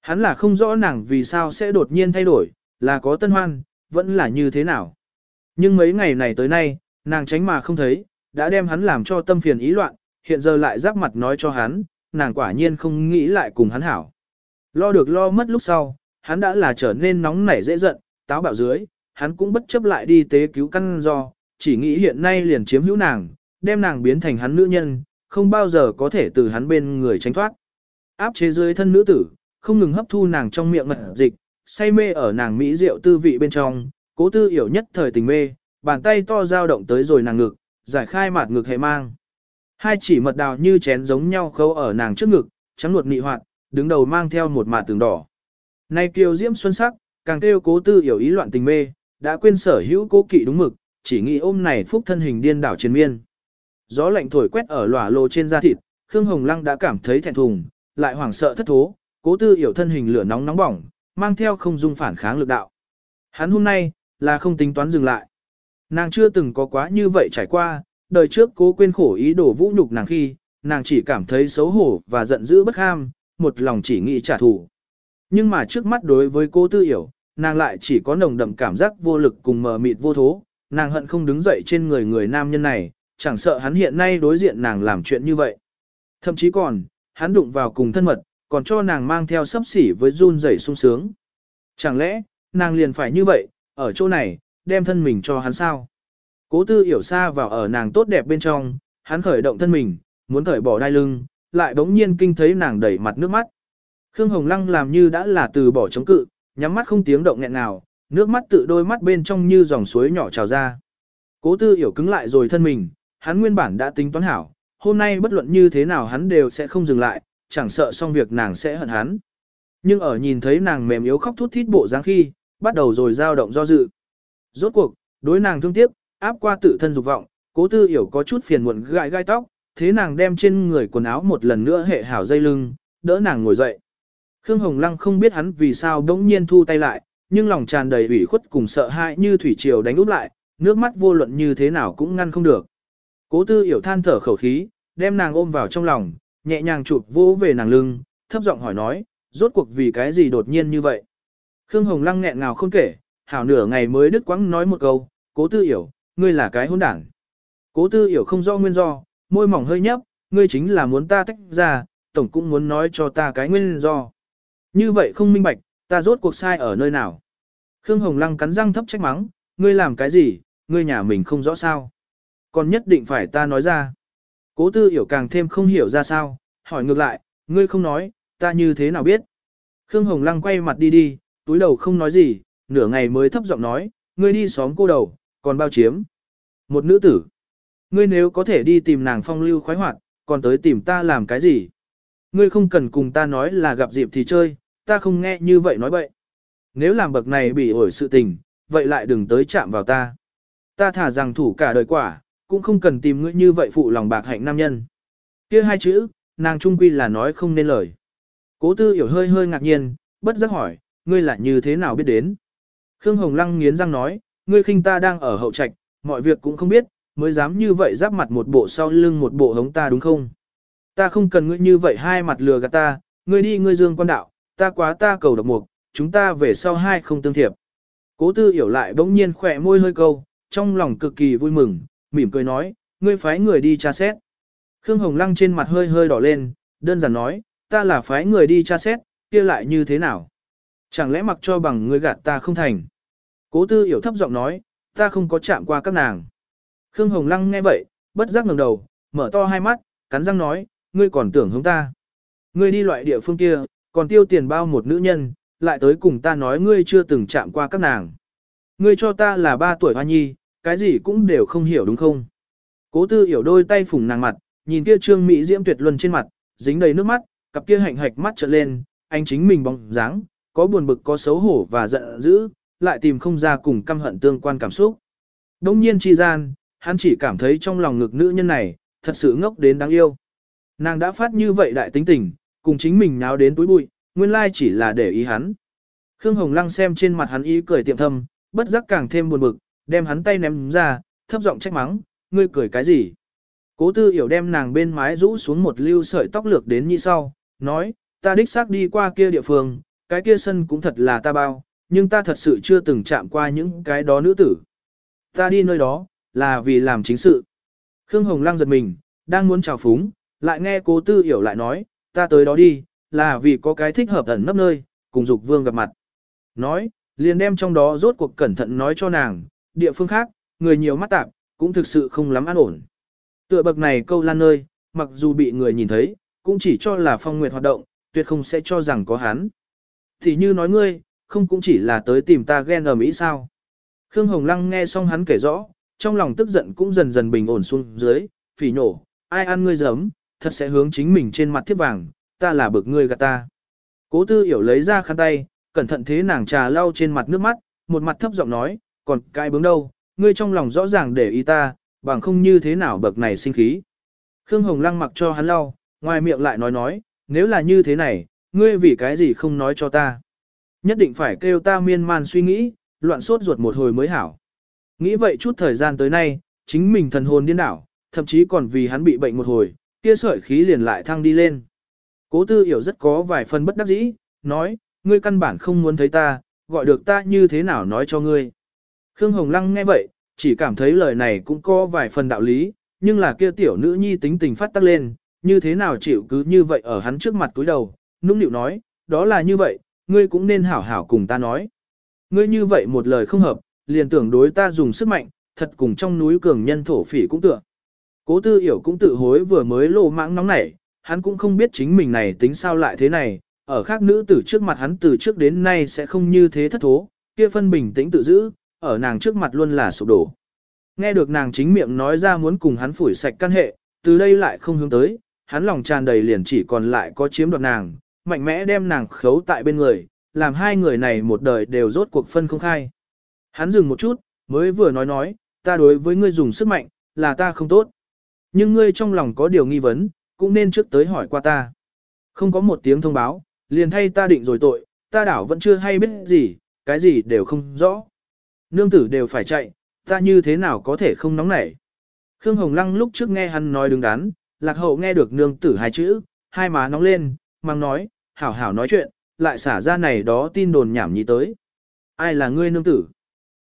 Hắn là không rõ nàng vì sao sẽ đột nhiên thay đổi, là có tân hoan, vẫn là như thế nào. Nhưng mấy ngày này tới nay, nàng tránh mà không thấy, đã đem hắn làm cho tâm phiền ý loạn, hiện giờ lại giáp mặt nói cho hắn, nàng quả nhiên không nghĩ lại cùng hắn hảo. Lo được lo mất lúc sau, hắn đã là trở nên nóng nảy dễ giận, táo bạo dưới, hắn cũng bất chấp lại đi tế cứu căn do, chỉ nghĩ hiện nay liền chiếm hữu nàng, đem nàng biến thành hắn nữ nhân, không bao giờ có thể từ hắn bên người tránh thoát. Áp chế dưới thân nữ tử, không ngừng hấp thu nàng trong miệng mật dịch, say mê ở nàng mỹ rượu tư vị bên trong, cố tư hiểu nhất thời tình mê, bàn tay to dao động tới rồi nàng ngực, giải khai mặt ngực hệ mang. Hai chỉ mật đào như chén giống nhau khâu ở nàng trước ngực, trắng luột nị hoạt, đứng đầu mang theo một mạt tường đỏ. Nay kiều diễm xuân sắc, càng kêu cố tư hiểu ý loạn tình mê, đã quên sở hữu cố kỵ đúng mực, chỉ nghĩ ôm này phúc thân hình điên đảo trên miên. Gió lạnh thổi quét ở lòa lô trên da thịt, Khương Hồng Lăng đã cảm thấy thẹn thùng, lại hoảng sợ thất thố, cố tư hiểu thân hình lửa nóng nóng bỏng, mang theo không dung phản kháng lực đạo. Hắn hôm nay, là không tính toán dừng lại. Nàng chưa từng có quá như vậy trải qua, đời trước cố quên khổ ý đổ vũ nhục nàng khi, nàng chỉ cảm thấy xấu hổ và giận dữ bất ham, một lòng chỉ nghĩ trả thù. Nhưng mà trước mắt đối với cô tư hiểu, nàng lại chỉ có nồng đậm cảm giác vô lực cùng mờ mịt vô thố, nàng hận không đứng dậy trên người người nam nhân này, chẳng sợ hắn hiện nay đối diện nàng làm chuyện như vậy. Thậm chí còn, hắn đụng vào cùng thân mật, còn cho nàng mang theo sấp xỉ với run rẩy sung sướng. Chẳng lẽ, nàng liền phải như vậy, ở chỗ này, đem thân mình cho hắn sao? Cố tư hiểu xa vào ở nàng tốt đẹp bên trong, hắn khởi động thân mình, muốn khởi bỏ đai lưng, lại bỗng nhiên kinh thấy nàng đẩy mặt nước mắt. Khương Hồng Lăng làm như đã là từ bỏ chống cự, nhắm mắt không tiếng động nghẹn nào, nước mắt tự đôi mắt bên trong như dòng suối nhỏ trào ra. Cố tư hiểu cứng lại rồi thân mình, hắn nguyên bản đã tính toán hảo, hôm nay bất luận như thế nào hắn đều sẽ không dừng lại, chẳng sợ xong việc nàng sẽ hận hắn. Nhưng ở nhìn thấy nàng mềm yếu khóc thút thít bộ dáng khi, bắt đầu rồi dao động do dự. Rốt cuộc, đối nàng thương tiếc, áp qua tự thân dục vọng, cố tư hiểu có chút phiền muộn gãi gai tóc, thế nàng đem trên người quần áo một lần nữa hệ hảo dây lưng, đỡ nàng ngồi dậy. Khương Hồng Lăng không biết hắn vì sao đống nhiên thu tay lại, nhưng lòng tràn đầy ủy khuất cùng sợ hãi như thủy triều đánh úp lại, nước mắt vô luận như thế nào cũng ngăn không được. Cố tư hiểu than thở khẩu khí, đem nàng ôm vào trong lòng, nhẹ nhàng chụp vỗ về nàng lưng, thấp giọng hỏi nói, rốt cuộc vì cái gì đột nhiên như vậy. Khương Hồng Lăng nghẹn ngào không kể, hảo nửa ngày mới đứt quãng nói một câu, cố tư hiểu, ngươi là cái hôn đảng. Cố tư hiểu không rõ nguyên do, môi mỏng hơi nhấp, ngươi chính là muốn ta tách ra, tổng cũng muốn nói cho ta cái nguyên do. Như vậy không minh bạch, ta rốt cuộc sai ở nơi nào. Khương Hồng Lăng cắn răng thấp trách mắng, ngươi làm cái gì, ngươi nhà mình không rõ sao. Còn nhất định phải ta nói ra. Cố tư hiểu càng thêm không hiểu ra sao, hỏi ngược lại, ngươi không nói, ta như thế nào biết. Khương Hồng Lăng quay mặt đi đi, túi đầu không nói gì, nửa ngày mới thấp giọng nói, ngươi đi xóm cô đầu, còn bao chiếm. Một nữ tử. Ngươi nếu có thể đi tìm nàng phong lưu khoái hoạt, còn tới tìm ta làm cái gì? Ngươi không cần cùng ta nói là gặp dịp thì chơi, ta không nghe như vậy nói bậy. Nếu làm bậc này bị ổi sự tình, vậy lại đừng tới chạm vào ta. Ta thả rằng thủ cả đời quả, cũng không cần tìm ngươi như vậy phụ lòng bạc hạnh nam nhân. kia hai chữ, nàng trung quy là nói không nên lời. Cố tư hiểu hơi hơi ngạc nhiên, bất giác hỏi, ngươi là như thế nào biết đến? Khương Hồng Lăng nghiến răng nói, ngươi khinh ta đang ở hậu trạch, mọi việc cũng không biết, mới dám như vậy giáp mặt một bộ sau lưng một bộ hống ta đúng không? Ta không cần ngươi như vậy hai mặt lừa gạt ta, ngươi đi ngươi dương quan đạo, ta quá ta cầu độc mục, chúng ta về sau hai không tương thiệp. Cố tư hiểu lại bỗng nhiên khỏe môi hơi câu, trong lòng cực kỳ vui mừng, mỉm cười nói, ngươi phái người đi tra xét. Khương Hồng Lăng trên mặt hơi hơi đỏ lên, đơn giản nói, ta là phái người đi tra xét, kia lại như thế nào? Chẳng lẽ mặc cho bằng ngươi gạt ta không thành? Cố tư hiểu thấp giọng nói, ta không có chạm qua các nàng. Khương Hồng Lăng nghe vậy, bất giác ngẩng đầu, mở to hai mắt, cắn răng nói, ngươi còn tưởng hướng ta. Ngươi đi loại địa phương kia, còn tiêu tiền bao một nữ nhân, lại tới cùng ta nói ngươi chưa từng chạm qua các nàng. Ngươi cho ta là ba tuổi hoa nhi, cái gì cũng đều không hiểu đúng không? Cố tư hiểu đôi tay phủng nàng mặt, nhìn kia trương mỹ diễm tuyệt luân trên mặt, dính đầy nước mắt, cặp kia hạnh hạch mắt trợn lên, anh chính mình bóng dáng, có buồn bực có xấu hổ và giận dữ, lại tìm không ra cùng căm hận tương quan cảm xúc. Đông nhiên chi gian, hắn chỉ cảm thấy trong lòng ngực nữ nhân này, thật sự ngốc đến đáng yêu. Nàng đã phát như vậy đại tính tình, cùng chính mình nháo đến túi bụi, nguyên lai chỉ là để ý hắn. Khương Hồng Lăng xem trên mặt hắn ý cười tiệm thâm, bất giác càng thêm buồn bực, đem hắn tay ném ra, thấp giọng trách mắng, ngươi cười cái gì? Cố tư hiểu đem nàng bên mái rũ xuống một lưu sợi tóc lược đến như sau, nói, ta đích xác đi qua kia địa phương, cái kia sân cũng thật là ta bao, nhưng ta thật sự chưa từng chạm qua những cái đó nữ tử. Ta đi nơi đó, là vì làm chính sự. Khương Hồng Lăng giật mình, đang muốn chào phúng, lại nghe cố tư hiểu lại nói, ta tới đó đi, là vì có cái thích hợp ẩn nấp nơi, cùng dục vương gặp mặt. Nói, liền đem trong đó rốt cuộc cẩn thận nói cho nàng, địa phương khác, người nhiều mắt tạp, cũng thực sự không lắm an ổn. Tựa bậc này câu lan nơi, mặc dù bị người nhìn thấy, cũng chỉ cho là phong nguyệt hoạt động, tuyệt không sẽ cho rằng có hắn. Thì như nói ngươi, không cũng chỉ là tới tìm ta ghen ở mỹ sao. Khương Hồng Lăng nghe xong hắn kể rõ, trong lòng tức giận cũng dần dần bình ổn xuống dưới, phỉ nổ, ai ăn ngươi giấm, thật sẽ hướng chính mình trên mặt thiếp vàng, ta là bực ngươi gạt ta. Cố tư hiểu lấy ra khăn tay, cẩn thận thế nàng trà lau trên mặt nước mắt, một mặt thấp giọng nói, còn cái bướng đâu, ngươi trong lòng rõ ràng để ý ta, bằng không như thế nào bậc này sinh khí. Khương Hồng Lăng mặc cho hắn lau, ngoài miệng lại nói nói, nếu là như thế này, ngươi vì cái gì không nói cho ta. Nhất định phải kêu ta miên man suy nghĩ, loạn sốt ruột một hồi mới hảo. Nghĩ vậy chút thời gian tới nay, chính mình thần hồn điên đảo, thậm chí còn vì hắn bị bệnh một hồi, kia sợi khí liền lại thăng đi lên. Cố tư hiểu rất có vài phần bất đắc dĩ, nói, ngươi căn bản không muốn thấy ta, gọi được ta như thế nào nói cho ngươi. Khương Hồng Lăng nghe vậy, chỉ cảm thấy lời này cũng có vài phần đạo lý, nhưng là kia tiểu nữ nhi tính tình phát tắc lên, như thế nào chịu cứ như vậy ở hắn trước mặt túi đầu, nũng nịu nói, đó là như vậy, ngươi cũng nên hảo hảo cùng ta nói. Ngươi như vậy một lời không hợp, liền tưởng đối ta dùng sức mạnh, thật cùng trong núi cường nhân thổ phỉ cũng tựa. Cố tư hiểu cũng tự hối vừa mới lộ mãng nóng nảy, hắn cũng không biết chính mình này tính sao lại thế này, ở khác nữ tử trước mặt hắn từ trước đến nay sẽ không như thế thất thố, kia phân bình tĩnh tự giữ, ở nàng trước mặt luôn là sụp đổ. Nghe được nàng chính miệng nói ra muốn cùng hắn phủi sạch căn hệ, từ đây lại không hướng tới, hắn lòng tràn đầy liền chỉ còn lại có chiếm đoạt nàng, mạnh mẽ đem nàng khấu tại bên người, làm hai người này một đời đều rốt cuộc phân không khai. Hắn dừng một chút, mới vừa nói nói, ta đối với ngươi dùng sức mạnh, là ta không tốt. Nhưng ngươi trong lòng có điều nghi vấn, cũng nên trước tới hỏi qua ta. Không có một tiếng thông báo, liền thay ta định rồi tội, ta đảo vẫn chưa hay biết gì, cái gì đều không rõ. Nương tử đều phải chạy, ta như thế nào có thể không nóng nảy. Khương Hồng Lăng lúc trước nghe hắn nói đứng đắn, lạc hậu nghe được nương tử hai chữ, hai má nóng lên, mang nói, hảo hảo nói chuyện, lại xả ra này đó tin đồn nhảm nhí tới. Ai là ngươi nương tử?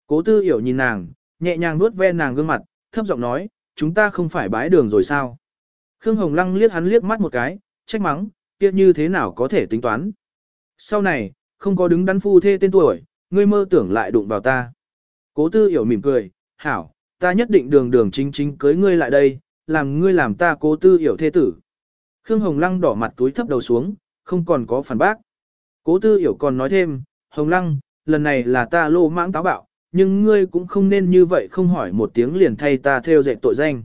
Cố tư hiểu nhìn nàng, nhẹ nhàng nuốt ve nàng gương mặt, thấp giọng nói, chúng ta không phải bái đường rồi sao? Khương Hồng Lăng liếc hắn liếc mắt một cái, trách mắng, kia như thế nào có thể tính toán. Sau này, không có đứng đắn phu thê tên tuổi, ngươi mơ tưởng lại đụng vào ta. Cố tư hiểu mỉm cười, hảo, ta nhất định đường đường chính chính cưới ngươi lại đây, làm ngươi làm ta cố tư hiểu thê tử. Khương Hồng Lăng đỏ mặt túi thấp đầu xuống, không còn có phản bác. Cố tư hiểu còn nói thêm, Hồng Lăng, lần này là ta lô mãng táo bạo, nhưng ngươi cũng không nên như vậy không hỏi một tiếng liền thay ta theo dệt tội danh.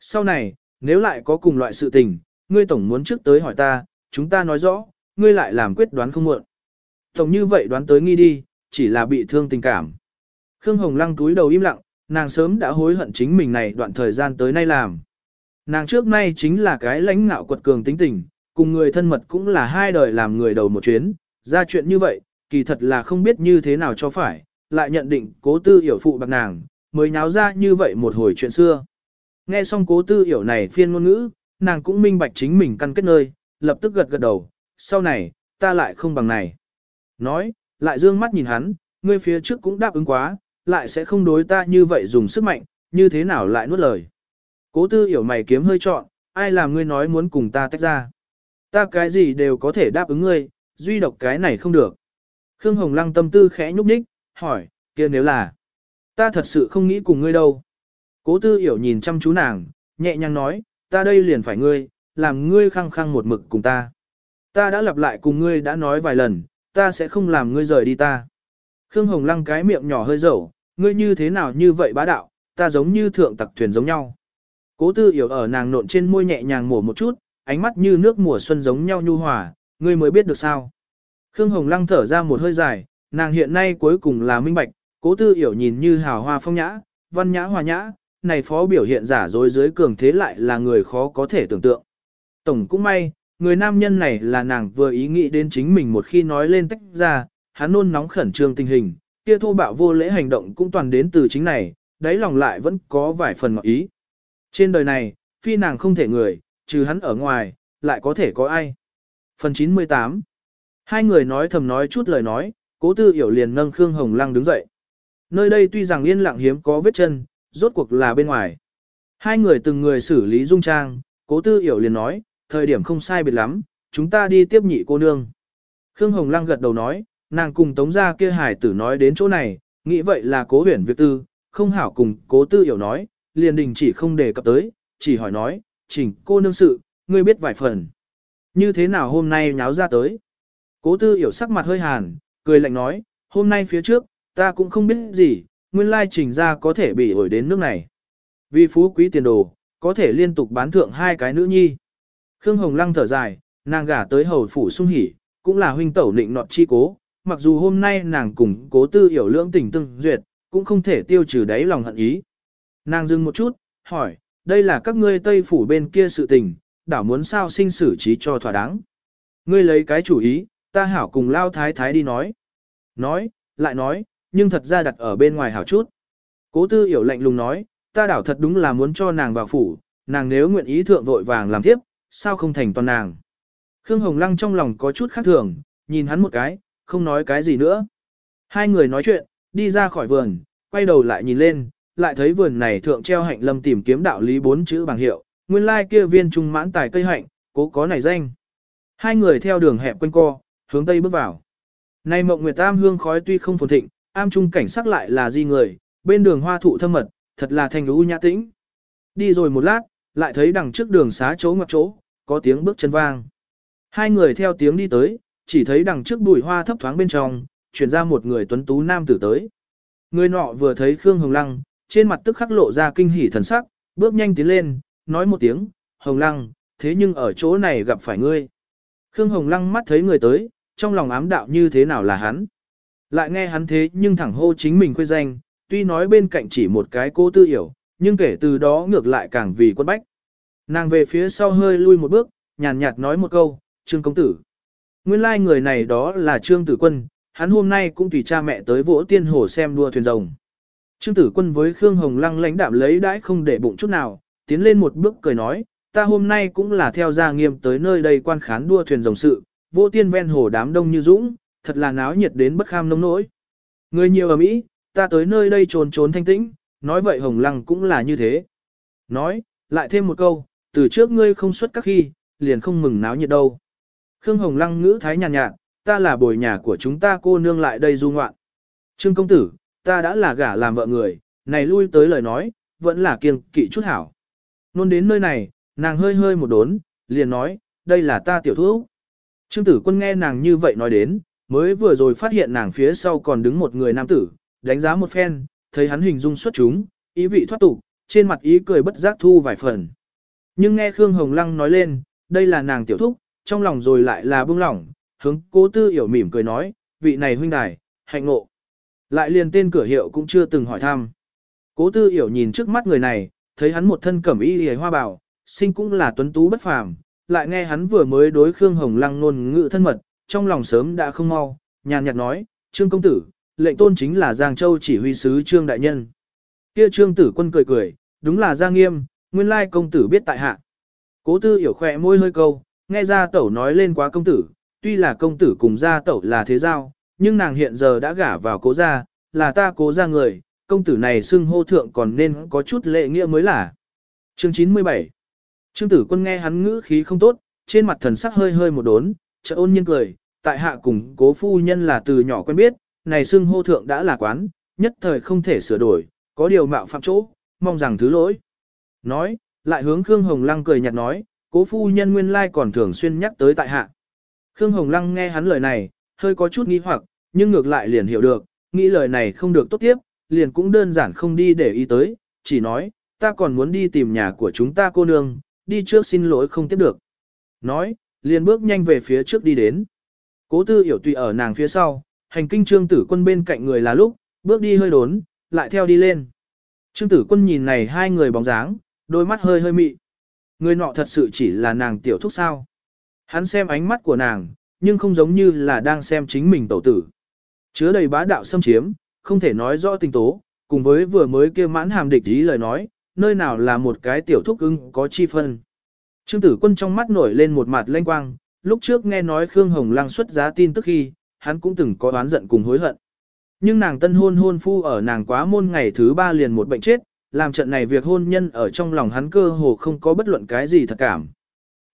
Sau này, nếu lại có cùng loại sự tình, ngươi tổng muốn trước tới hỏi ta, chúng ta nói rõ, ngươi lại làm quyết đoán không muộn. Tổng như vậy đoán tới nghi đi, chỉ là bị thương tình cảm. Khương Hồng Lăng túi đầu im lặng, nàng sớm đã hối hận chính mình này đoạn thời gian tới nay làm. Nàng trước nay chính là cái lãnh ngạo quật cường tính tình, cùng người thân mật cũng là hai đời làm người đầu một chuyến, ra chuyện như vậy, kỳ thật là không biết như thế nào cho phải, lại nhận định cố tư hiểu phụ bạc nàng, mới nháo ra như vậy một hồi chuyện xưa. Nghe xong cố tư hiểu này phiên ngôn ngữ, nàng cũng minh bạch chính mình căn kết nơi, lập tức gật gật đầu, sau này, ta lại không bằng này. Nói, lại dương mắt nhìn hắn, ngươi phía trước cũng đáp ứng quá, lại sẽ không đối ta như vậy dùng sức mạnh, như thế nào lại nuốt lời. Cố tư hiểu mày kiếm hơi trọn, ai làm ngươi nói muốn cùng ta tách ra. Ta cái gì đều có thể đáp ứng ngươi, duy độc cái này không được. Khương Hồng Lăng tâm tư khẽ nhúc nhích, hỏi, kia nếu là, ta thật sự không nghĩ cùng ngươi đâu. Cố tư hiểu nhìn chăm chú nàng, nhẹ nhàng nói, ta đây liền phải ngươi, làm ngươi khăng khăng một mực cùng ta. Ta đã lặp lại cùng ngươi đã nói vài lần, ta sẽ không làm ngươi rời đi ta. Khương Hồng Lăng cái miệng nhỏ hơi dầu, ngươi như thế nào như vậy bá đạo, ta giống như thượng tặc thuyền giống nhau. Cố tư hiểu ở nàng nộn trên môi nhẹ nhàng mổ một chút, ánh mắt như nước mùa xuân giống nhau nhu hòa, ngươi mới biết được sao. Khương Hồng Lăng thở ra một hơi dài, nàng hiện nay cuối cùng là minh bạch, cố tư hiểu nhìn như hào hoa phong nhã, văn nhã hòa nhã, này phó biểu hiện giả dối dưới cường thế lại là người khó có thể tưởng tượng. Tổng cũng may, người nam nhân này là nàng vừa ý nghĩ đến chính mình một khi nói lên tách ra, hắn nôn nóng khẩn trương tình hình, kia thô bạo vô lễ hành động cũng toàn đến từ chính này, đáy lòng lại vẫn có vài phần ngọt ý. Trên đời này, phi nàng không thể người, trừ hắn ở ngoài, lại có thể có ai. Phần 98 Hai người nói thầm nói chút lời nói, cố tư hiểu liền nâng Khương Hồng Lăng đứng dậy. Nơi đây tuy rằng yên lặng hiếm có vết chân, rốt cuộc là bên ngoài. Hai người từng người xử lý dung trang, cố tư hiểu liền nói, thời điểm không sai biệt lắm, chúng ta đi tiếp nhị cô nương. Khương Hồng Lăng gật đầu nói, nàng cùng tống gia kia hải tử nói đến chỗ này, nghĩ vậy là cố huyển việc tư, không hảo cùng cố tư hiểu nói, liền đình chỉ không đề cập tới, chỉ hỏi nói, chỉnh cô nương sự, ngươi biết vài phần. Như thế nào hôm nay nháo ra tới? Cố tư hiểu sắc mặt hơi hàn, cười lạnh nói, hôm nay phía trước, ta cũng không biết gì, nguyên lai trình ra có thể bị ổi đến nước này. Vì phú quý tiền đồ, có thể liên tục bán thượng hai cái nữ nhi. Khương Hồng Lăng thở dài, nàng gả tới hầu phủ sung hỉ, cũng là huynh tẩu định nọt chi cố, mặc dù hôm nay nàng cùng cố tư hiểu lưỡng tình tương duyệt, cũng không thể tiêu trừ đáy lòng hận ý. Nàng dừng một chút, hỏi, đây là các ngươi tây phủ bên kia sự tình, đảo muốn sao sinh xử trí cho thỏa đáng. Ngươi lấy cái chủ ý, ta hảo cùng lao thái thái đi nói. Nói, lại nói, nhưng thật ra đặt ở bên ngoài hảo chút. Cố tư hiểu lạnh lùng nói, ta đảo thật đúng là muốn cho nàng vào phủ, nàng nếu nguyện ý thượng vội vàng làm tiếp, sao không thành toàn nàng. Khương Hồng Lăng trong lòng có chút khác thường, nhìn hắn một cái, không nói cái gì nữa. Hai người nói chuyện, đi ra khỏi vườn, quay đầu lại nhìn lên, lại thấy vườn này thượng treo hạnh lâm tìm kiếm đạo lý bốn chữ bằng hiệu, nguyên lai kia viên trung mãn tài cây hạnh, cố có này danh. Hai người theo đường hẹp quanh co, hướng tây bước vào. nay mộng nguyệt tam hương khói tuy không phồn thịnh, am trung cảnh sắc lại là di người, bên đường hoa thụ thâm mật, thật là thành lũ nhã tĩnh. Đi rồi một lát, lại thấy đằng trước đường xá chỗ ngoặc chỗ, có tiếng bước chân vang. Hai người theo tiếng đi tới, chỉ thấy đằng trước bụi hoa thấp thoáng bên trong, chuyển ra một người tuấn tú nam tử tới. Người nọ vừa thấy Khương Hồng Lăng, trên mặt tức khắc lộ ra kinh hỉ thần sắc, bước nhanh tiến lên, nói một tiếng, Hồng Lăng, thế nhưng ở chỗ này gặp phải ngươi. Khương Hồng Lăng mắt thấy người tới, trong lòng ám đạo như thế nào là hắn. Lại nghe hắn thế nhưng thẳng hô chính mình khuê danh, tuy nói bên cạnh chỉ một cái cô tư hiểu, nhưng kể từ đó ngược lại càng vì quân bách. Nàng về phía sau hơi lui một bước, nhàn nhạt nói một câu, Trương Công Tử. Nguyên lai like người này đó là Trương Tử Quân, hắn hôm nay cũng tùy cha mẹ tới vỗ tiên hồ xem đua thuyền rồng. Trương Tử Quân với Khương Hồng Lăng lãnh đạm lấy đãi không để bụng chút nào, tiến lên một bước cười nói, ta hôm nay cũng là theo gia nghiêm tới nơi đây quan khán đua thuyền rồng sự, vô tiên ven hồ đám đông như dũng, thật là náo nhiệt đến bất kham nông nỗi. Người nhiều ở Mỹ, ta tới nơi đây trốn trốn thanh tĩnh, nói vậy Hồng Lăng cũng là như thế. Nói, lại thêm một câu, từ trước ngươi không xuất các khi, liền không mừng náo nhiệt đâu. Khương Hồng Lăng ngữ thái nhàn nhạt, ta là bồi nhà của chúng ta cô nương lại đây du ngoạn. Trương công tử, ta đã là gả làm vợ người, này lui tới lời nói, vẫn là kiêng kỵ chút hảo. Nôn đến nơi này, nàng hơi hơi một đốn, liền nói, đây là ta tiểu thuốc. Trương tử quân nghe nàng như vậy nói đến, mới vừa rồi phát hiện nàng phía sau còn đứng một người nam tử, đánh giá một phen, thấy hắn hình dung xuất chúng, ý vị thoát tục, trên mặt ý cười bất giác thu vài phần. Nhưng nghe Khương Hồng Lăng nói lên, đây là nàng tiểu thúc, trong lòng rồi lại là bưng lỏng, hướng cố tư hiểu mỉm cười nói, vị này huynh đài, hạnh ngộ. Lại liền tên cửa hiệu cũng chưa từng hỏi thăm. Cố tư hiểu nhìn trước mắt người này, thấy hắn một thân cẩm y hề hoa bảo, sinh cũng là tuấn tú bất phàm, lại nghe hắn vừa mới đối Khương Hồng Lăng ngôn ngữ thân mật, trong lòng sớm đã không mau, nhàn nhạt nói, Trương công tử, lệnh tôn chính là Giang Châu chỉ huy sứ Trương Đại Nhân. Kia Trương tử quân cười cười, đúng là Giang Nghiêm, nguyên lai công tử biết tại hạ. Cố tư hiểu khỏe môi hơi câu, nghe ra tẩu nói lên quá công tử, tuy là công tử cùng gia tẩu là thế giao, nhưng nàng hiện giờ đã gả vào cố gia, là ta cố gia người, công tử này xưng hô thượng còn nên có chút lệ nghĩa mới là. Chương 97 Trương tử quân nghe hắn ngữ khí không tốt, trên mặt thần sắc hơi hơi một đốn, chợt ôn nhiên cười, tại hạ cùng cố phu nhân là từ nhỏ quen biết, này xưng hô thượng đã là quán, nhất thời không thể sửa đổi, có điều mạo phạm chỗ, mong rằng thứ lỗi. Nói, lại hướng Khương Hồng Lăng cười nhạt nói, cố phu nhân nguyên lai còn thường xuyên nhắc tới tại hạ. Khương Hồng Lăng nghe hắn lời này, hơi có chút nghi hoặc, nhưng ngược lại liền hiểu được, nghĩ lời này không được tốt tiếp, liền cũng đơn giản không đi để ý tới, chỉ nói, ta còn muốn đi tìm nhà của chúng ta cô nương, đi trước xin lỗi không tiếp được. Nói, liền bước nhanh về phía trước đi đến. Cố tư hiểu tùy ở nàng phía sau, hành kinh trương tử quân bên cạnh người là lúc, bước đi hơi đốn, lại theo đi lên. Trương tử quân nhìn này hai người bóng dáng, đôi mắt hơi hơi mị. Người nọ thật sự chỉ là nàng tiểu thúc sao. Hắn xem ánh mắt của nàng, nhưng không giống như là đang xem chính mình tẩu tử. Chứa đầy bá đạo xâm chiếm, không thể nói rõ tình tố, cùng với vừa mới kia mãn hàm địch ý lời nói, nơi nào là một cái tiểu thúc ưng có chi phân. Trương tử quân trong mắt nổi lên một mặt lanh quang, lúc trước nghe nói Khương Hồng Lăng xuất giá tin tức khi, hắn cũng từng có oán giận cùng hối hận. Nhưng nàng tân hôn hôn phu ở nàng quá môn ngày thứ ba liền một bệnh chết, làm trận này việc hôn nhân ở trong lòng hắn cơ hồ không có bất luận cái gì thật cảm.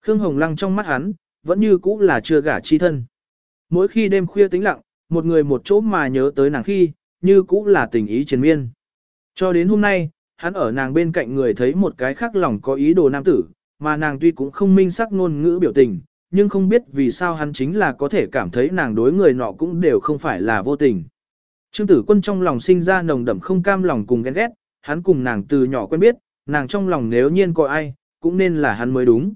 Khương Hồng Lăng trong mắt hắn, vẫn như cũ là chưa gả chi thân. Mỗi khi đêm khuya tĩnh lặng, một người một chỗ mà nhớ tới nàng khi, như cũ là tình ý triền miên. Cho đến hôm nay, hắn ở nàng bên cạnh người thấy một cái khác lòng có ý đồ nam tử, mà nàng tuy cũng không minh sắc ngôn ngữ biểu tình, nhưng không biết vì sao hắn chính là có thể cảm thấy nàng đối người nọ cũng đều không phải là vô tình. Trương tử quân trong lòng sinh ra nồng đậm không cam lòng cùng ghen ghét, hắn cùng nàng từ nhỏ quen biết, nàng trong lòng nếu nhiên có ai, cũng nên là hắn mới đúng.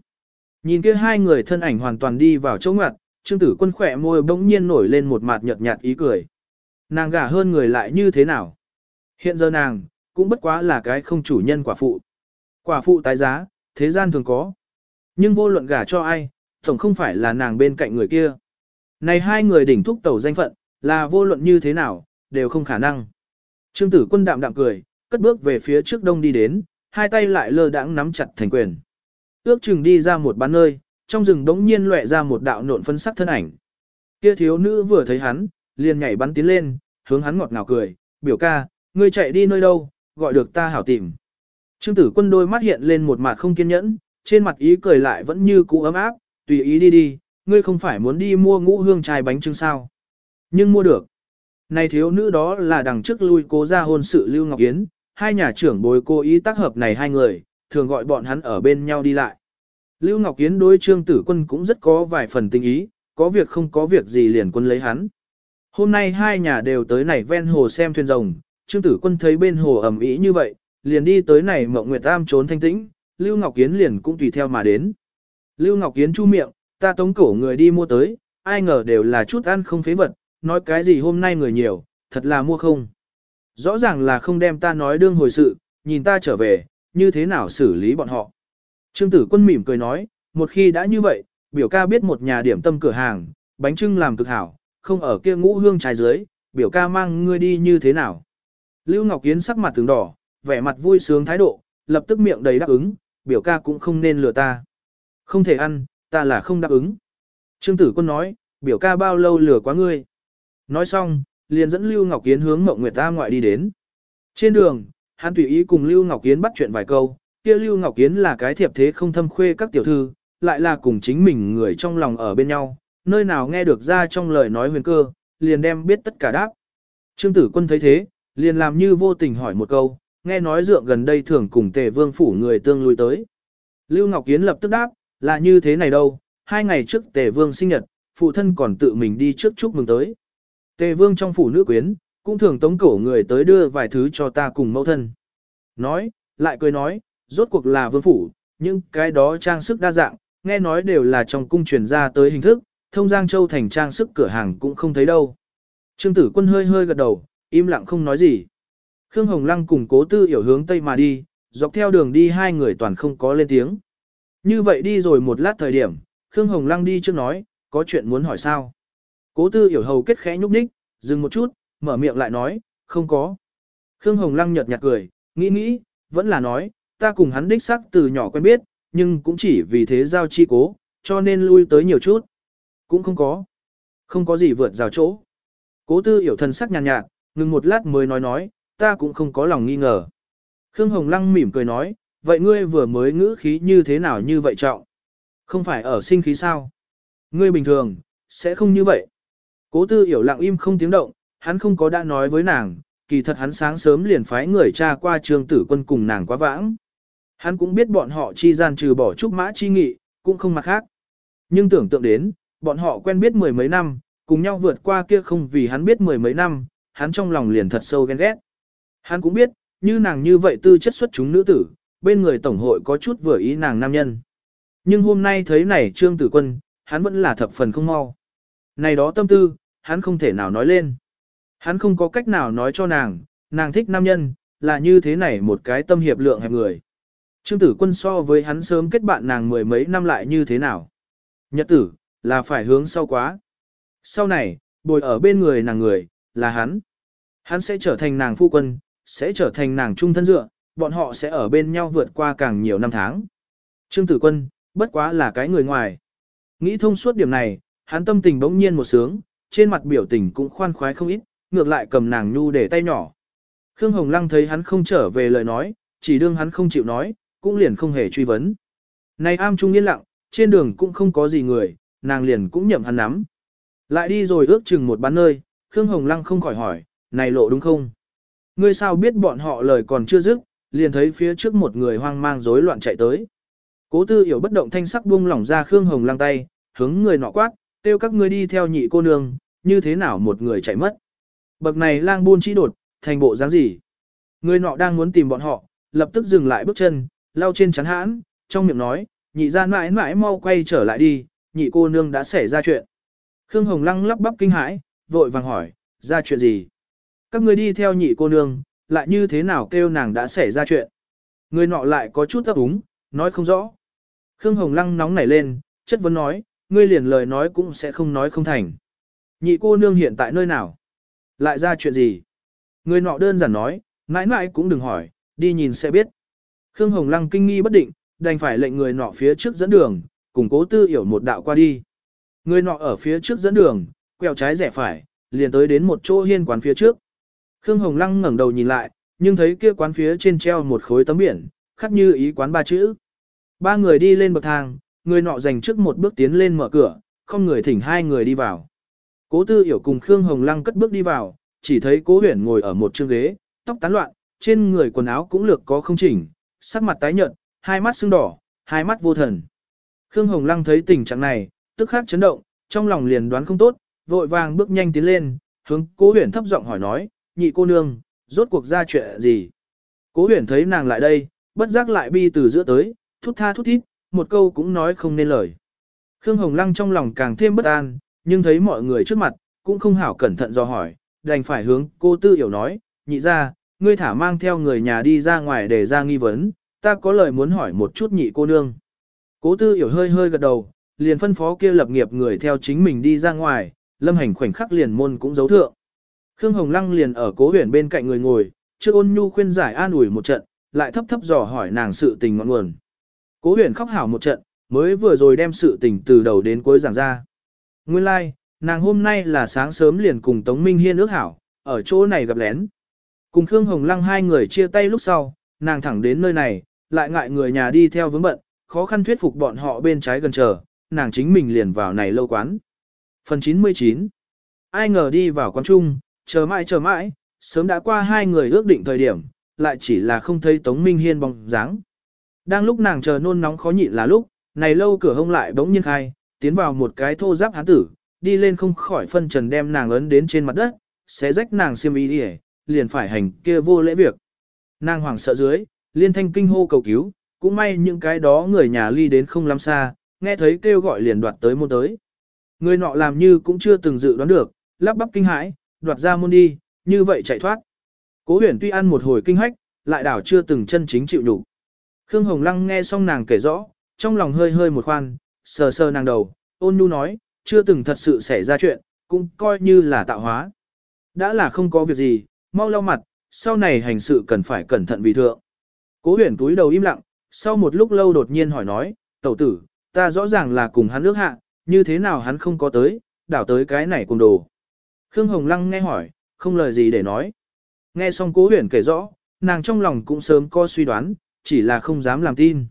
Nhìn kia hai người thân ảnh hoàn toàn đi vào chỗ ngoặt, trương tử quân khỏe môi bỗng nhiên nổi lên một mặt nhợt nhạt ý cười. Nàng gả hơn người lại như thế nào? Hiện giờ nàng, cũng bất quá là cái không chủ nhân quả phụ. Quả phụ tái giá, thế gian thường có. Nhưng vô luận gả cho ai, tổng không phải là nàng bên cạnh người kia. Này hai người đỉnh thúc tẩu danh phận, là vô luận như thế nào, đều không khả năng. Trương tử quân đạm đạm cười, cất bước về phía trước đông đi đến, hai tay lại lơ đãng nắm chặt thành quyền. Ước chừng đi ra một bán nơi, trong rừng đống nhiên lóe ra một đạo nộn phân sắc thân ảnh. Kia thiếu nữ vừa thấy hắn, liền nhảy bắn tiến lên, hướng hắn ngọt ngào cười, biểu ca, ngươi chạy đi nơi đâu, gọi được ta hảo tìm. Trương tử quân đôi mắt hiện lên một mặt không kiên nhẫn, trên mặt ý cười lại vẫn như cũ ấm áp, tùy ý đi đi, ngươi không phải muốn đi mua ngũ hương chai bánh trưng sao. Nhưng mua được. Này thiếu nữ đó là đằng trước lui cố ra hôn sự Lưu Ngọc Yến, hai nhà trưởng bối cố ý tác hợp này hai người, thường gọi bọn hắn ở bên nhau đi lại. Lưu Ngọc Yến đối trương tử quân cũng rất có vài phần tình ý, có việc không có việc gì liền quân lấy hắn. Hôm nay hai nhà đều tới này ven hồ xem thuyền rồng, trương tử quân thấy bên hồ ẩm ý như vậy, liền đi tới này mộng nguyệt tam trốn thanh tĩnh, Lưu Ngọc Yến liền cũng tùy theo mà đến. Lưu Ngọc Yến chu miệng, ta tống cổ người đi mua tới, ai ngờ đều là chút ăn không phế vật, nói cái gì hôm nay người nhiều, thật là mua không. Rõ ràng là không đem ta nói đương hồi sự, nhìn ta trở về, như thế nào xử lý bọn họ. Trương tử quân mỉm cười nói, một khi đã như vậy, biểu ca biết một nhà điểm tâm cửa hàng, bánh trưng làm cực hảo, không ở kia ngũ hương trái dưới, biểu ca mang ngươi đi như thế nào. Lưu Ngọc Kiến sắc mặt tướng đỏ, vẻ mặt vui sướng thái độ, lập tức miệng đầy đáp ứng, biểu ca cũng không nên lừa ta. Không thể ăn, ta là không đáp ứng. Trương tử quân nói, biểu ca bao lâu lừa quá ngươi. Nói xong, liền dẫn Lưu Ngọc Kiến hướng Mộng Nguyệt Ta ngoại đi đến. Trên đường, hắn tùy ý cùng Lưu Ngọc Kiến bắt chuyện vài câu, kia Lưu Ngọc Kiến là cái thiệp thế không thâm khuê các tiểu thư, lại là cùng chính mình người trong lòng ở bên nhau, nơi nào nghe được ra trong lời nói huyền cơ, liền đem biết tất cả đáp. Trương tử quân thấy thế, liền làm như vô tình hỏi một câu, nghe nói dượng gần đây thường cùng tề vương phủ người tương lui tới. Lưu Ngọc Kiến lập tức đáp, là như thế này đâu, hai ngày trước tề vương sinh nhật, phụ thân còn tự mình đi trước chúc mừng tới. Tề vương trong phủ nữ quyến, cũng thường tống cổ người tới đưa vài thứ cho ta cùng mẫu thân. Nói, lại cười nói, rốt cuộc là vương phủ, nhưng cái đó trang sức đa dạng, nghe nói đều là trong cung truyền ra tới hình thức, thông Giang Châu thành trang sức cửa hàng cũng không thấy đâu. Trương tử quân hơi hơi gật đầu, im lặng không nói gì. Khương Hồng Lăng cùng cố tư hiểu hướng Tây mà đi, dọc theo đường đi hai người toàn không có lên tiếng. Như vậy đi rồi một lát thời điểm, Khương Hồng Lăng đi trước nói, có chuyện muốn hỏi sao. Cố tư hiểu hầu kết khẽ nhúc nhích, dừng một chút, mở miệng lại nói, không có. Khương Hồng Lăng nhợt nhạt cười, nghĩ nghĩ, vẫn là nói, ta cùng hắn đích sắc từ nhỏ quen biết, nhưng cũng chỉ vì thế giao chi cố, cho nên lui tới nhiều chút. Cũng không có. Không có gì vượt rào chỗ. Cố tư hiểu thần sắc nhàn nhạt, nhạt, ngừng một lát mới nói nói, ta cũng không có lòng nghi ngờ. Khương Hồng Lăng mỉm cười nói, vậy ngươi vừa mới ngữ khí như thế nào như vậy trọng? Không phải ở sinh khí sao? Ngươi bình thường, sẽ không như vậy. Cố tư hiểu lặng im không tiếng động, hắn không có đã nói với nàng, kỳ thật hắn sáng sớm liền phái người cha qua trường tử quân cùng nàng quá vãng. Hắn cũng biết bọn họ chi gian trừ bỏ trúc mã chi nghị, cũng không mặt khác. Nhưng tưởng tượng đến, bọn họ quen biết mười mấy năm, cùng nhau vượt qua kia không vì hắn biết mười mấy năm, hắn trong lòng liền thật sâu ghen ghét. Hắn cũng biết, như nàng như vậy tư chất xuất chúng nữ tử, bên người tổng hội có chút vừa ý nàng nam nhân. Nhưng hôm nay thấy này trương tử quân, hắn vẫn là thập phần không mau. Này đó tâm tư, hắn không thể nào nói lên. Hắn không có cách nào nói cho nàng, nàng thích nam nhân, là như thế này một cái tâm hiệp lượng hẹp người. Trương tử quân so với hắn sớm kết bạn nàng mười mấy năm lại như thế nào. Nhật tử, là phải hướng sau quá. Sau này, bồi ở bên người nàng người, là hắn. Hắn sẽ trở thành nàng phu quân, sẽ trở thành nàng trung thân dựa, bọn họ sẽ ở bên nhau vượt qua càng nhiều năm tháng. Trương tử quân, bất quá là cái người ngoài. Nghĩ thông suốt điểm này, hắn tâm tình bỗng nhiên một sướng, trên mặt biểu tình cũng khoan khoái không ít, ngược lại cầm nàng nhu để tay nhỏ. Khương Hồng Lăng thấy hắn không trở về lời nói, chỉ đương hắn không chịu nói, cũng liền không hề truy vấn. Này am trung yên lặng, trên đường cũng không có gì người, nàng liền cũng nhậm hắn nắm. Lại đi rồi ước chừng một bán nơi, Khương Hồng Lăng không khỏi hỏi, này lộ đúng không? Ngươi sao biết bọn họ lời còn chưa dứt, liền thấy phía trước một người hoang mang rối loạn chạy tới. Cố tư hiểu bất động thanh sắc buông lỏng ra Khương Hồng Lăng tay, hướng người nọ quát, kêu các ngươi đi theo nhị cô nương, như thế nào một người chạy mất. Bậc này lang buôn chỉ đột, thành bộ dáng gì. Người nọ đang muốn tìm bọn họ, lập tức dừng lại bước chân, lau trên chắn hãn, trong miệng nói, nhị ra mãi mãi mau quay trở lại đi, nhị cô nương đã xảy ra chuyện. Khương Hồng Lăng lắp bắp kinh hãi, vội vàng hỏi, ra chuyện gì? Các người đi theo nhị cô nương, lại như thế nào kêu nàng đã xảy ra chuyện? Người nọ lại có chút ấp úng, nói không rõ. Khương Hồng Lăng nóng nảy lên, chất vấn nói, ngươi liền lời nói cũng sẽ không nói không thành. Nhị cô nương hiện tại nơi nào? Lại ra chuyện gì? Người nọ đơn giản nói, mãi mãi cũng đừng hỏi, đi nhìn sẽ biết. Khương Hồng Lăng kinh nghi bất định, đành phải lệnh người nọ phía trước dẫn đường, cùng cố tư hiểu một đạo qua đi. Người nọ ở phía trước dẫn đường, quẹo trái rẽ phải, liền tới đến một chỗ hiên quán phía trước. Khương Hồng Lăng ngẩng đầu nhìn lại, nhưng thấy kia quán phía trên treo một khối tấm biển, khắc như ý quán ba chữ. Ba người đi lên bậc thang, người nọ dành trước một bước tiến lên mở cửa, không người thỉnh hai người đi vào. Cố tư hiểu cùng Khương Hồng Lăng cất bước đi vào, chỉ thấy cố huyển ngồi ở một chương ghế, tóc tán loạn, trên người quần áo cũng lược có không chỉnh, sắc mặt tái nhợt, hai mắt sưng đỏ, hai mắt vô thần. Khương Hồng Lăng thấy tình trạng này, tức khắc chấn động, trong lòng liền đoán không tốt, vội vàng bước nhanh tiến lên, hướng cố Huyền thấp giọng hỏi nói, nhị cô nương, rốt cuộc ra chuyện gì? Cố Huyền thấy nàng lại đây, bất giác lại bi từ giữa tới, thút tha thút thít, một câu cũng nói không nên lời. Khương Hồng Lăng trong lòng càng thêm bất an, nhưng thấy mọi người trước mặt, cũng không hảo cẩn thận do hỏi, đành phải hướng cô tư hiểu nói, nhị gia ngươi thả mang theo người nhà đi ra ngoài để ra nghi vấn, ta có lời muốn hỏi một chút nhị cô nương. Cố tư hiểu hơi hơi gật đầu, liền phân phó kia lập nghiệp người theo chính mình đi ra ngoài, lâm hành khoảnh khắc liền môn cũng giấu thượng. Khương Hồng Lăng liền ở cố huyền bên cạnh người ngồi, trước ôn nhu khuyên giải an ủi một trận, lại thấp thấp dò hỏi nàng sự tình ngọn nguồn. Cố huyền khóc hảo một trận, mới vừa rồi đem sự tình từ đầu đến cuối giảng ra. Nguyên lai, like, nàng hôm nay là sáng sớm liền cùng Tống Minh Hiên ước hảo, ở chỗ này gặp lén. Cùng Khương Hồng Lăng hai người chia tay lúc sau, nàng thẳng đến nơi này, lại ngại người nhà đi theo vướng bận, khó khăn thuyết phục bọn họ bên trái gần chờ, nàng chính mình liền vào này lâu quán. Phần 99 Ai ngờ đi vào quán chung, chờ mãi chờ mãi, sớm đã qua hai người ước định thời điểm, lại chỉ là không thấy Tống Minh Hiên bóng dáng. Đang lúc nàng chờ nôn nóng khó nhịn là lúc, này lâu cửa hông lại bỗng nhiên khai, tiến vào một cái thô giáp hán tử, đi lên không khỏi phân trần đem nàng ấn đến trên mặt đất, xé rách nàng xiêm y đi liền phải hành kia vô lễ việc. Nàng hoảng sợ dưới, liên thanh kinh hô cầu cứu, cũng may những cái đó người nhà ly đến không lắm xa, nghe thấy kêu gọi liền đoạt tới môn tới. Người nọ làm như cũng chưa từng dự đoán được, lắp bắp kinh hãi, đoạt ra môn đi, như vậy chạy thoát. Cố huyền tuy ăn một hồi kinh hách, lại đảo chưa từng chân chính chịu đủ. Khương Hồng Lăng nghe xong nàng kể rõ, trong lòng hơi hơi một khoan, sờ sờ nàng đầu, ôn nhu nói, chưa từng thật sự xảy ra chuyện, cũng coi như là tạo hóa. Đã là không có việc gì, mau lau mặt, sau này hành sự cần phải cẩn thận vì thượng. Cố huyền túi đầu im lặng, sau một lúc lâu đột nhiên hỏi nói, tẩu tử, ta rõ ràng là cùng hắn ước hạ, như thế nào hắn không có tới, đảo tới cái này cùng đồ. Khương Hồng Lăng nghe hỏi, không lời gì để nói. Nghe xong cố huyền kể rõ, nàng trong lòng cũng sớm có suy đoán, chỉ là không dám làm tin.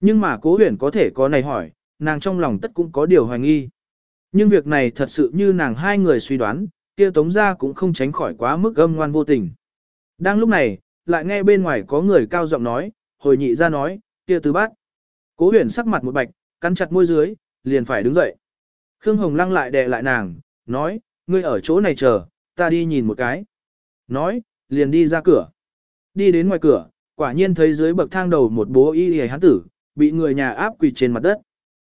Nhưng mà cố huyền có thể có này hỏi, nàng trong lòng tất cũng có điều hoài nghi. Nhưng việc này thật sự như nàng hai người suy đoán, kia tống ra cũng không tránh khỏi quá mức âm ngoan vô tình. Đang lúc này, lại nghe bên ngoài có người cao giọng nói, hồi nhị ra nói, kia tứ bát. Cố huyền sắc mặt một bạch, cắn chặt môi dưới, liền phải đứng dậy. Khương Hồng lăng lại đè lại nàng, nói, ngươi ở chỗ này chờ, ta đi nhìn một cái. Nói, liền đi ra cửa. Đi đến ngoài cửa, quả nhiên thấy dưới bậc thang đầu một bố y hề hán tử, bị người nhà áp quỳ trên mặt đất.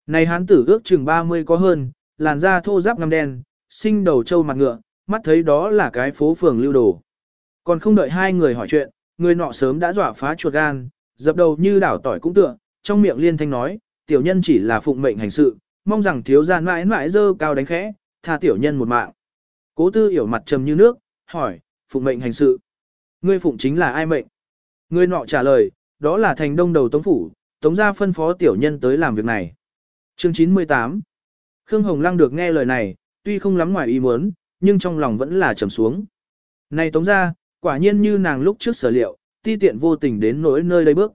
Này hán tử ước chừng 30 có hơn, làn da thô ráp ngăm đen, sinh đầu trâu mặt ngựa, mắt thấy đó là cái phố phường lưu đồ. Còn không đợi hai người hỏi chuyện, người nọ sớm đã dọa phá chuột gan, dập đầu như đảo tỏi cũng tựa, trong miệng liên thanh nói, tiểu nhân chỉ là phụng mệnh hành sự, mong rằng thiếu gia mãi mãi dơ cao đánh khẽ, tha tiểu nhân một mạng. Cố tư hiểu mặt trầm như nước, hỏi, phụng mệnh hành sự. Ngươi phụng chính là ai mệnh? Người nọ trả lời, đó là thành đông đầu tống phủ, tống gia phân phó tiểu nhân tới làm việc này. Chương 98 Khương Hồng Lăng được nghe lời này, tuy không lắm ngoài ý muốn, nhưng trong lòng vẫn là trầm xuống. Này tống gia, quả nhiên như nàng lúc trước sở liệu, ti tiện vô tình đến nỗi nơi đây bước.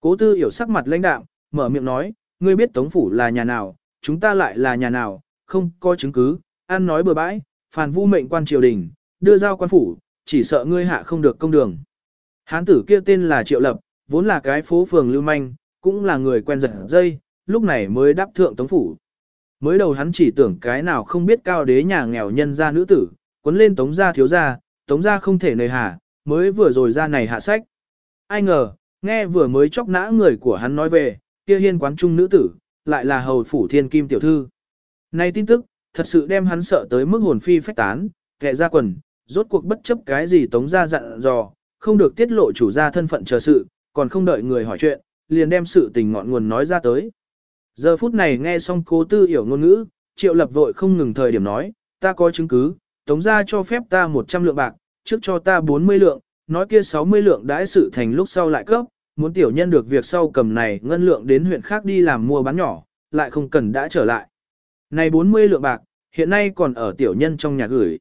Cố tư hiểu sắc mặt lãnh đạm, mở miệng nói, ngươi biết tống phủ là nhà nào, chúng ta lại là nhà nào, không có chứng cứ, ăn nói bừa bãi, phàn vu mệnh quan triều đình, đưa giao quan phủ, chỉ sợ ngươi hạ không được công đường. Hán tử kia tên là Triệu Lập, vốn là cái phố phường lưu manh, cũng là người quen giật dây, lúc này mới đáp thượng tống phủ. Mới đầu hắn chỉ tưởng cái nào không biết cao đế nhà nghèo nhân gia nữ tử, quấn lên tống gia thiếu gia, tống gia không thể nề hà, mới vừa rồi ra này hạ sách. Ai ngờ, nghe vừa mới chóc nã người của hắn nói về, kia hiên quán trung nữ tử, lại là hầu phủ thiên kim tiểu thư. Này tin tức, thật sự đem hắn sợ tới mức hồn phi phách tán, kệ ra quần, rốt cuộc bất chấp cái gì tống gia dặn dò, không được tiết lộ chủ gia thân phận chờ sự, còn không đợi người hỏi chuyện, liền đem sự tình ngọn nguồn nói ra tới. Giờ phút này nghe xong cố tư hiểu ngôn ngữ, triệu lập vội không ngừng thời điểm nói, ta có chứng cứ, tống gia cho phép ta 100 lượng bạc, trước cho ta 40 lượng, nói kia 60 lượng đãi sự thành lúc sau lại cấp, muốn tiểu nhân được việc sau cầm này ngân lượng đến huyện khác đi làm mua bán nhỏ, lại không cần đã trở lại. Này 40 lượng bạc, hiện nay còn ở tiểu nhân trong nhà gửi.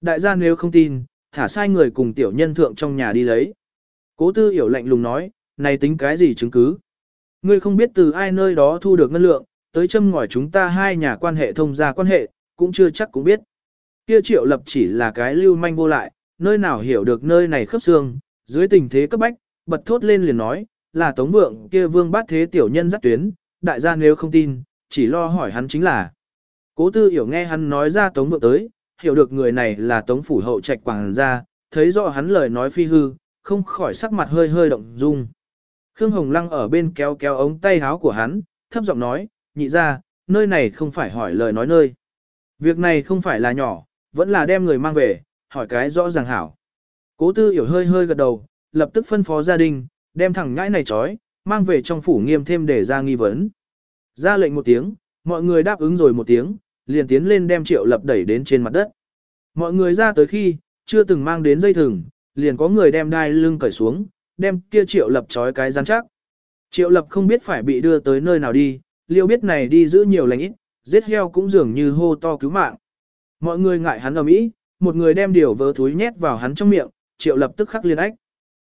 Đại gia nếu không tin, thả sai người cùng tiểu nhân thượng trong nhà đi lấy. Cố tư hiểu lạnh lùng nói, này tính cái gì chứng cứ? Ngươi không biết từ ai nơi đó thu được ngân lượng, tới châm ngòi chúng ta hai nhà quan hệ thông gia quan hệ, cũng chưa chắc cũng biết. Kia triệu lập chỉ là cái lưu manh vô lại, nơi nào hiểu được nơi này khớp xương, dưới tình thế cấp bách, bật thốt lên liền nói, là tống vượng kia vương bát thế tiểu nhân dắt tuyến, đại gia nếu không tin, chỉ lo hỏi hắn chính là. Cố tư hiểu nghe hắn nói ra tống vượng tới, hiểu được người này là tống phủ hậu trạch quảng gia, thấy rõ hắn lời nói phi hư, không khỏi sắc mặt hơi hơi động dung. Khương Hồng Lăng ở bên kéo kéo ống tay áo của hắn, thấp giọng nói, nhị ra, nơi này không phải hỏi lời nói nơi. Việc này không phải là nhỏ, vẫn là đem người mang về, hỏi cái rõ ràng hảo. Cố tư hiểu hơi hơi gật đầu, lập tức phân phó gia đình, đem thằng ngãi này trói, mang về trong phủ nghiêm thêm để ra nghi vấn. Ra lệnh một tiếng, mọi người đáp ứng rồi một tiếng, liền tiến lên đem triệu lập đẩy đến trên mặt đất. Mọi người ra tới khi, chưa từng mang đến dây thừng, liền có người đem đai lưng cởi xuống, đem kia triệu lập trói cái rắn chắc. Triệu lập không biết phải bị đưa tới nơi nào đi, liêu biết này đi giữ nhiều lành ít, giết heo cũng dường như hô to cứu mạng. Mọi người ngại hắn ở mỹ, một người đem điều vớ túi nhét vào hắn trong miệng, triệu lập tức khắc liên ách.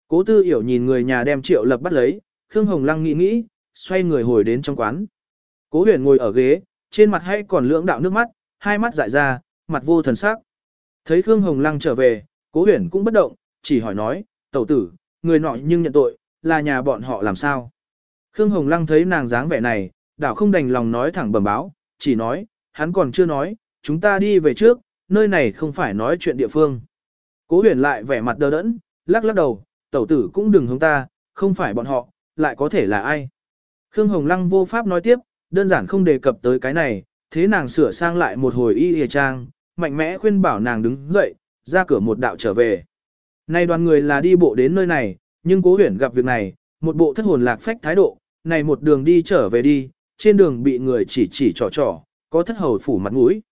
Cố tư hiểu nhìn người nhà đem triệu lập bắt lấy, Khương Hồng Lăng nghĩ nghĩ, xoay người hồi đến trong quán. Cố huyền ngồi ở ghế, trên mặt hay còn lưỡng đạo nước mắt, hai mắt dại ra, mặt vô thần sắc. Thấy Khương Hồng Lăng trở về, cố huyền cũng bất động, chỉ hỏi nói, tẩu tử, người nọ nhưng nhận tội, là nhà bọn họ làm sao. Khương Hồng Lăng thấy nàng dáng vẻ này, đảo không đành lòng nói thẳng bẩm báo, chỉ nói, hắn còn chưa nói, chúng ta đi về trước, nơi này không phải nói chuyện địa phương. Cố huyền lại vẻ mặt đờ đẫn, lắc lắc đầu, tẩu tử cũng đừng hướng ta, không phải bọn họ, lại có thể là ai. Khương Hồng Lăng vô pháp nói tiếp, đơn giản không đề cập tới cái này, thế nàng sửa sang lại một hồi y hề trang, mạnh mẽ khuyên bảo nàng đứng dậy, ra cửa một đạo trở về. Này đoàn người là đi bộ đến nơi này, nhưng cố huyển gặp việc này, một bộ thất hồn lạc phách thái độ, này một đường đi trở về đi, trên đường bị người chỉ chỉ trò trò, có thất hầu phủ mặt mũi.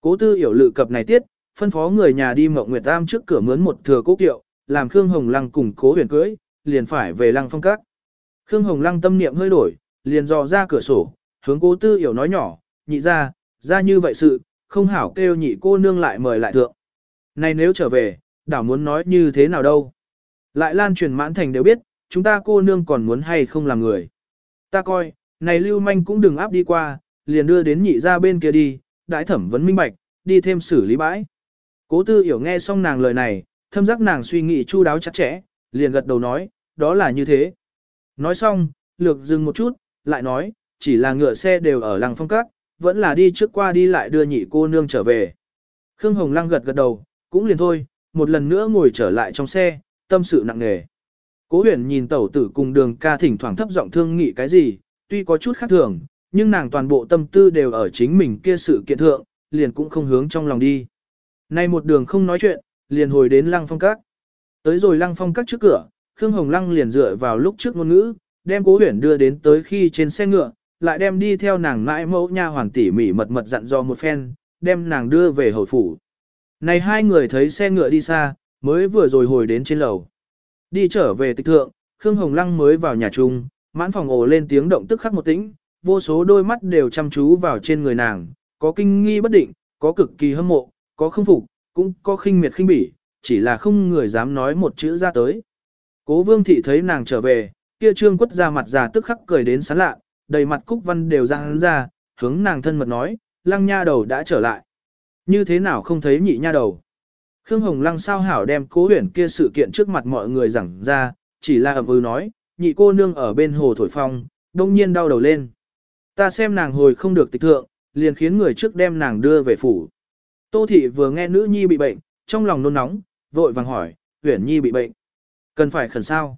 Cố tư hiểu lự cập này tiết, phân phó người nhà đi mộng nguyệt tam trước cửa mướn một thừa cố kiệu, làm Khương Hồng Lăng cùng cố huyền cưới, liền phải về lăng phong các. Khương Hồng Lăng tâm niệm hơi đổi, liền dò ra cửa sổ, hướng cố tư hiểu nói nhỏ, nhị ra, ra như vậy sự, không hảo kêu nhị cô nương lại mời lại thượng. Này nếu trở về, đảo muốn nói như thế nào đâu. Lại lan truyền mãn thành đều biết, chúng ta cô nương còn muốn hay không làm người. Ta coi, này lưu manh cũng đừng áp đi qua, liền đưa đến nhị ra bên kia đi, đại thẩm vấn minh bạch, đi thêm xử lý bãi. Cố tư hiểu nghe xong nàng lời này, thâm giác nàng suy nghĩ chu đáo chặt chẽ, liền gật đầu nói, đó là như thế. Nói xong, lược dừng một chút, lại nói, chỉ là ngựa xe đều ở làng phong Cát, vẫn là đi trước qua đi lại đưa nhị cô nương trở về. Khương Hồng Lăng gật gật đầu, cũng liền thôi, một lần nữa ngồi trở lại trong xe, tâm sự nặng nề. Cố huyền nhìn tẩu tử cùng đường ca thỉnh thoảng thấp giọng thương nghị cái gì, tuy có chút khác thường, nhưng nàng toàn bộ tâm tư đều ở chính mình kia sự kiện thượng, liền cũng không hướng trong lòng đi. Nay một đường không nói chuyện, liền hồi đến lăng phong các. Tới rồi lăng phong các trước cửa, Khương Hồng Lăng liền dựa vào lúc trước ngôn ngữ, đem cố huyền đưa đến tới khi trên xe ngựa, lại đem đi theo nàng mãi mẫu nha hoàng tỉ mỉ mật mật dặn dò một phen, đem nàng đưa về hồi phủ. Này hai người thấy xe ngựa đi xa, mới vừa rồi hồi đến trên lầu. Đi trở về tịch thượng, Khương Hồng Lăng mới vào nhà chung, mãn phòng ồ lên tiếng động tức khắc một tĩnh, vô số đôi mắt đều chăm chú vào trên người nàng, có kinh nghi bất định, có cực kỳ hâm mộ, có không phục, cũng có khinh miệt khinh bỉ, chỉ là không người dám nói một chữ ra tới. Cố vương thị thấy nàng trở về, kia trương quất ra mặt già tức khắc cười đến sán lạ, đầy mặt cúc văn đều ra hắn ra, hướng nàng thân mật nói, lăng nha đầu đã trở lại. Như thế nào không thấy nhị nha đầu? Khương Hồng Lăng sao hảo đem cố huyển kia sự kiện trước mặt mọi người giảng ra, chỉ là ẩm ư nói, nhị cô nương ở bên hồ thổi phong, đông nhiên đau đầu lên. Ta xem nàng hồi không được tịch thượng, liền khiến người trước đem nàng đưa về phủ. Tô thị vừa nghe nữ nhi bị bệnh, trong lòng nôn nóng, vội vàng hỏi, huyển Nhi bị bệnh. Cần phải khẩn sao?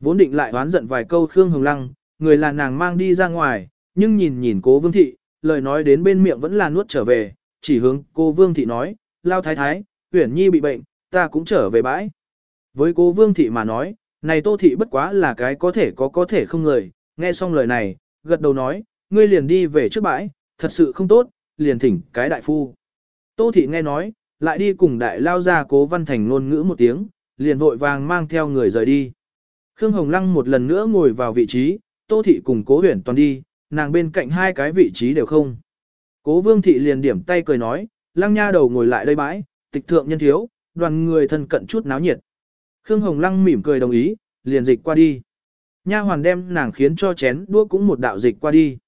Vốn định lại đoán giận vài câu Khương Hồng Lăng, người là nàng mang đi ra ngoài, nhưng nhìn nhìn cố vương thị, lời nói đến bên miệng vẫn là nuốt trở về, chỉ hướng cô vương thị nói, lao thái thái, Uyển Nhi bị bệnh, ta cũng trở về bãi. Với cô vương thị mà nói, này tô thị bất quá là cái có thể có có thể không người, nghe xong lời này, gật đầu nói, ngươi liền đi về trước bãi, thật sự không tốt, liền thỉnh cái đại phu. Tô thị nghe nói, lại đi cùng đại lao ra cố văn thành ngôn ngữ một tiếng, liền vội vàng mang theo người rời đi. Khương Hồng Lăng một lần nữa ngồi vào vị trí, Tô thị cùng cố huyển toàn đi, nàng bên cạnh hai cái vị trí đều không. Cố vương thị liền điểm tay cười nói, lăng nha đầu ngồi lại đây bãi, tịch thượng nhân thiếu, đoàn người thân cận chút náo nhiệt. Khương Hồng Lăng mỉm cười đồng ý, liền dịch qua đi. Nha hoàn đem nàng khiến cho chén đũa cũng một đạo dịch qua đi.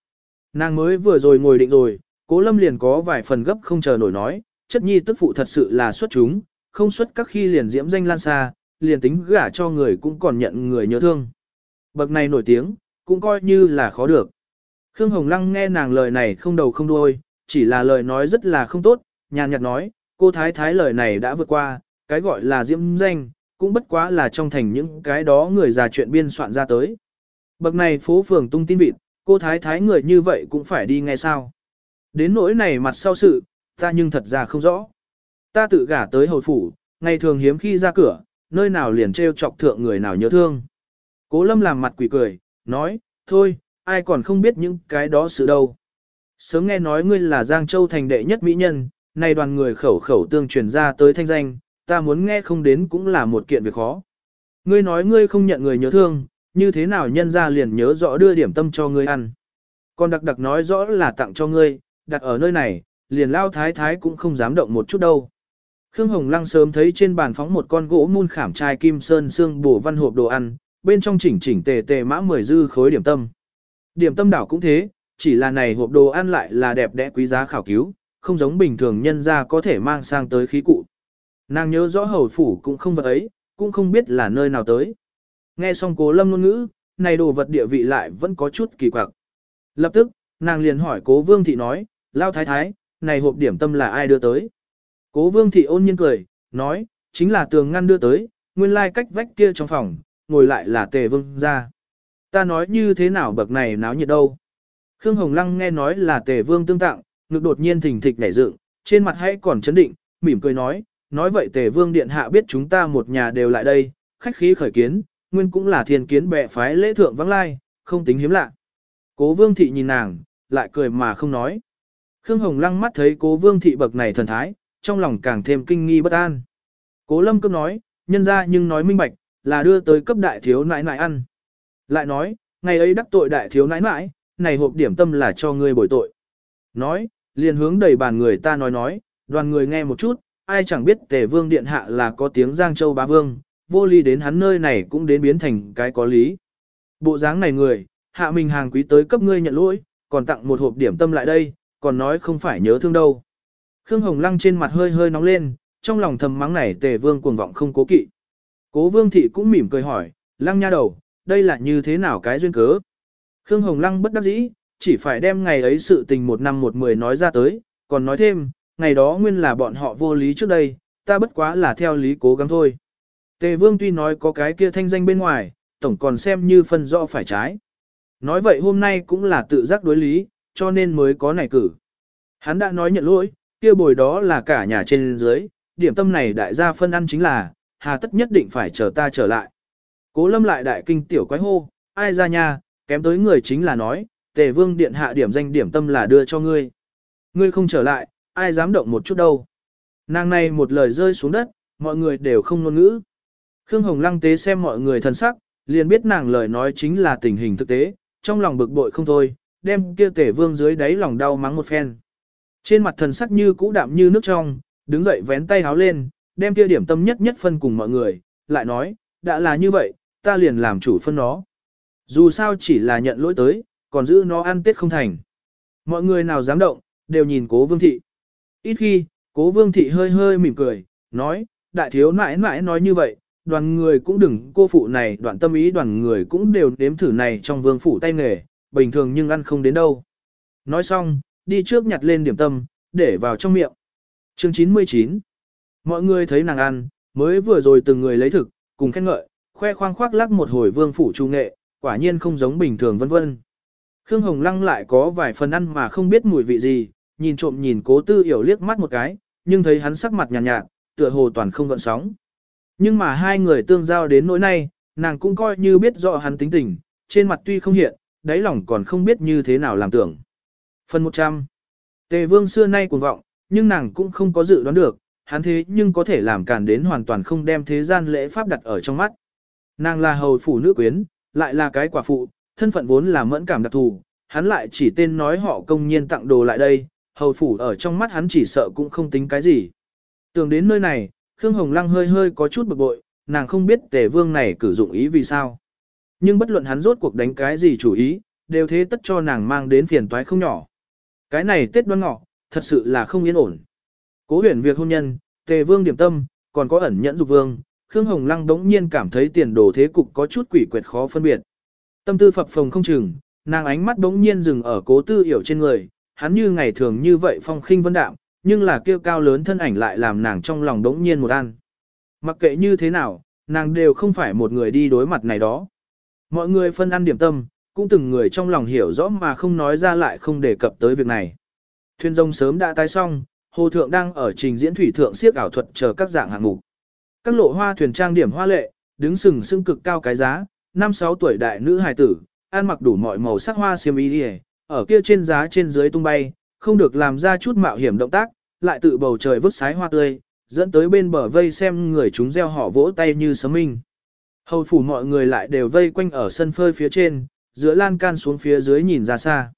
Nàng mới vừa rồi ngồi định rồi, cố lâm liền có vài phần gấp không chờ nổi nói, chất nhi tức phụ thật sự là xuất chúng, không xuất các khi liền diễm danh lan xa, liền tính gả cho người cũng còn nhận người nhớ thương. Bậc này nổi tiếng, cũng coi như là khó được. Khương Hồng Lăng nghe nàng lời này không đầu không đuôi, chỉ là lời nói rất là không tốt, nhàn nhạt nói, cô thái thái lời này đã vượt qua, cái gọi là diễm danh, cũng bất quá là trong thành những cái đó người già chuyện biên soạn ra tới. Bậc này phố phường tung tin vịt, cô thái thái người như vậy cũng phải đi nghe sao. Đến nỗi này mặt sau sự, ta nhưng thật ra không rõ. Ta tự gả tới hồi phủ, ngày thường hiếm khi ra cửa, nơi nào liền treo chọc thượng người nào nhớ thương. Cố lâm làm mặt quỷ cười, nói, thôi, ai còn không biết những cái đó sự đâu. Sớm nghe nói ngươi là Giang Châu thành đệ nhất mỹ nhân, nay đoàn người khẩu khẩu tương truyền ra tới thanh danh, ta muốn nghe không đến cũng là một kiện việc khó. Ngươi nói ngươi không nhận người nhớ thương, như thế nào nhân ra liền nhớ rõ đưa điểm tâm cho ngươi ăn. Còn đặc đặc nói rõ là tặng cho ngươi, đặt ở nơi này, liền lao thái thái cũng không dám động một chút đâu. Khương Hồng Lăng sớm thấy trên bàn phóng một con gỗ mun khảm trai kim sơn xương bổ văn hộp đồ ăn, bên trong chỉnh chỉnh tề tề mã mười dư khối điểm tâm. Điểm tâm đảo cũng thế, chỉ là này hộp đồ ăn lại là đẹp đẽ quý giá khảo cứu, không giống bình thường nhân ra có thể mang sang tới khí cụ. Nàng nhớ rõ hầu phủ cũng không vật ấy, cũng không biết là nơi nào tới. Nghe xong cố lâm ngôn ngữ, này đồ vật địa vị lại vẫn có chút kỳ quặc. Lập tức, nàng liền hỏi cố vương thị nói, lao thái thái, này hộp điểm tâm là ai đưa tới? Cố vương thị ôn nhiên cười, nói, chính là tường ngăn đưa tới, nguyên lai cách vách kia trong phòng, ngồi lại là tề vương ra. Ta nói như thế nào bậc này náo nhiệt đâu? Khương Hồng Lăng nghe nói là tề vương tương tặng, ngực đột nhiên thình thịch nảy dựng, trên mặt hãy còn chấn định, mỉm cười nói, nói vậy tề vương điện hạ biết chúng ta một nhà đều lại đây, khách khí khởi kiến, nguyên cũng là thiên kiến bệ phái lễ thượng vắng lai, không tính hiếm lạ. Cố vương thị nhìn nàng, lại cười mà không nói. Khương Hồng lăng mắt thấy cố vương thị bậc này thần thái, trong lòng càng thêm kinh nghi bất an. Cố lâm cấp nói, nhân ra nhưng nói minh bạch, là đưa tới cấp đại thiếu nãi nãi ăn. Lại nói, ngày ấy đắc tội đại thiếu nãi nãi, này hộp điểm tâm là cho ngươi bồi tội. Nói, liền hướng đầy bàn người ta nói nói, đoàn người nghe một chút, ai chẳng biết tề vương điện hạ là có tiếng Giang Châu bá vương, vô ly đến hắn nơi này cũng đến biến thành cái có lý. Bộ dáng này người, hạ mình hàng quý tới cấp ngươi nhận lỗi, còn tặng một hộp điểm tâm lại đây, còn nói không phải nhớ thương đâu. Khương Hồng Lăng trên mặt hơi hơi nóng lên, trong lòng thầm mắng này tề vương cuồng vọng không cố kỵ. Cố vương thị cũng mỉm cười hỏi, lăng nha đầu, đây là như thế nào cái duyên cớ? Khương Hồng Lăng bất đắc dĩ, chỉ phải đem ngày ấy sự tình một năm một mười nói ra tới, còn nói thêm, ngày đó nguyên là bọn họ vô lý trước đây, ta bất quá là theo lý cố gắng thôi. Tề vương tuy nói có cái kia thanh danh bên ngoài, tổng còn xem như phân rõ phải trái. Nói vậy hôm nay cũng là tự giác đối lý, cho nên mới có này cử. Hắn đã nói nhận lỗi, kia bồi đó là cả nhà trên dưới, điểm tâm này đại gia phân ăn chính là, hà tất nhất định phải chờ ta trở lại. Cố lâm lại đại kinh tiểu quái hô, ai ra nha, kém tới người chính là nói, tề vương điện hạ điểm danh điểm tâm là đưa cho ngươi. Ngươi không trở lại, ai dám động một chút đâu. Nàng này một lời rơi xuống đất, mọi người đều không ngôn ngữ. Khương Hồng Lăng tế xem mọi người thân sắc, liền biết nàng lời nói chính là tình hình thực tế, trong lòng bực bội không thôi, đem kia tể vương dưới đáy lòng đau mắng một phen. Trên mặt thần sắc như cũ đạm như nước trong, đứng dậy vén tay háo lên, đem kia điểm tâm nhất nhất phân cùng mọi người, lại nói, đã là như vậy, ta liền làm chủ phân nó. Dù sao chỉ là nhận lỗi tới, còn giữ nó ăn tết không thành. Mọi người nào dám động, đều nhìn cố vương thị. Ít khi, cố vương thị hơi hơi mỉm cười, nói, đại thiếu nãi nãi nói như vậy, đoàn người cũng đừng cô phụ này đoạn tâm ý đoàn người cũng đều nếm thử này trong vương phủ tay nghề, bình thường nhưng ăn không đến đâu. Nói xong, đi trước nhặt lên điểm tâm, để vào trong miệng. Chương 99 Mọi người thấy nàng ăn, mới vừa rồi từng người lấy thực, cùng khen ngợi, khoe khoang khoác lắc một hồi vương phủ trung nghệ, quả nhiên không giống bình thường vân vân. Khương Hồng Lăng lại có vài phần ăn mà không biết mùi vị gì, nhìn trộm nhìn cố tư hiểu liếc mắt một cái, nhưng thấy hắn sắc mặt nhàn nhạt, nhạt, tựa hồ toàn không gợn sóng. Nhưng mà hai người tương giao đến nỗi nay, nàng cũng coi như biết rõ hắn tính tình, trên mặt tuy không hiện, đáy lòng còn không biết như thế nào làm tưởng. Phần 100 Tề vương xưa nay cuồng vọng, nhưng nàng cũng không có dự đoán được, hắn thế nhưng có thể làm càn đến hoàn toàn không đem thế gian lễ pháp đặt ở trong mắt. Nàng là hầu phủ nữ quyến, lại là cái quả phụ, thân phận vốn là mẫn cảm đặc thù, hắn lại chỉ tên nói họ công nhiên tặng đồ lại đây, hầu phủ ở trong mắt hắn chỉ sợ cũng không tính cái gì. Tưởng đến nơi này, Khương Hồng Lăng hơi hơi có chút bực bội, nàng không biết tề vương này cử dụng ý vì sao. Nhưng bất luận hắn rốt cuộc đánh cái gì chủ ý, đều thế tất cho nàng mang đến phiền toái không nhỏ. Cái này Tết đoan ngọ, thật sự là không yên ổn. Cố huyền việc hôn nhân, tề vương điểm tâm, còn có ẩn nhẫn dục vương, Khương Hồng Lăng đống nhiên cảm thấy tiền đồ thế cục có chút quỷ quyệt khó phân biệt. Tâm tư phập phồng không chừng, nàng ánh mắt đống nhiên dừng ở cố tư hiểu trên người, hắn như ngày thường như vậy phong khinh vân đạm, nhưng là kêu cao lớn thân ảnh lại làm nàng trong lòng đống nhiên một an. Mặc kệ như thế nào, nàng đều không phải một người đi đối mặt này đó. Mọi người phân ăn điểm tâm, cũng từng người trong lòng hiểu rõ mà không nói ra lại không đề cập tới việc này. Thuyền rông sớm đã tái xong, hồ thượng đang ở trình diễn thủy thượng siếc ảo thuật chờ các dạng hạng mục. Các lộ hoa thuyền trang điểm hoa lệ, đứng sừng sững cực cao cái giá, năm sáu tuổi đại nữ hài tử, ăn mặc đủ mọi màu sắc hoa xiêm y ở kia trên giá trên dưới tung bay, không được làm ra chút mạo hiểm động tác, lại tự bầu trời vứt sái hoa tươi, dẫn tới bên bờ vây xem người chúng gieo họ vỗ tay như sấm minh. Hầu phủ mọi người lại đều vây quanh ở sân phơi phía trên, giữa lan can xuống phía dưới nhìn ra xa.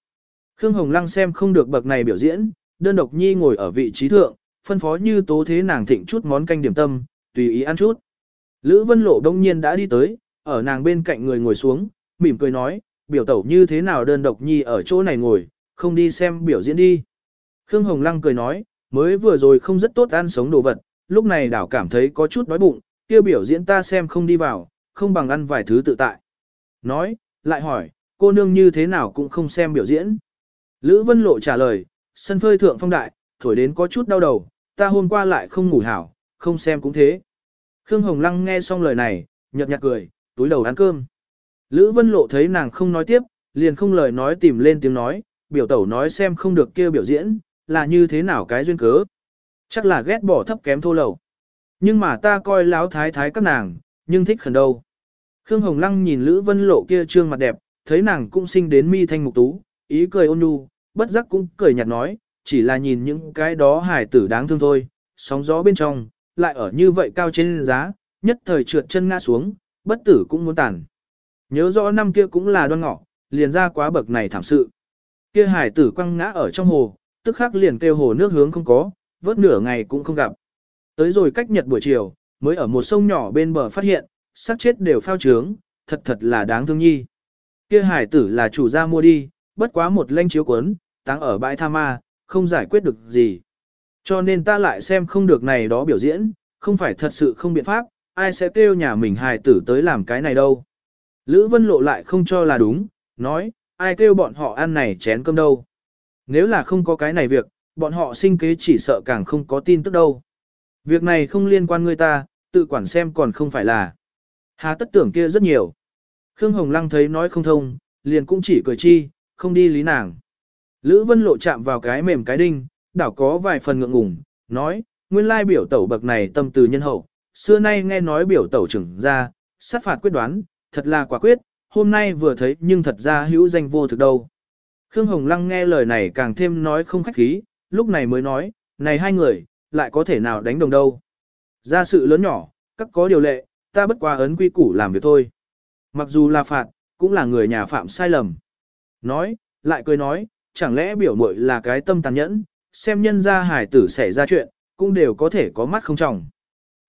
Khương Hồng Lăng xem không được bậc này biểu diễn, đơn độc nhi ngồi ở vị trí thượng, phân phó như tố thế nàng thịnh chút món canh điểm tâm, tùy ý ăn chút. Lữ Vân Lộ đông nhiên đã đi tới, ở nàng bên cạnh người ngồi xuống, mỉm cười nói, biểu tẩu như thế nào đơn độc nhi ở chỗ này ngồi, không đi xem biểu diễn đi. Khương Hồng Lăng cười nói, mới vừa rồi không rất tốt ăn sống đồ vật, lúc này đảo cảm thấy có chút đói bụng, kia biểu diễn ta xem không đi vào, không bằng ăn vài thứ tự tại. Nói, lại hỏi, cô nương như thế nào cũng không xem biểu diễn. Lữ Vân Lộ trả lời, sân phơi thượng phong đại, thổi đến có chút đau đầu, ta hôm qua lại không ngủ hảo, không xem cũng thế. Khương Hồng Lăng nghe xong lời này, nhợt nhạt cười, túi đầu ăn cơm. Lữ Vân Lộ thấy nàng không nói tiếp, liền không lời nói tìm lên tiếng nói, biểu tẩu nói xem không được kia biểu diễn, là như thế nào cái duyên cớ. Chắc là ghét bỏ thấp kém thô lầu. Nhưng mà ta coi láo thái thái các nàng, nhưng thích khẩn đâu. Khương Hồng Lăng nhìn Lữ Vân Lộ kia trương mặt đẹp, thấy nàng cũng sinh đến mi thanh mục tú, ý cười ôn nhu, bất giác cũng cười nhạt nói, chỉ là nhìn những cái đó hài tử đáng thương thôi, sóng gió bên trong, lại ở như vậy cao trên giá, nhất thời trượt chân ngã xuống, bất tử cũng muốn tàn. Nhớ rõ năm kia cũng là đoan ngọ, liền ra quá bậc này thảm sự. Kia hải tử quăng ngã ở trong hồ, tức khắc liền kêu hồ nước hướng không có, vớt nửa ngày cũng không gặp. Tới rồi cách nhật buổi chiều, mới ở một sông nhỏ bên bờ phát hiện, xác chết đều phao trướng, thật thật là đáng thương nhi. Kia hải tử là chủ gia mua đi, bất quá một lanh chiếu cuốn, táng ở bãi tha ma, không giải quyết được gì. Cho nên ta lại xem không được này đó biểu diễn, không phải thật sự không biện pháp, ai sẽ kêu nhà mình hài tử tới làm cái này đâu. Lữ Vân Lộ lại không cho là đúng, nói, ai kêu bọn họ ăn này chén cơm đâu. Nếu là không có cái này việc, bọn họ sinh kế chỉ sợ càng không có tin tức đâu. Việc này không liên quan người ta, tự quản xem còn không phải là. Hà tất tưởng kia rất nhiều. Khương Hồng Lăng thấy nói không thông, liền cũng chỉ cười chi, không đi lý nàng. Lữ Vân Lộ chạm vào cái mềm cái đinh, đảo có vài phần ngượng ngùng, nói, nguyên lai biểu tẩu bậc này tâm từ nhân hậu, xưa nay nghe nói biểu tẩu trưởng ra, sát phạt quyết đoán, thật là quả quyết, hôm nay vừa thấy nhưng thật ra hữu danh vô thực đâu. Khương Hồng Lăng nghe lời này càng thêm nói không khách khí, lúc này mới nói, này hai người, lại có thể nào đánh đồng đâu. Ra sự lớn nhỏ, các có điều lệ, ta bất qua ấn quy củ làm việc thôi. Mặc dù là phạt, cũng là người nhà phạm sai lầm. Nói, lại cười nói, chẳng lẽ biểu muội là cái tâm tàn nhẫn, xem nhân gia hải tử xảy ra chuyện, cũng đều có thể có mắt không trọng.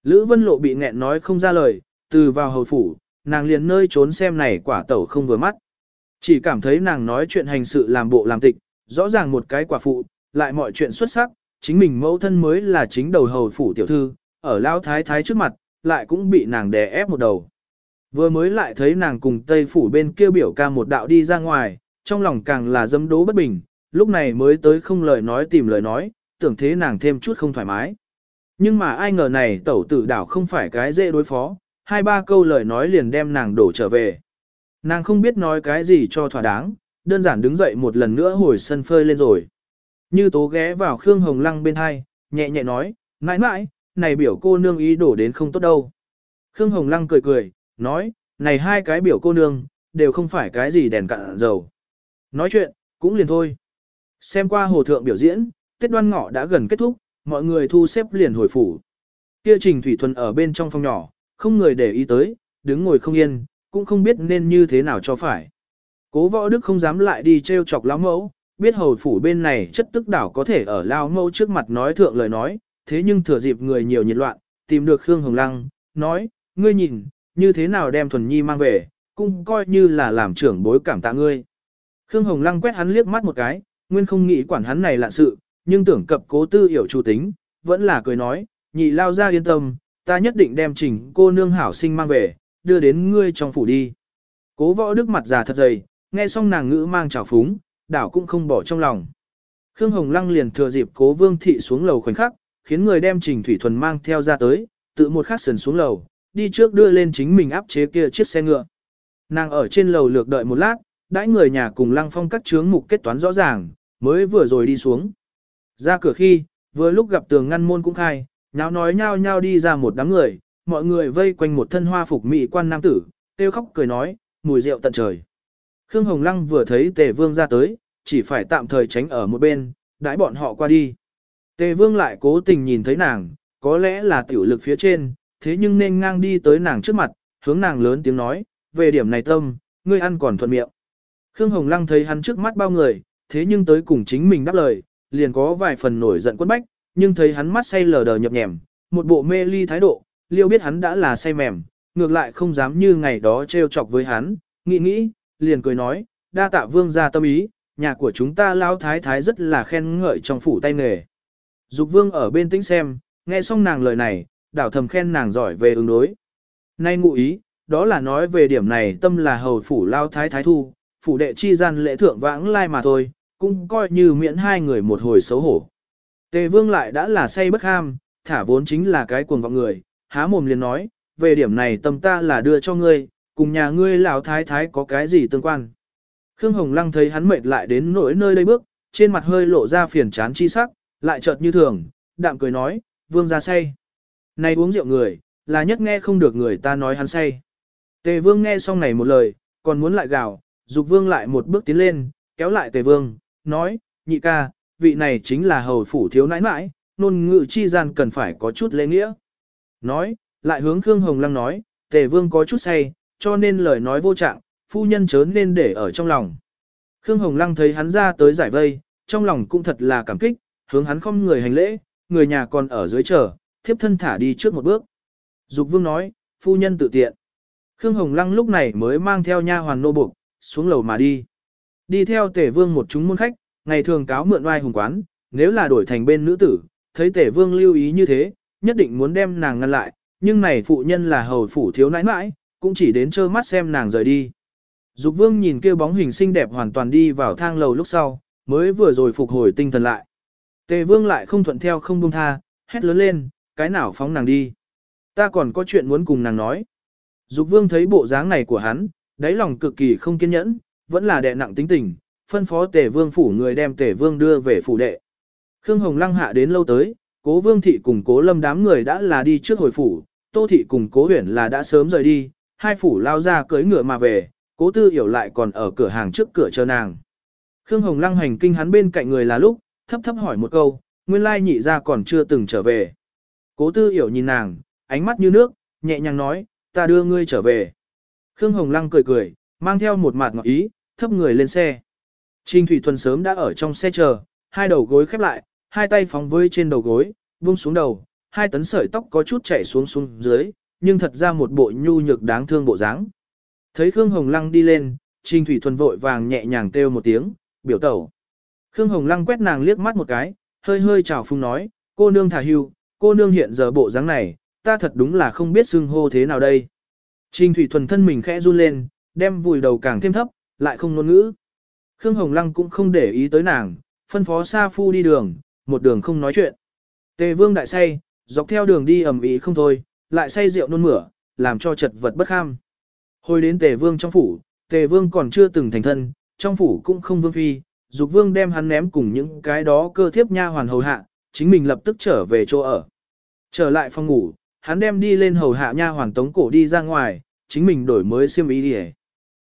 Lữ Vân Lộ bị nghẹn nói không ra lời, từ vào hầu phủ, nàng liền nơi trốn xem này quả tẩu không vừa mắt. Chỉ cảm thấy nàng nói chuyện hành sự làm bộ làm tịch, rõ ràng một cái quả phụ, lại mọi chuyện xuất sắc, chính mình mẫu thân mới là chính đầu hầu phủ tiểu thư, ở lao thái thái trước mặt, lại cũng bị nàng đè ép một đầu. Vừa mới lại thấy nàng cùng tây phủ bên kia biểu ca một đạo đi ra ngoài, trong lòng càng là dâm đố bất bình, lúc này mới tới không lời nói tìm lời nói, tưởng thế nàng thêm chút không thoải mái. Nhưng mà ai ngờ này tẩu tử đảo không phải cái dễ đối phó, hai ba câu lời nói liền đem nàng đổ trở về. Nàng không biết nói cái gì cho thỏa đáng, đơn giản đứng dậy một lần nữa hồi sân phơi lên rồi. Như tố ghé vào Khương Hồng Lăng bên hai, nhẹ nhẹ nói, mãi mãi, này biểu cô nương ý đổ đến không tốt đâu. Khương Hồng Lăng cười cười, nói, này hai cái biểu cô nương, đều không phải cái gì đèn cạn dầu. Nói chuyện, cũng liền thôi. Xem qua hồ thượng biểu diễn, Tết đoan ngọ đã gần kết thúc, mọi người thu xếp liền hồi phủ. Kia Trình Thủy Thuần ở bên trong phòng nhỏ, không người để ý tới, đứng ngồi không yên, cũng không biết nên như thế nào cho phải. Cố võ đức không dám lại đi treo chọc lão mẫu, biết hầu phủ bên này chất tức đảo có thể ở lao mẫu trước mặt nói thượng lời nói, thế nhưng thừa dịp người nhiều nhiệt loạn, tìm được Khương Hồng Lăng, nói, ngươi nhìn, như thế nào đem Thuần Nhi mang về, cũng coi như là làm trưởng bối cảm tạ ngươi. Khương Hồng Lăng quét hắn liếc mắt một cái, nguyên không nghĩ quản hắn này lạ sự, nhưng tưởng cập cố tư hiểu chủ tính, vẫn là cười nói, nhị lao ra yên tâm, ta nhất định đem trình cô nương hảo sinh mang về, đưa đến ngươi trong phủ đi. Cố võ đức mặt già thật dày, nghe xong nàng ngữ mang trào phúng, đảo cũng không bỏ trong lòng. Khương Hồng Lăng liền thừa dịp cố vương thị xuống lầu khoảnh khắc, khiến người đem trình thủy thuần mang theo ra tới, tự một khắc sườn xuống lầu, đi trước đưa lên chính mình áp chế kia chiếc xe ngựa. Nàng ở trên lầu lược đợi một lát, đãi người nhà cùng lăng phong các chướng mục kết toán rõ ràng, mới vừa rồi đi xuống. Ra cửa khi, vừa lúc gặp tường ngăn môn cũng khai, nháo nói nhao nhao đi ra một đám người, mọi người vây quanh một thân hoa phục mỹ quan nam tử, tiêu khóc cười nói, mùi rượu tận trời. Khương Hồng Lăng vừa thấy Tề Vương ra tới, chỉ phải tạm thời tránh ở một bên, đãi bọn họ qua đi. Tề Vương lại cố tình nhìn thấy nàng, có lẽ là tiểu lực phía trên, thế nhưng nên ngang đi tới nàng trước mặt, hướng nàng lớn tiếng nói, về điểm này tâm, ngươi ăn còn thuận miệng. Khương Hồng Lăng thấy hắn trước mắt bao người, thế nhưng tới cùng chính mình đáp lời, liền có vài phần nổi giận quất bách, nhưng thấy hắn mắt say lờ đờ nhập nhèm, một bộ mê ly thái độ, liêu biết hắn đã là say mềm, ngược lại không dám như ngày đó trêu chọc với hắn, nghĩ nghĩ, liền cười nói, đa tạ vương gia tâm ý, nhà của chúng ta lao thái thái rất là khen ngợi trong phủ tay nghề. Dục vương ở bên tĩnh xem, nghe xong nàng lời này, đảo thầm khen nàng giỏi về ứng đối. Nay ngụ ý, đó là nói về điểm này tâm là hầu phủ lao thái thái thu, phủ đệ chi gian lễ thượng vãng lai mà thôi, cũng coi như miễn hai người một hồi xấu hổ. Tề vương lại đã là say bất ham, thả vốn chính là cái cuồng vọng người, há mồm liền nói, về điểm này tâm ta là đưa cho ngươi, cùng nhà ngươi lão thái thái có cái gì tương quan. Khương Hồng Lăng thấy hắn mệt lại đến nỗi nơi đây bước, trên mặt hơi lộ ra phiền chán chi sắc, lại chợt như thường, đạm cười nói, vương ra say. Này uống rượu người, là nhất nghe không được người ta nói hắn say. Tề vương nghe xong này một lời, còn muốn lại gào, dục vương lại một bước tiến lên, kéo lại tề vương, nói, nhị ca, vị này chính là hầu phủ thiếu nãi nãi, nôn ngự chi gian cần phải có chút lễ nghĩa. Nói, lại hướng Khương Hồng Lăng nói, tề vương có chút say, cho nên lời nói vô trạng, phu nhân chớ nên để ở trong lòng. Khương Hồng Lăng thấy hắn ra tới giải vây, trong lòng cũng thật là cảm kích, hướng hắn không người hành lễ, người nhà còn ở dưới chờ, thiếp thân thả đi trước một bước. Dục vương nói, phu nhân tự tiện. Khương Hồng Lăng lúc này mới mang theo nha hoàn nô buộc, xuống lầu mà đi. Đi theo tể vương một chúng môn khách, ngày thường cáo mượn oai hùng quán, nếu là đổi thành bên nữ tử, thấy tể vương lưu ý như thế, nhất định muốn đem nàng ngăn lại, nhưng này phụ nhân là hầu phủ thiếu nãi nãi, cũng chỉ đến trơ mắt xem nàng rời đi. Dục vương nhìn kêu bóng hình xinh đẹp hoàn toàn đi vào thang lầu lúc sau, mới vừa rồi phục hồi tinh thần lại. Tề vương lại không thuận theo không buông tha, hét lớn lên, cái nào phóng nàng đi. Ta còn có chuyện muốn cùng nàng nói. Dục vương thấy bộ dáng này của hắn, đáy lòng cực kỳ không kiên nhẫn, vẫn là đệ nặng tính tình, phân phó tề vương phủ người đem tề vương đưa về phủ đệ. Khương Hồng Lăng hạ đến lâu tới, cố vương thị cùng cố lâm đám người đã là đi trước hồi phủ, tô thị cùng cố huyển là đã sớm rời đi, hai phủ lao ra cưới ngựa mà về, cố tư hiểu lại còn ở cửa hàng trước cửa chờ nàng. Khương Hồng Lăng hành kinh hắn bên cạnh người là lúc, thấp thấp hỏi một câu, nguyên lai nhị ra còn chưa từng trở về. Cố tư hiểu nhìn nàng, ánh mắt như nước, nhẹ nhàng nói, ta đưa ngươi trở về. Khương Hồng Lăng cười cười, mang theo một mặt ngọt ý, thấp người lên xe. Trình Thủy Thuần sớm đã ở trong xe chờ, hai đầu gối khép lại, hai tay phóng với trên đầu gối, buông xuống đầu, hai tấn sợi tóc có chút chảy xuống xuống dưới, nhưng thật ra một bộ nhu nhược đáng thương bộ dáng. Thấy Khương Hồng Lăng đi lên, Trình Thủy Thuần vội vàng nhẹ nhàng kêu một tiếng, biểu tẩu. Khương Hồng Lăng quét nàng liếc mắt một cái, hơi hơi chào phung nói, cô nương thả hưu, cô nương hiện giờ bộ dáng này, ta thật đúng là không biết xưng hô thế nào đây. Trình Thủy Thuần thân mình khẽ run lên, đem vùi đầu càng thêm thấp, lại không ngôn ngữ. Khương Hồng Lăng cũng không để ý tới nàng, phân phó Sa Phu đi đường, một đường không nói chuyện. Tề vương đại say, dọc theo đường đi ẩm ý không thôi, lại say rượu nôn mửa, làm cho chật vật bất kham. Hồi đến tề vương trong phủ, tề vương còn chưa từng thành thân, trong phủ cũng không vương phi, dục vương đem hắn ném cùng những cái đó cơ thiếp nha hoàn hầu hạ, chính mình lập tức trở về chỗ ở. Trở lại phòng ngủ, hắn đem đi lên hầu hạ nha hoàn tống cổ đi ra ngoài, chính mình đổi mới xiêm y đi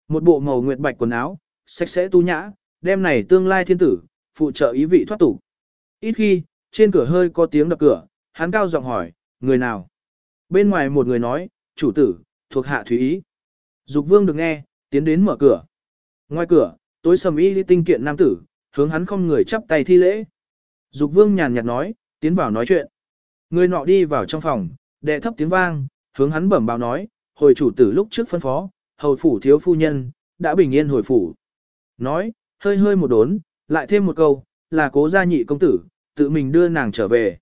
Một bộ màu nguyệt bạch quần áo, sạch sẽ tu nhã, đem này tương lai thiên tử, phụ trợ ý vị thoát tục. Ít khi, trên cửa hơi có tiếng đập cửa, hắn cao giọng hỏi, người nào? Bên ngoài một người nói, chủ tử, thuộc hạ thúy ý. Dục vương được nghe, tiến đến mở cửa. Ngoài cửa, tối sầm y tinh kiện nam tử, hướng hắn không người chắp tay thi lễ. Dục vương nhàn nhạt nói, tiến vào nói chuyện. Người nọ đi vào trong phòng, đệ thấp tiếng vang, hướng hắn bẩm báo nói, hồi chủ tử lúc trước phân phó, hầu phủ thiếu phu nhân, đã bình yên hồi phủ. Nói, hơi hơi một đốn, lại thêm một câu, là cố gia nhị công tử, tự mình đưa nàng trở về.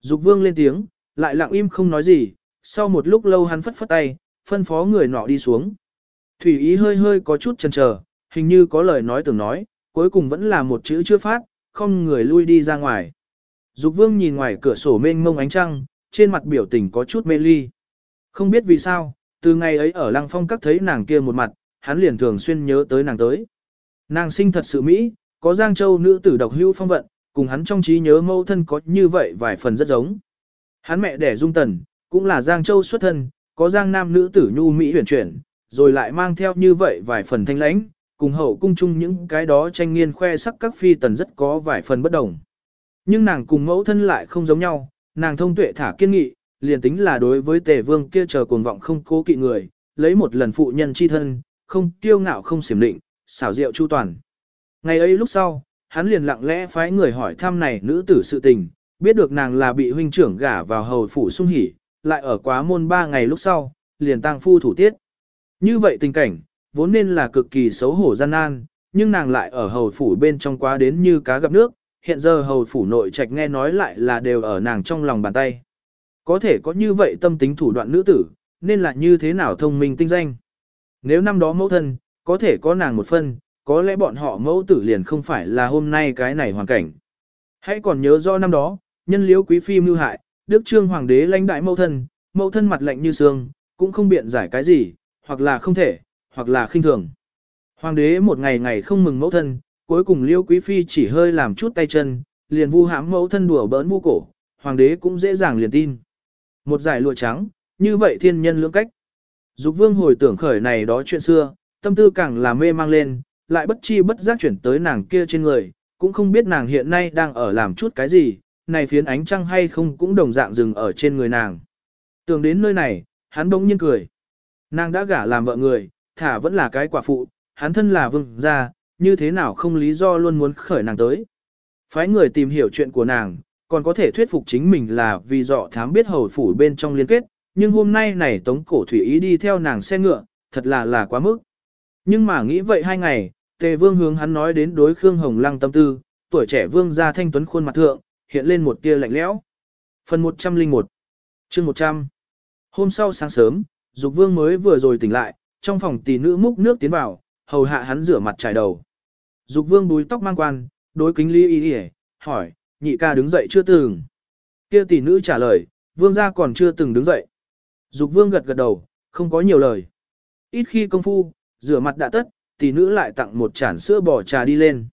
Dục vương lên tiếng, lại lặng im không nói gì, sau một lúc lâu hắn phất phất tay, phân phó người nọ đi xuống. Thủy ý hơi hơi có chút chần chờ, hình như có lời nói tưởng nói, cuối cùng vẫn là một chữ chưa phát, không người lui đi ra ngoài. Dục vương nhìn ngoài cửa sổ mênh mông ánh trăng, trên mặt biểu tình có chút mê ly. Không biết vì sao, từ ngày ấy ở lăng phong các thấy nàng kia một mặt, hắn liền thường xuyên nhớ tới nàng tới. Nàng sinh thật sự mỹ, có Giang Châu nữ tử độc hữu phong vận, cùng hắn trong trí nhớ mâu thân có như vậy vài phần rất giống. Hắn mẹ đẻ dung tần, cũng là Giang Châu xuất thân, có Giang Nam nữ tử nhu mỹ huyền chuyển, rồi lại mang theo như vậy vài phần thanh lãnh, cùng hậu cung chung những cái đó tranh nghiên khoe sắc các phi tần rất có vài phần bất đồng. Nhưng nàng cùng mẫu thân lại không giống nhau, nàng thông tuệ thả kiên nghị, liền tính là đối với tề vương kia chờ cuồng vọng không cố kỵ người, lấy một lần phụ nhân chi thân, không kiêu ngạo không xiểm định, xảo diệu chu toàn. Ngày ấy lúc sau, hắn liền lặng lẽ phái người hỏi thăm này nữ tử sự tình, biết được nàng là bị huynh trưởng gả vào hầu phủ sung hỉ, lại ở quá môn ba ngày lúc sau, liền tăng phu thủ tiết. Như vậy tình cảnh, vốn nên là cực kỳ xấu hổ gian nan, nhưng nàng lại ở hầu phủ bên trong quá đến như cá gặp nước, hiện giờ hầu phủ nội trạch nghe nói lại là đều ở nàng trong lòng bàn tay. Có thể có như vậy tâm tính thủ đoạn nữ tử, nên là như thế nào thông minh tinh danh. Nếu năm đó mẫu thân, có thể có nàng một phân, có lẽ bọn họ mẫu tử liền không phải là hôm nay cái này hoàn cảnh. Hãy còn nhớ do năm đó, nhân liếu quý phi mưu hại, đức trương hoàng đế lãnh đại mẫu thân, mẫu thân mặt lạnh như xương, cũng không biện giải cái gì, hoặc là không thể, hoặc là khinh thường. Hoàng đế một ngày ngày không mừng mẫu thân, cuối cùng liêu quý phi chỉ hơi làm chút tay chân, liền vu hãm mẫu thân đùa bỡn vu cổ, hoàng đế cũng dễ dàng liền tin. Một giải lụa trắng, như vậy thiên nhân lưỡng cách. Dục vương hồi tưởng khởi này đó chuyện xưa, tâm tư càng là mê mang lên, lại bất chi bất giác chuyển tới nàng kia trên người, cũng không biết nàng hiện nay đang ở làm chút cái gì, này phiến ánh trăng hay không cũng đồng dạng dừng ở trên người nàng. Tưởng đến nơi này, hắn bỗng nhiên cười. Nàng đã gả làm vợ người, thả vẫn là cái quả phụ, hắn thân là vương gia, như thế nào không lý do luôn muốn khởi nàng tới. Phái người tìm hiểu chuyện của nàng, còn có thể thuyết phục chính mình là vì dọ thám biết hầu phủ bên trong liên kết, nhưng hôm nay này tống cổ thủy ý đi theo nàng xe ngựa, thật là là quá mức. Nhưng mà nghĩ vậy hai ngày, tề vương hướng hắn nói đến đối Khương Hồng Lăng tâm tư, tuổi trẻ vương gia thanh tuấn khuôn mặt thượng, hiện lên một tia lạnh lẽo. Phần 101 chương 100 Hôm sau sáng sớm, Dục vương mới vừa rồi tỉnh lại, trong phòng tỷ nữ múc nước tiến vào, hầu hạ hắn rửa mặt trải đầu. Dục vương búi tóc mang quan, đối kính lý ý, ý hỏi, nhị ca đứng dậy chưa từng. Kia tỷ nữ trả lời, vương gia còn chưa từng đứng dậy. Dục vương gật gật đầu, không có nhiều lời. Ít khi công phu, rửa mặt đã tất, tỷ nữ lại tặng một chản sữa bò trà đi lên.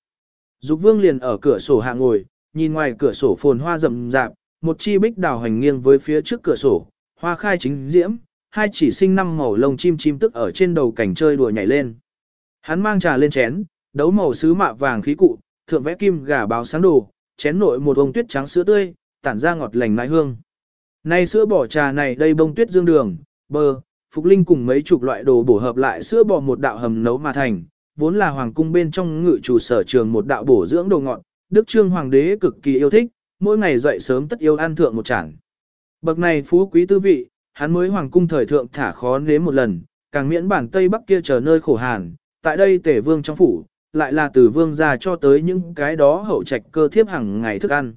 Dục vương liền ở cửa sổ hạ ngồi, nhìn ngoài cửa sổ phồn hoa rậm rạp, một chi bích đào hành nghiêng với phía trước cửa sổ, hoa khai chính diễm, hai chỉ sinh năm màu lông chim chim tức ở trên đầu cảnh chơi đùa nhảy lên. Hắn mang trà lên chén, đấu màu sứ mạ vàng khí cụ, thượng vẽ kim gà báo sáng đồ, chén nội một bông tuyết trắng sữa tươi, tản ra ngọt lành nái hương. Nay sữa bò trà này đây bông tuyết dương đường, bơ, phục linh cùng mấy chục loại đồ bổ hợp lại sữa bò một đạo hầm nấu mà thành, vốn là hoàng cung bên trong ngự chủ sở trường một đạo bổ dưỡng đồ ngọt, Đức Trương hoàng đế cực kỳ yêu thích, mỗi ngày dậy sớm tất yêu ăn thượng một chản. Bậc này phú quý tư vị, hắn mới hoàng cung thời thượng thả khó nếm một lần, càng miễn bản Tây Bắc kia chờ nơi khổ hàn, tại đây tể vương trong phủ, lại là từ vương gia cho tới những cái đó hậu trạch cơ thiếp hàng ngày thức ăn.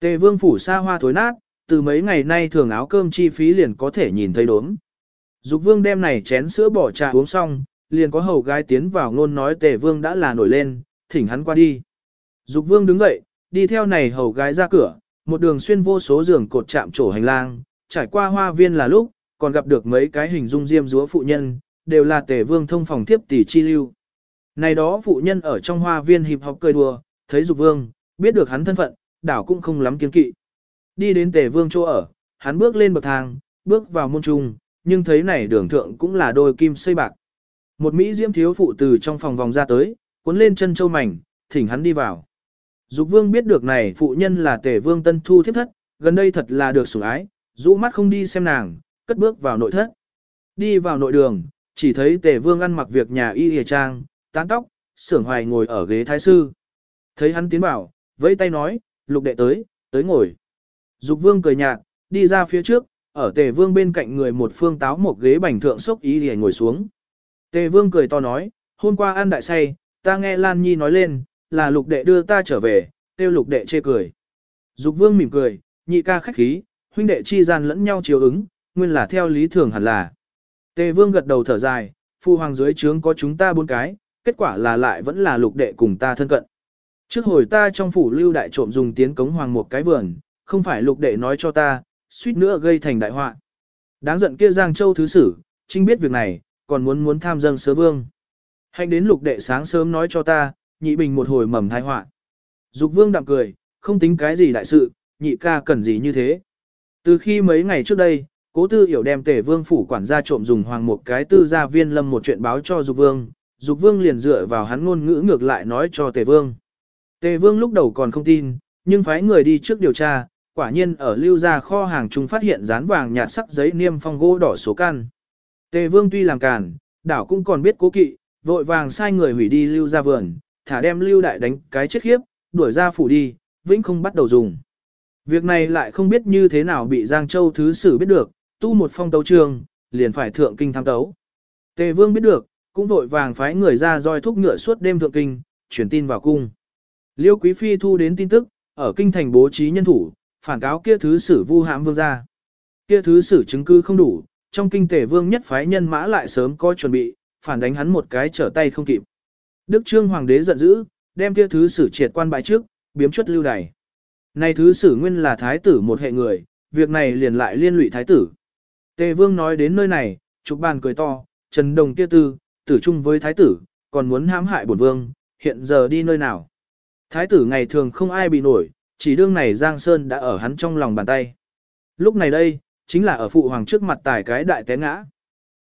Tề vương phủ xa hoa thối nát, từ mấy ngày nay thường áo cơm chi phí liền có thể nhìn thấy đốm. Dục vương đem này chén sữa bỏ trà uống xong, liền có hầu gái tiến vào ngôn nói tề vương đã là nổi lên, thỉnh hắn qua đi. Dục vương đứng dậy, đi theo này hầu gái ra cửa, một đường xuyên vô số giường cột chạm trổ hành lang, trải qua hoa viên là lúc, còn gặp được mấy cái hình dung diêm dúa phụ nhân, đều là tề vương thông phòng tiếp tỷ chi lưu. Này đó phụ nhân ở trong hoa viên hiệp học cười đùa, thấy dục vương, biết được hắn thân phận, đảo cũng không lắm kiến kỵ. Đi đến tề vương chỗ ở, hắn bước lên bậc thang, bước vào môn trung, nhưng thấy này đường thượng cũng là đôi kim xây bạc. Một Mỹ diễm thiếu phụ từ trong phòng vòng ra tới, cuốn lên chân châu mảnh, thỉnh hắn đi vào. Dục vương biết được này phụ nhân là tề vương tân thu thiếp thất, gần đây thật là được sủng ái, rũ mắt không đi xem nàng, cất bước vào nội thất. Đi vào nội đường, chỉ thấy tề vương ăn mặc việc nhà y hề trang, tán tóc, sưởng hoài ngồi ở ghế thái sư. Thấy hắn tiến vào, vẫy tay nói, lục đệ tới, tới ngồi. Dục vương cười nhạt, đi ra phía trước, ở tề vương bên cạnh người một phương táo một ghế bành thượng sốc ý để ngồi xuống. Tề vương cười to nói, hôm qua ăn đại say, ta nghe Lan Nhi nói lên, là lục đệ đưa ta trở về, tiêu lục đệ chê cười. Dục vương mỉm cười, nhị ca khách khí, huynh đệ chi gian lẫn nhau chiều ứng, nguyên là theo lý thường hẳn là. Tề vương gật đầu thở dài, phu hoàng dưới trướng có chúng ta bốn cái, kết quả là lại vẫn là lục đệ cùng ta thân cận. Trước hồi ta trong phủ lưu đại trộm dùng tiến cống hoàng một cái vườn, không phải lục đệ nói cho ta, suýt nữa gây thành đại họa. Đáng giận kia Giang Châu thứ sử, trinh biết việc này, còn muốn muốn tham dâng sớ vương. Hạnh đến lục đệ sáng sớm nói cho ta, nhị bình một hồi mầm thai họa. Dục vương đạm cười, không tính cái gì đại sự, nhị ca cần gì như thế. Từ khi mấy ngày trước đây, cố tư hiểu đem tể vương phủ quản gia trộm dùng hoàng một cái tư gia viên lâm một chuyện báo cho dục vương, dục vương liền dựa vào hắn ngôn ngữ ngược lại nói cho tề vương. Tề vương lúc đầu còn không tin, nhưng phái người đi trước điều tra, quả nhiên ở lưu gia kho hàng chúng phát hiện dán vàng nhạt sắc giấy niêm phong gỗ đỏ số căn. Tề vương tuy làm càn, đảo cũng còn biết cố kỵ, vội vàng sai người hủy đi lưu gia vườn, thả đem lưu đại đánh cái chết khiếp, đuổi ra phủ đi, vĩnh không bắt đầu dùng. Việc này lại không biết như thế nào bị Giang Châu thứ sử biết được, tu một phong tấu trường, liền phải thượng kinh tham tấu. Tề vương biết được, cũng vội vàng phái người ra roi thúc ngựa suốt đêm thượng kinh, chuyển tin vào cung. Liêu Quý Phi thu đến tin tức, ở kinh thành bố trí nhân thủ, phản cáo kia thứ sử vu hãm vương ra. Kia thứ sử chứng cứ không đủ, trong kinh tể vương nhất phái nhân mã lại sớm có chuẩn bị, phản đánh hắn một cái trở tay không kịp. Đức Trương Hoàng đế giận dữ, đem kia thứ sử triệt quan bãi trước, biếm chuất lưu đày. Này thứ sử nguyên là thái tử một hệ người, việc này liền lại liên lụy thái tử. Tề vương nói đến nơi này, trục bàn cười to, Trần Đồng kia tư, tử chung với thái tử, còn muốn hãm hại bổn vương, hiện giờ đi nơi nào. Thái tử ngày thường không ai bị nổi, chỉ đương này Giang Sơn đã ở hắn trong lòng bàn tay. Lúc này đây, chính là ở phụ hoàng trước mặt tài cái đại té ngã.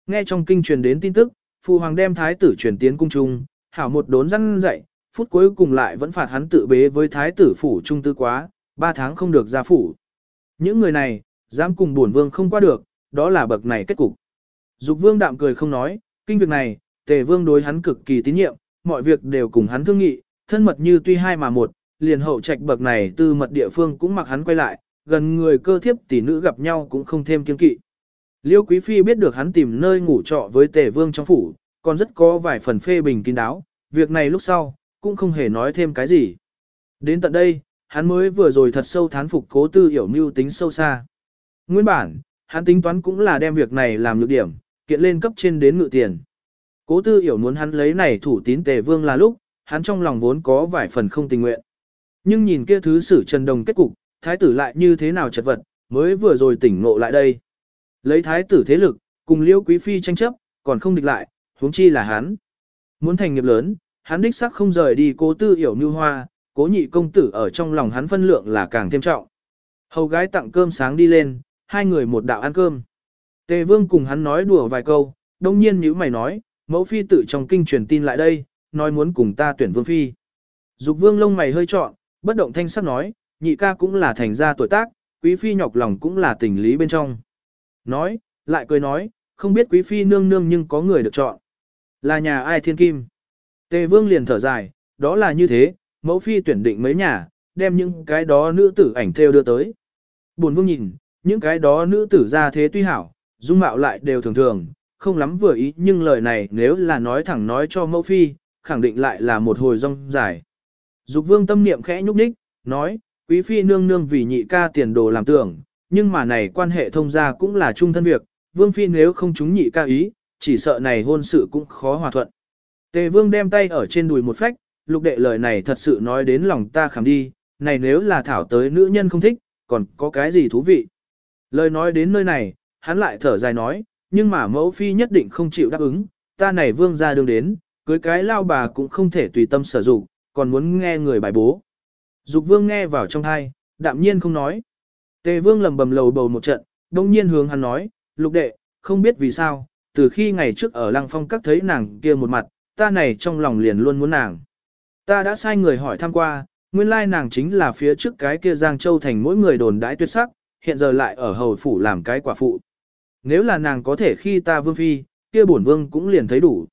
Nghe trong kinh truyền đến tin tức, phụ hoàng đem thái tử truyền tiến cung trung, hảo một đốn răng dậy, phút cuối cùng lại vẫn phạt hắn tự bế với thái tử phủ trung tư quá, ba tháng không được ra phủ. Những người này, dám cùng bổn vương không qua được, đó là bậc này kết cục. Dục vương đạm cười không nói, kinh việc này, tề vương đối hắn cực kỳ tín nhiệm, mọi việc đều cùng hắn thương nghị, thân mật như tuy hai mà một, liền hậu trạch bậc này từ mật địa phương cũng mặc hắn quay lại, gần người cơ thiếp tỷ nữ gặp nhau cũng không thêm kiên kỵ. Liêu Quý Phi biết được hắn tìm nơi ngủ trọ với tề vương trong phủ, còn rất có vài phần phê bình kín đáo, việc này lúc sau, cũng không hề nói thêm cái gì. Đến tận đây, hắn mới vừa rồi thật sâu thán phục cố tư hiểu mưu tính sâu xa. Nguyên bản, hắn tính toán cũng là đem việc này làm lược điểm, kiện lên cấp trên đến ngự tiền. Cố tư hiểu muốn hắn lấy này thủ tín tề vương là lúc, hắn trong lòng vốn có vài phần không tình nguyện. Nhưng nhìn kia thứ sử trần đồng kết cục, thái tử lại như thế nào chật vật, mới vừa rồi tỉnh ngộ lại đây. Lấy thái tử thế lực, cùng liêu quý phi tranh chấp, còn không địch lại, huống chi là hắn. Muốn thành nghiệp lớn, hắn đích xác không rời đi cố tư hiểu như hoa, cố nhị công tử ở trong lòng hắn phân lượng là càng thêm trọng. Hầu gái tặng cơm sáng đi lên, hai người một đạo ăn cơm. Tề vương cùng hắn nói đùa vài câu, đông nhiên nhíu mày nói, mẫu phi tự trong kinh truyền tin lại đây, nói muốn cùng ta tuyển vương phi. Dục vương lông mày hơi trọn, bất động thanh sắc nói, nhị ca cũng là thành gia tuổi tác, quý phi nhọc lòng cũng là tình lý bên trong. Nói, lại cười nói, không biết quý phi nương nương nhưng có người được chọn. Là nhà ai thiên kim? Tề vương liền thở dài, đó là như thế, mẫu phi tuyển định mấy nhà, đem những cái đó nữ tử ảnh theo đưa tới. Bổn vương nhìn, những cái đó nữ tử ra thế tuy hảo, dung mạo lại đều thường thường, không lắm vừa ý nhưng lời này nếu là nói thẳng nói cho mẫu phi, khẳng định lại là một hồi rong dài. Dục vương tâm niệm khẽ nhúc đích, nói, quý phi nương nương vì nhị ca tiền đồ làm tưởng, nhưng mà này quan hệ thông gia cũng là chung thân việc, vương phi nếu không chúng nhị ca ý, chỉ sợ này hôn sự cũng khó hòa thuận. Tề vương đem tay ở trên đùi một phách, lục đệ lời này thật sự nói đến lòng ta khảm đi, này nếu là thảo tới nữ nhân không thích, còn có cái gì thú vị. Lời nói đến nơi này, hắn lại thở dài nói, nhưng mà mẫu phi nhất định không chịu đáp ứng, ta này vương ra đường đến, cưới cái lao bà cũng không thể tùy tâm sử dụng, còn muốn nghe người bài bố. Dục vương nghe vào trong thai, đạm nhiên không nói. Tề vương lầm bầm lầu bầu một trận, đông nhiên hướng hắn nói, lục đệ, không biết vì sao, từ khi ngày trước ở lăng phong các thấy nàng kia một mặt, ta này trong lòng liền luôn muốn nàng. Ta đã sai người hỏi thăm qua, nguyên lai nàng chính là phía trước cái kia Giang Châu thành mỗi người đồn đãi tuyệt sắc, hiện giờ lại ở hầu phủ làm cái quả phụ. Nếu là nàng có thể khi ta vương phi, kia bổn vương cũng liền thấy đủ.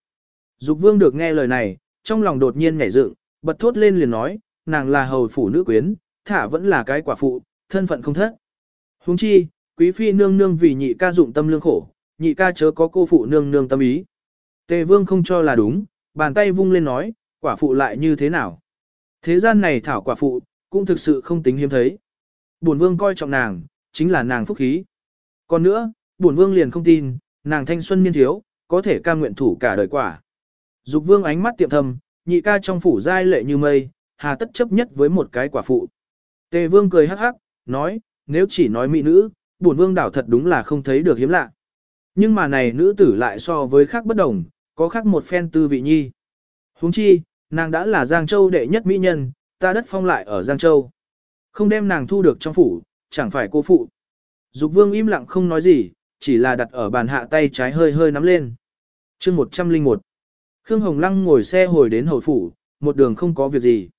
Dục vương được nghe lời này, trong lòng đột nhiên nhảy dựng, bật thốt lên liền nói, nàng là hầu phủ nữ quyến, thả vẫn là cái quả phụ, thân phận không thất. Huống chi, quý phi nương nương vì nhị ca dụng tâm lương khổ, nhị ca chớ có cô phụ nương nương tâm ý. Tề vương không cho là đúng, bàn tay vung lên nói, quả phụ lại như thế nào. Thế gian này thảo quả phụ, cũng thực sự không tính hiếm thấy. Bổn vương coi trọng nàng, chính là nàng phúc khí. Còn nữa, bổn vương liền không tin, nàng thanh xuân niên thiếu, có thể cam nguyện thủ cả đời quả. Dục vương ánh mắt tiệm thầm, nhị ca trong phủ giai lệ như mây, hà tất chấp nhất với một cái quả phụ. Tề vương cười hắc hắc, nói, nếu chỉ nói mỹ nữ, bổn vương đảo thật đúng là không thấy được hiếm lạ. Nhưng mà này nữ tử lại so với khác bất đồng, có khác một phen tư vị nhi. huống chi, nàng đã là Giang Châu đệ nhất mỹ nhân, ta đất phong lại ở Giang Châu. Không đem nàng thu được trong phủ, chẳng phải cô phụ. Dục vương im lặng không nói gì, chỉ là đặt ở bàn hạ tay trái hơi hơi nắm lên. chương 101 Khương Hồng Lăng ngồi xe hồi đến hầu phủ, một đường không có việc gì.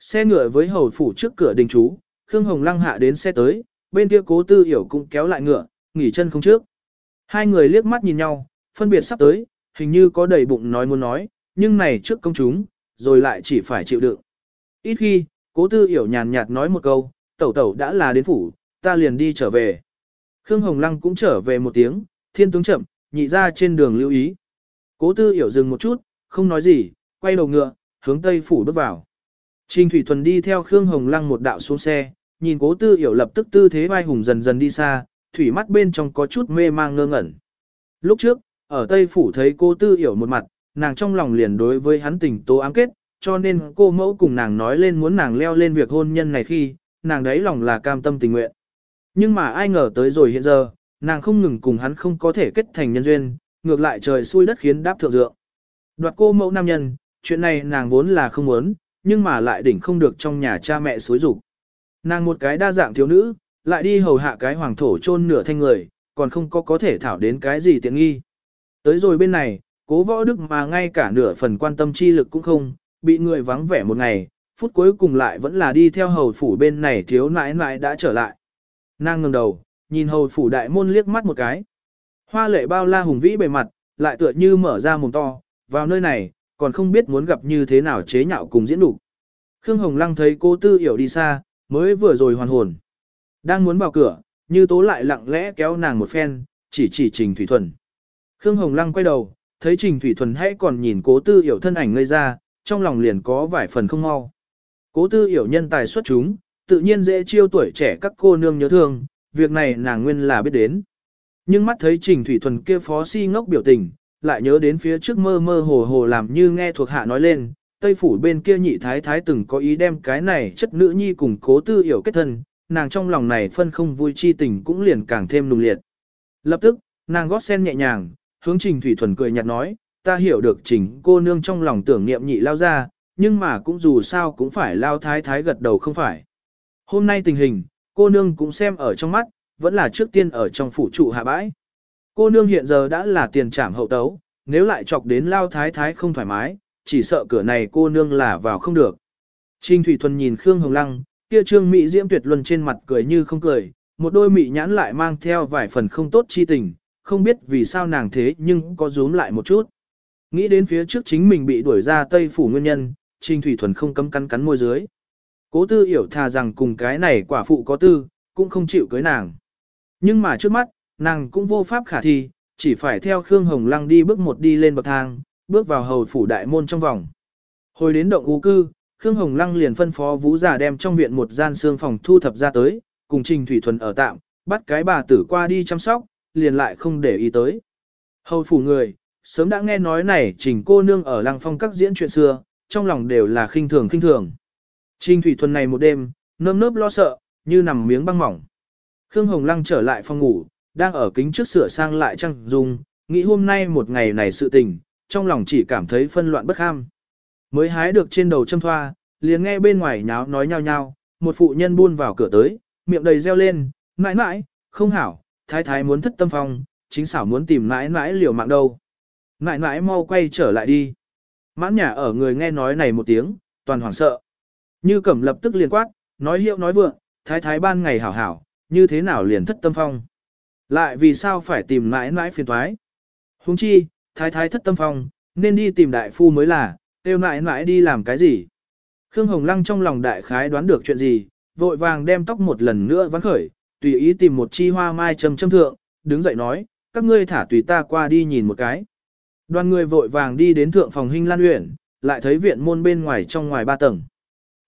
Xe ngựa với hầu phủ trước cửa đình chú, Khương Hồng Lăng hạ đến xe tới, bên kia cố tư hiểu cũng kéo lại ngựa, nghỉ chân không trước. Hai người liếc mắt nhìn nhau, phân biệt sắp tới, hình như có đầy bụng nói muốn nói, nhưng này trước công chúng, rồi lại chỉ phải chịu đựng. Ít khi, cố tư hiểu nhàn nhạt nói một câu, tẩu tẩu đã là đến phủ, ta liền đi trở về. Khương Hồng Lăng cũng trở về một tiếng, thiên tướng chậm, nhị ra trên đường lưu ý. Cố tư hiểu dừng một chút, không nói gì, quay đầu ngựa, hướng tây phủ bước vào. Trình Thủy Thuần đi theo Khương Hồng Lăng một đạo xuống xe, nhìn cố tư hiểu lập tức tư thế vai hùng dần dần đi xa, thủy mắt bên trong có chút mê mang ngơ ngẩn. Lúc trước, ở Tây Phủ thấy cô tư hiểu một mặt, nàng trong lòng liền đối với hắn tình tố ám kết, cho nên cô mẫu cùng nàng nói lên muốn nàng leo lên việc hôn nhân này khi, nàng đấy lòng là cam tâm tình nguyện. Nhưng mà ai ngờ tới rồi hiện giờ, nàng không ngừng cùng hắn không có thể kết thành nhân duyên, ngược lại trời xui đất khiến đáp thượng dượng. Đoạt cô mẫu nam nhân, chuyện này nàng vốn là không muốn, nhưng mà lại đỉnh không được trong nhà cha mẹ xối rủ. Nàng một cái đa dạng thiếu nữ, lại đi hầu hạ cái hoàng thổ chôn nửa thanh người, còn không có có thể thảo đến cái gì tiện nghi. Tới rồi bên này, cố võ đức mà ngay cả nửa phần quan tâm chi lực cũng không, bị người vắng vẻ một ngày, phút cuối cùng lại vẫn là đi theo hầu phủ bên này thiếu nãi nãi đã trở lại. Nàng ngẩng đầu, nhìn hầu phủ đại môn liếc mắt một cái. Hoa lệ bao la hùng vĩ bề mặt, lại tựa như mở ra mồm to, vào nơi này, còn không biết muốn gặp như thế nào chế nhạo cùng diễn đủ. Khương Hồng Lăng thấy cô tư hiểu đi xa, mới vừa rồi hoàn hồn. Đang muốn vào cửa, như tố lại lặng lẽ kéo nàng một phen, chỉ chỉ Trình Thủy Thuần. Khương Hồng Lăng quay đầu, thấy Trình Thủy Thuần hãy còn nhìn cố tư hiểu thân ảnh ngây ra, trong lòng liền có vài phần không mau. Cố tư hiểu nhân tài xuất chúng, tự nhiên dễ chiêu tuổi trẻ các cô nương nhớ thương, việc này nàng nguyên là biết đến. Nhưng mắt thấy Trình Thủy Thuần kia phó si ngốc biểu tình, lại nhớ đến phía trước mơ mơ hồ hồ làm như nghe thuộc hạ nói lên, Tây phủ bên kia nhị thái thái từng có ý đem cái này chất nữ nhi cùng cố tư hiểu kết thân, nàng trong lòng này phân không vui chi tình cũng liền càng thêm nung liệt. Lập tức, nàng gót sen nhẹ nhàng, hướng Trình Thủy Thuần cười nhạt nói, ta hiểu được Trình cô nương trong lòng tưởng niệm nhị lao ra, nhưng mà cũng dù sao cũng phải lao thái thái gật đầu không phải. Hôm nay tình hình, cô nương cũng xem ở trong mắt, vẫn là trước tiên ở trong phủ trụ hạ bãi. Cô nương hiện giờ đã là tiền trảm hậu tấu, nếu lại chọc đến lao thái thái không thoải mái, chỉ sợ cửa này cô nương là vào không được. Trình Thủy Thuần nhìn Khương Hồng Lăng, kia trương mỹ diễm tuyệt luân trên mặt cười như không cười, một đôi mị nhãn lại mang theo vài phần không tốt chi tình, không biết vì sao nàng thế nhưng có rúm lại một chút. Nghĩ đến phía trước chính mình bị đuổi ra Tây Phủ nguyên nhân, Trình Thủy Thuần không cấm cắn cắn môi dưới. Cố tư hiểu thà rằng cùng cái này quả phụ có tư, cũng không chịu cưới nàng. Nhưng mà trước mắt, nàng cũng vô pháp khả thi, chỉ phải theo Khương Hồng Lăng đi bước một đi lên bậc thang, bước vào hầu phủ đại môn trong vòng. Hồi đến động ú cư, Khương Hồng Lăng liền phân phó Vũ giả đem trong viện một gian xương phòng thu thập ra tới, cùng Trình Thủy Thuần ở tạm, bắt cái bà tử qua đi chăm sóc, liền lại không để ý tới. Hầu phủ người, sớm đã nghe nói này Trình cô nương ở Lăng Phong các diễn chuyện xưa, trong lòng đều là khinh thường khinh thường. Trình Thủy Thuần này một đêm, nơm nớp lo sợ, như nằm miếng băng mỏng. Khương Hồng Lăng trở lại phòng ngủ, đang ở kính trước sửa sang lại trang dung, nghĩ hôm nay một ngày này sự tình, trong lòng chỉ cảm thấy phân loạn bất ham. Mới hái được trên đầu châm thoa, liền nghe bên ngoài nháo nói nhao nhao, một phụ nhân buôn vào cửa tới, miệng đầy reo lên, mãi mãi, không hảo, thái thái muốn thất tâm phong, chính xảo muốn tìm mãi mãi liều mạng đâu. Mãi mãi mau quay trở lại đi. Mãn nhà ở người nghe nói này một tiếng, toàn hoảng sợ. Như cẩm lập tức liền quát, nói hiệu nói vượng, thái thái ban ngày hảo hảo, như thế nào liền thất tâm phong. Lại vì sao phải tìm mãi mãi phiền thoái. Huống chi, thái thái thất tâm phong, nên đi tìm đại phu mới là, tiêu mãi mãi đi làm cái gì. Khương Hồng Lăng trong lòng đại khái đoán được chuyện gì, vội vàng đem tóc một lần nữa vắn khởi, tùy ý tìm một chi hoa mai trầm châm thượng, đứng dậy nói, các ngươi thả tùy ta qua đi nhìn một cái. Đoàn người vội vàng đi đến thượng phòng hình lan uyển, lại thấy viện môn bên ngoài trong ngoài ba tầng.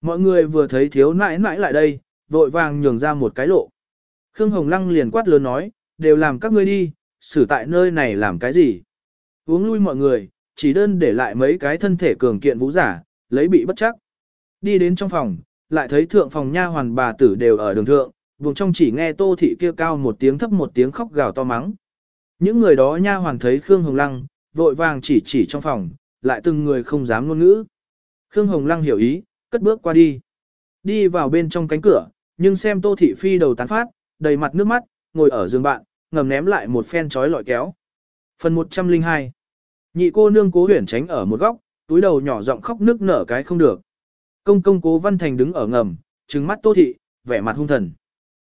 Mọi người vừa thấy thiếu nãi nãi lại đây, vội vàng nhường ra một cái lộ. Khương Hồng Lăng liền quát lớn nói, đều làm các ngươi đi, xử tại nơi này làm cái gì. Uống lui mọi người, chỉ đơn để lại mấy cái thân thể cường kiện vũ giả, lấy bị bất chắc. Đi đến trong phòng, lại thấy thượng phòng nha hoàn bà tử đều ở đường thượng, vùng trong chỉ nghe tô thị kia cao một tiếng thấp một tiếng khóc gào to mắng. Những người đó nha hoàn thấy Khương Hồng Lăng, vội vàng chỉ chỉ trong phòng, lại từng người không dám ngôn ngữ. Khương Hồng Lăng hiểu ý, cất bước qua đi. Đi vào bên trong cánh cửa, nhưng xem Tô Thị Phi đầu tán phát, đầy mặt nước mắt, ngồi ở giường bạn, ngầm ném lại một phen chói lọi kéo. Phần 102 Nhị cô nương cố huyển tránh ở một góc, túi đầu nhỏ giọng khóc nước nở cái không được. Công công cố văn thành đứng ở ngầm, trừng mắt Tô Thị, vẻ mặt hung thần.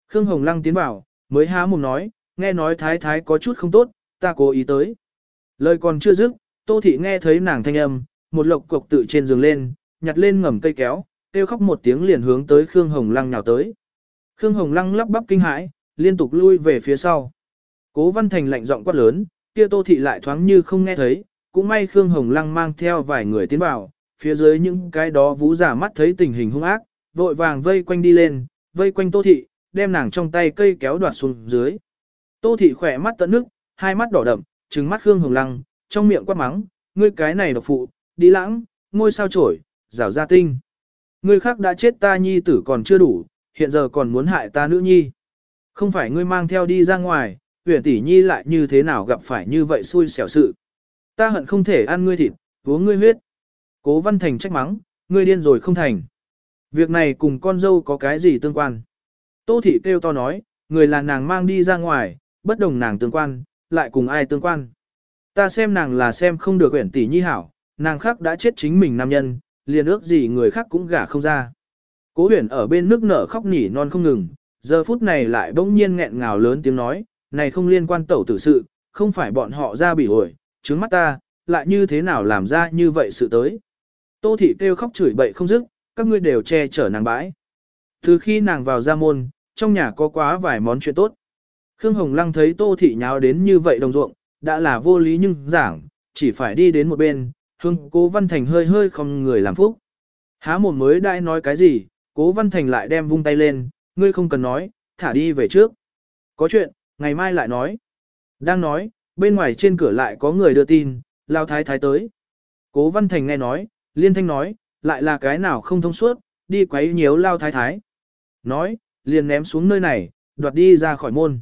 Khương Hồng Lăng tiến vào, mới há mồm nói, nghe nói thái thái có chút không tốt, ta cố ý tới. Lời còn chưa dứt, Tô Thị nghe thấy nàng thanh âm, một lộc cục tự trên giường lên, nhặt lên ngầm cây kéo, kêu khóc một tiếng liền hướng tới Khương Hồng Lăng nhào tới. Khương Hồng Lăng lắp bắp kinh hãi, liên tục lui về phía sau. Cố Văn Thành lạnh giọng quát lớn, kia Tô Thị lại thoáng như không nghe thấy, cũng may Khương Hồng Lăng mang theo vài người tiến vào, phía dưới những cái đó vũ giả mắt thấy tình hình hung ác, vội vàng vây quanh đi lên, vây quanh Tô Thị, đem nàng trong tay cây kéo đoạt xuống dưới. Tô Thị khỏe mắt tận nước, hai mắt đỏ đậm, trừng mắt Khương Hồng Lăng, trong miệng quát mắng, ngươi cái này độc phụ, đi lãng, ngôi sao chổi rảo ra tinh. Ngươi khác đã chết ta nhi tử còn chưa đủ, hiện giờ còn muốn hại ta nữ nhi. Không phải ngươi mang theo đi ra ngoài, huyền tỷ nhi lại như thế nào gặp phải như vậy xui xẻo sự. Ta hận không thể ăn ngươi thịt, uống ngươi huyết. Cố văn thành trách mắng, ngươi điên rồi không thành. Việc này cùng con dâu có cái gì tương quan. Tô thị kêu to nói, người là nàng mang đi ra ngoài, bất đồng nàng tương quan, lại cùng ai tương quan. Ta xem nàng là xem không được quyển tỷ nhi hảo, nàng khác đã chết chính mình nam nhân, liền ước gì người khác cũng gả không ra. Cố huyền ở bên nước nở khóc nỉ non không ngừng, giờ phút này lại bỗng nhiên nghẹn ngào lớn tiếng nói, này không liên quan tẩu tử sự, không phải bọn họ ra bị ổi, trứng mắt ta, lại như thế nào làm ra như vậy sự tới. Tô thị kêu khóc chửi bậy không dứt, các ngươi đều che chở nàng bãi. Từ khi nàng vào ra môn, trong nhà có quá vài món chuyện tốt. Khương Hồng Lăng thấy Tô Thị nháo đến như vậy đồng ruộng, đã là vô lý nhưng giảng, chỉ phải đi đến một bên, hương cố Văn Thành hơi hơi không người làm phúc. Há mồm mới đã nói cái gì, cố Văn Thành lại đem vung tay lên, ngươi không cần nói, thả đi về trước. Có chuyện, ngày mai lại nói. Đang nói, bên ngoài trên cửa lại có người đưa tin, lao thái thái tới. Cố Văn Thành nghe nói, liên thanh nói, lại là cái nào không thông suốt, đi quấy nhiễu lao thái thái. Nói, liền ném xuống nơi này, đoạt đi ra khỏi môn.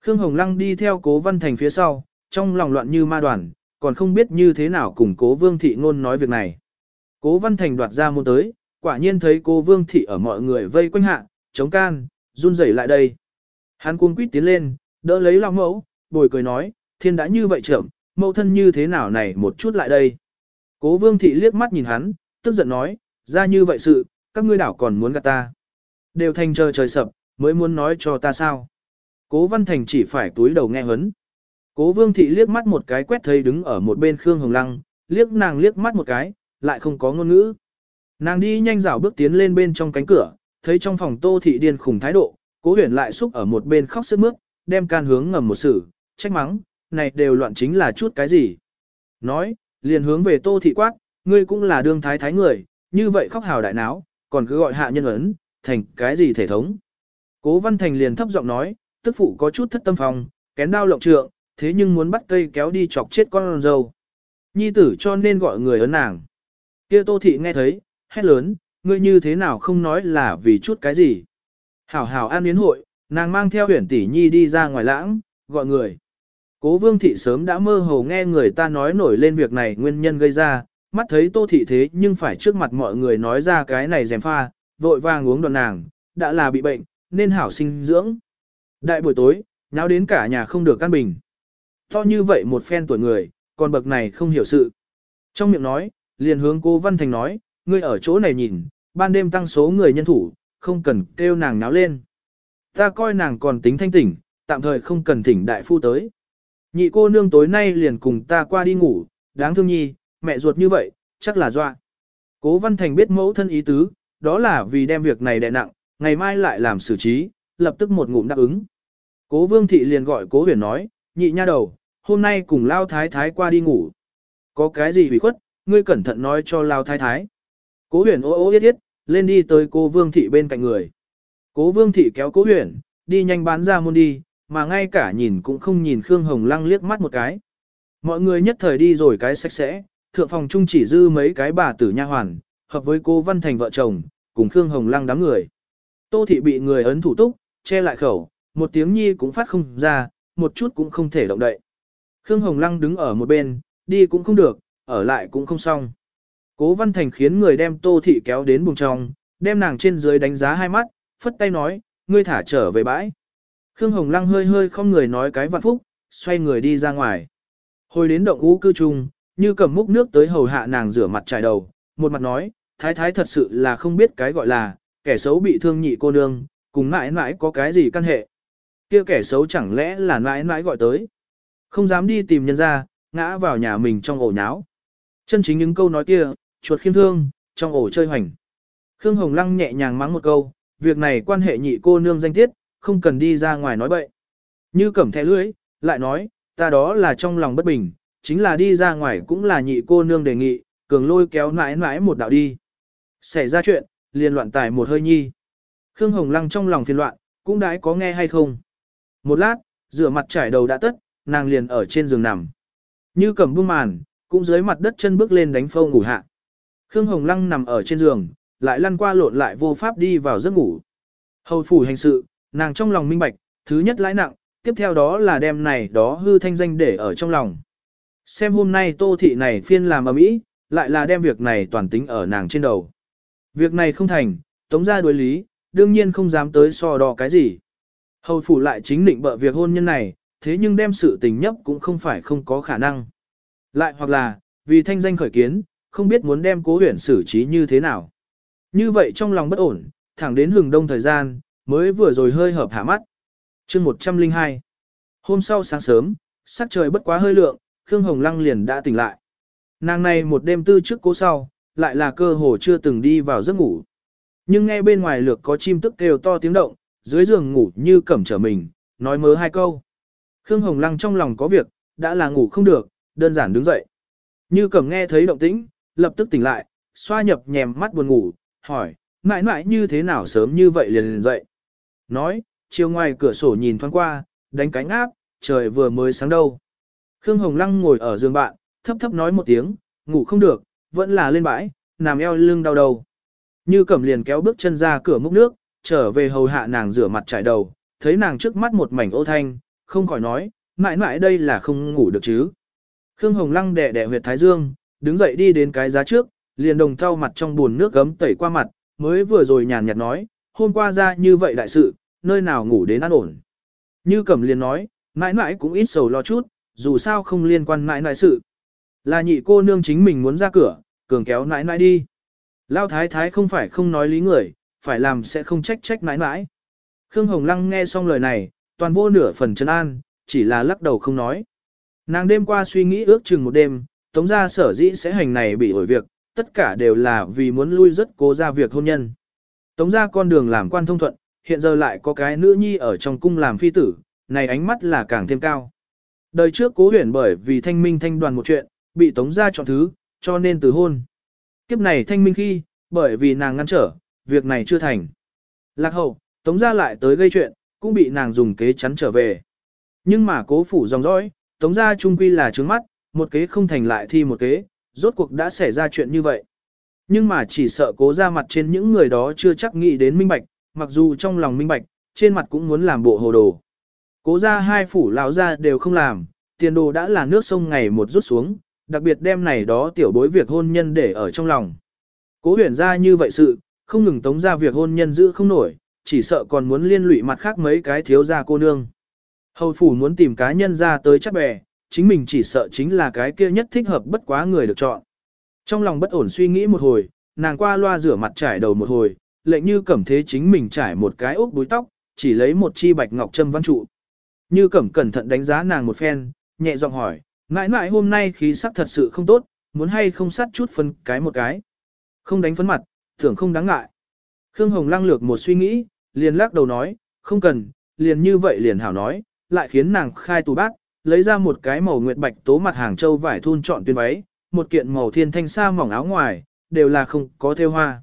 Khương Hồng Lăng đi theo cố văn thành phía sau, trong lòng loạn như ma đoàn, còn không biết như thế nào cùng cố vương thị ngôn nói việc này. Cố văn thành đoạt ra môn tới, quả nhiên thấy cố vương thị ở mọi người vây quanh hạ, chống can, run rẩy lại đây. Hắn cuống quýt tiến lên, đỡ lấy lòng mẫu, bồi cười nói, thiên đã như vậy trưởng, mẫu thân như thế nào này một chút lại đây. Cố vương thị liếc mắt nhìn hắn, tức giận nói, ra như vậy sự, các ngươi đảo còn muốn gạt ta. Đều thành trời trời sập, mới muốn nói cho ta sao. Cố Văn Thành chỉ phải túi đầu nghe hấn. Cố Vương Thị liếc mắt một cái quét thấy đứng ở một bên Khương Hồng Lăng, liếc nàng liếc mắt một cái, lại không có ngôn ngữ. Nàng đi nhanh dạo bước tiến lên bên trong cánh cửa, thấy trong phòng Tô Thị điên khủng thái độ, Cố Huyền lại xúc ở một bên khóc sướt mướt, đem can hướng ngầm một sự, trách mắng, này đều loạn chính là chút cái gì. Nói, liền hướng về Tô Thị quát, ngươi cũng là đương thái thái người, như vậy khóc hào đại náo, còn cứ gọi hạ nhân ấn, thành cái gì thể thống. Cố Văn Thành liền thấp giọng nói, tức phụ có chút thất tâm phòng, kén đao lộng trượng, thế nhưng muốn bắt cây kéo đi chọc chết con dâu. Nhi tử cho nên gọi người ấn nàng. Kia Tô Thị nghe thấy, hét lớn, ngươi như thế nào không nói là vì chút cái gì. Hảo hảo an yến hội, nàng mang theo huyền tỷ nhi đi ra ngoài lãng, gọi người. Cố vương thị sớm đã mơ hồ nghe người ta nói nổi lên việc này nguyên nhân gây ra, mắt thấy tô thị thế nhưng phải trước mặt mọi người nói ra cái này dèm pha, vội vàng uống đoạn nàng, đã là bị bệnh, nên hảo sinh dưỡng. Đại buổi tối, nháo đến cả nhà không được căn bình. To như vậy một phen tuổi người, còn bậc này không hiểu sự. Trong miệng nói, liền hướng cô Văn Thành nói, ngươi ở chỗ này nhìn, ban đêm tăng số người nhân thủ, không cần kêu nàng náo lên. Ta coi nàng còn tính thanh tỉnh, tạm thời không cần thỉnh đại phu tới. Nhị cô nương tối nay liền cùng ta qua đi ngủ, đáng thương nhi, mẹ ruột như vậy, chắc là dọa. Cố Văn Thành biết mẫu thân ý tứ, đó là vì đem việc này đè nặng, ngày mai lại làm xử trí, lập tức một ngụm đáp ứng. Cố Vương Thị liền gọi Cố Huyền nói, nhị nha đầu, hôm nay cùng Lao Thái Thái qua đi ngủ. Có cái gì hủy khuất, ngươi cẩn thận nói cho Lao Thái Thái. Cố Huyền ô ô yết yết, lên đi tới cô Vương Thị bên cạnh người. Cố Vương Thị kéo Cố Huyền, đi nhanh bán ra môn đi, mà ngay cả nhìn cũng không nhìn Khương Hồng Lăng liếc mắt một cái. Mọi người nhất thời đi rồi cái sạch sẽ, thượng phòng trung chỉ dư mấy cái bà tử nha hoàn, hợp với cô Văn Thành vợ chồng, cùng Khương Hồng Lăng đám người. Tô thị bị người ấn thủ túc, che lại khẩu, một tiếng nhi cũng phát không ra, một chút cũng không thể động đậy. Khương Hồng Lăng đứng ở một bên, đi cũng không được, ở lại cũng không xong. Cố Văn Thành khiến người đem Tô thị kéo đến buồng trong, đem nàng trên dưới đánh giá hai mắt, phất tay nói, ngươi thả trở về bãi. Khương Hồng Lăng hơi hơi không người nói cái vạn phúc, xoay người đi ra ngoài. Hồi đến động ú cư trung, như cầm múc nước tới hầu hạ nàng rửa mặt trải đầu, một mặt nói, thái thái thật sự là không biết cái gọi là, kẻ xấu bị thương nhị cô nương, cùng mãi mãi có cái gì căn hệ kia kẻ xấu chẳng lẽ là mãi mãi gọi tới. Không dám đi tìm nhân ra, ngã vào nhà mình trong ổ nháo. Chân chính những câu nói kia, chuột khiêm thương, trong ổ chơi hoành. Khương Hồng Lăng nhẹ nhàng mắng một câu, việc này quan hệ nhị cô nương danh tiết, không cần đi ra ngoài nói bậy. Như cẩm thẻ lưỡi, lại nói, ta đó là trong lòng bất bình, chính là đi ra ngoài cũng là nhị cô nương đề nghị, cường lôi kéo mãi mãi một đạo đi. Xảy ra chuyện, liền loạn tải một hơi nhi. Khương Hồng Lăng trong lòng phiền loạn, cũng đãi có nghe hay không. Một lát, rửa mặt trải đầu đã tất, nàng liền ở trên giường nằm. Như cầm buông màn, cũng dưới mặt đất chân bước lên đánh phâu ngủ hạ. Khương Hồng Lăng nằm ở trên giường, lại lăn qua lộn lại vô pháp đi vào giấc ngủ. Hầu phủ hành sự, nàng trong lòng minh bạch, thứ nhất lãi nặng, tiếp theo đó là đem này đó hư thanh danh để ở trong lòng. Xem hôm nay tô thị này phiên làm ở mỹ, lại là đem việc này toàn tính ở nàng trên đầu. Việc này không thành, tống ra đối lý, đương nhiên không dám tới so đo cái gì. Hầu phủ lại chính định bợ việc hôn nhân này, thế nhưng đem sự tình nhấp cũng không phải không có khả năng. Lại hoặc là, vì thanh danh khởi kiến, không biết muốn đem cố huyển xử trí như thế nào. Như vậy trong lòng bất ổn, thẳng đến hừng đông thời gian, mới vừa rồi hơi hợp hạ mắt. chương 102 Hôm sau sáng sớm, sắc trời bất quá hơi lượng, Khương Hồng Lăng liền đã tỉnh lại. Nàng này một đêm tư trước cố sau, lại là cơ hồ chưa từng đi vào giấc ngủ. Nhưng nghe bên ngoài lược có chim tức kêu to tiếng động, dưới giường ngủ như cẩm trở mình, nói mớ hai câu. Khương Hồng Lăng trong lòng có việc, đã là ngủ không được, đơn giản đứng dậy. Như cẩm nghe thấy động tĩnh, lập tức tỉnh lại, xoa nhập nhèm mắt buồn ngủ, hỏi, mãi mãi như thế nào sớm như vậy liền liền dậy. Nói, chiều ngoài cửa sổ nhìn thoáng qua, đánh cánh áp, trời vừa mới sáng đâu. Khương Hồng Lăng ngồi ở giường bạn, thấp thấp nói một tiếng, ngủ không được, vẫn là lên bãi, nằm eo lưng đau đầu. Như cẩm liền kéo bước chân ra cửa múc nước, trở về hầu hạ nàng rửa mặt trải đầu, thấy nàng trước mắt một mảnh ô thanh, không khỏi nói, mãi mãi đây là không ngủ được chứ. Khương Hồng Lăng đẻ đẻ huyệt thái dương, đứng dậy đi đến cái giá trước, liền đồng thau mặt trong buồn nước gấm tẩy qua mặt, mới vừa rồi nhàn nhạt nói, hôm qua ra như vậy đại sự, nơi nào ngủ đến an ổn. Như Cẩm liền nói, mãi mãi cũng ít sầu lo chút, dù sao không liên quan mãi mãi sự. Là nhị cô nương chính mình muốn ra cửa, cường kéo mãi mãi đi. Lao thái thái không phải không nói lý người, phải làm sẽ không trách trách mãi mãi. Khương Hồng Lăng nghe xong lời này, toàn vô nửa phần chân an, chỉ là lắc đầu không nói. Nàng đêm qua suy nghĩ ước chừng một đêm, tống gia sở dĩ sẽ hành này bị ổi việc, tất cả đều là vì muốn lui rất cố ra việc hôn nhân. Tống gia con đường làm quan thông thuận, hiện giờ lại có cái nữ nhi ở trong cung làm phi tử, này ánh mắt là càng thêm cao. Đời trước cố huyền bởi vì thanh minh thanh đoàn một chuyện, bị tống gia chọn thứ, cho nên từ hôn. Kiếp này thanh minh khi, bởi vì nàng ngăn trở, việc này chưa thành. Lạc hậu, tống gia lại tới gây chuyện, cũng bị nàng dùng kế chắn trở về. Nhưng mà cố phủ dòng dõi, tống gia trung quy là trướng mắt, một kế không thành lại thi một kế, rốt cuộc đã xảy ra chuyện như vậy. Nhưng mà chỉ sợ cố ra mặt trên những người đó chưa chắc nghĩ đến minh bạch, mặc dù trong lòng minh bạch, trên mặt cũng muốn làm bộ hồ đồ. Cố ra hai phủ lão ra đều không làm, tiền đồ đã là nước sông ngày một rút xuống, đặc biệt đem này đó tiểu bối việc hôn nhân để ở trong lòng. Cố huyền ra như vậy sự, không ngừng tống ra việc hôn nhân giữ không nổi, chỉ sợ còn muốn liên lụy mặt khác mấy cái thiếu gia cô nương. Hầu phủ muốn tìm cá nhân ra tới chắc bè, chính mình chỉ sợ chính là cái kia nhất thích hợp bất quá người được chọn. Trong lòng bất ổn suy nghĩ một hồi, nàng qua loa rửa mặt trải đầu một hồi, lệnh như cẩm thế chính mình trải một cái ốc búi tóc, chỉ lấy một chi bạch ngọc châm văn trụ. Như cẩm cẩn thận đánh giá nàng một phen, nhẹ giọng hỏi, mãi mãi hôm nay khí sắc thật sự không tốt, muốn hay không sát chút phân cái một cái. Không đánh phấn mặt, Thưởng không đáng ngại. Khương Hồng lăng lược một suy nghĩ, liền lắc đầu nói, không cần, liền như vậy liền hảo nói, lại khiến nàng khai tủ bác, lấy ra một cái màu nguyệt bạch tố mặt hàng châu vải thun chọn tuyên váy, một kiện màu thiên thanh sa mỏng áo ngoài, đều là không có theo hoa.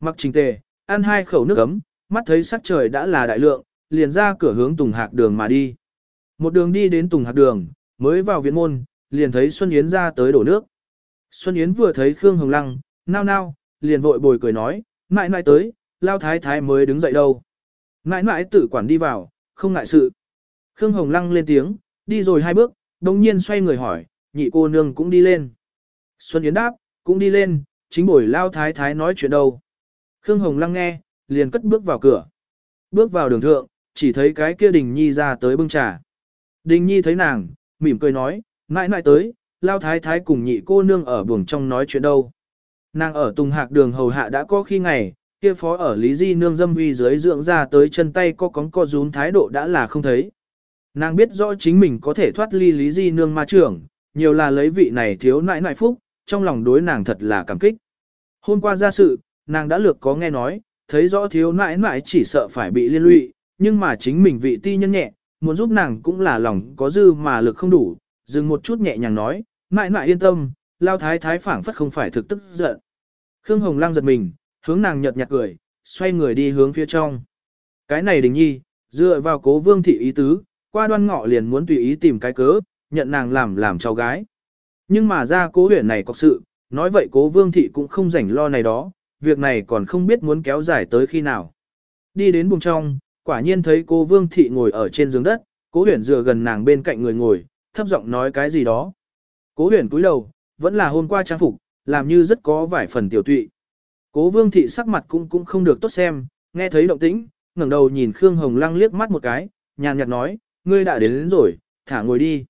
Mặc trình tề, ăn hai khẩu nước ấm, mắt thấy sắc trời đã là đại lượng, liền ra cửa hướng Tùng Hạc đường mà đi. Một đường đi đến Tùng Hạc đường, mới vào viện môn, liền thấy Xuân Yến ra tới đổ nước. Xuân Yến vừa thấy Khương Hồng Lăng, nao nao, liền vội bồi cười nói, mãi mãi tới, lao thái thái mới đứng dậy đâu. Mãi mãi tự quản đi vào, không ngại sự. Khương Hồng Lăng lên tiếng, đi rồi hai bước, đồng nhiên xoay người hỏi, nhị cô nương cũng đi lên. Xuân Yến đáp, cũng đi lên, chính buổi lao thái thái nói chuyện đâu. Khương Hồng Lăng nghe, liền cất bước vào cửa. Bước vào đường thượng, chỉ thấy cái kia Đình Nhi ra tới bưng trà. Đình Nhi thấy nàng, mỉm cười nói, mãi mãi tới, lao thái thái cùng nhị cô nương ở buồng trong nói chuyện đâu. Nàng ở Tùng Hạc đường hầu hạ đã có khi ngày, kia phó ở Lý Di nương dâm uy dưới dưỡng ra tới chân tay có cóng co rún thái độ đã là không thấy. Nàng biết rõ chính mình có thể thoát ly Lý Di nương ma trưởng, nhiều là lấy vị này thiếu nãi nãi phúc, trong lòng đối nàng thật là cảm kích. Hôm qua ra sự, nàng đã lược có nghe nói, thấy rõ thiếu nãi nãi chỉ sợ phải bị liên lụy, nhưng mà chính mình vị ti nhân nhẹ, muốn giúp nàng cũng là lòng có dư mà lực không đủ, dừng một chút nhẹ nhàng nói, nãi nãi yên tâm, lao thái thái phảng phất không phải thực tức giận. Khương Hồng Lang giật mình, hướng nàng nhợt nhạt cười, xoay người đi hướng phía trong. Cái này đình nhi, dựa vào cố vương thị ý tứ, qua đoan ngọ liền muốn tùy ý tìm cái cớ, nhận nàng làm làm cháu gái. Nhưng mà ra cố huyện này có sự, nói vậy cố vương thị cũng không rảnh lo này đó, việc này còn không biết muốn kéo dài tới khi nào. Đi đến buồng trong, quả nhiên thấy cố vương thị ngồi ở trên giường đất, cố huyền dựa gần nàng bên cạnh người ngồi, thấp giọng nói cái gì đó. Cố huyền cúi đầu, vẫn là hôm qua trang phục, làm như rất có vài phần tiểu tụy. Cố vương thị sắc mặt cũng cũng không được tốt xem, nghe thấy động tĩnh, ngẩng đầu nhìn Khương Hồng Lăng liếc mắt một cái, nhàn nhạt nói, ngươi đã đến, đến rồi, thả ngồi đi.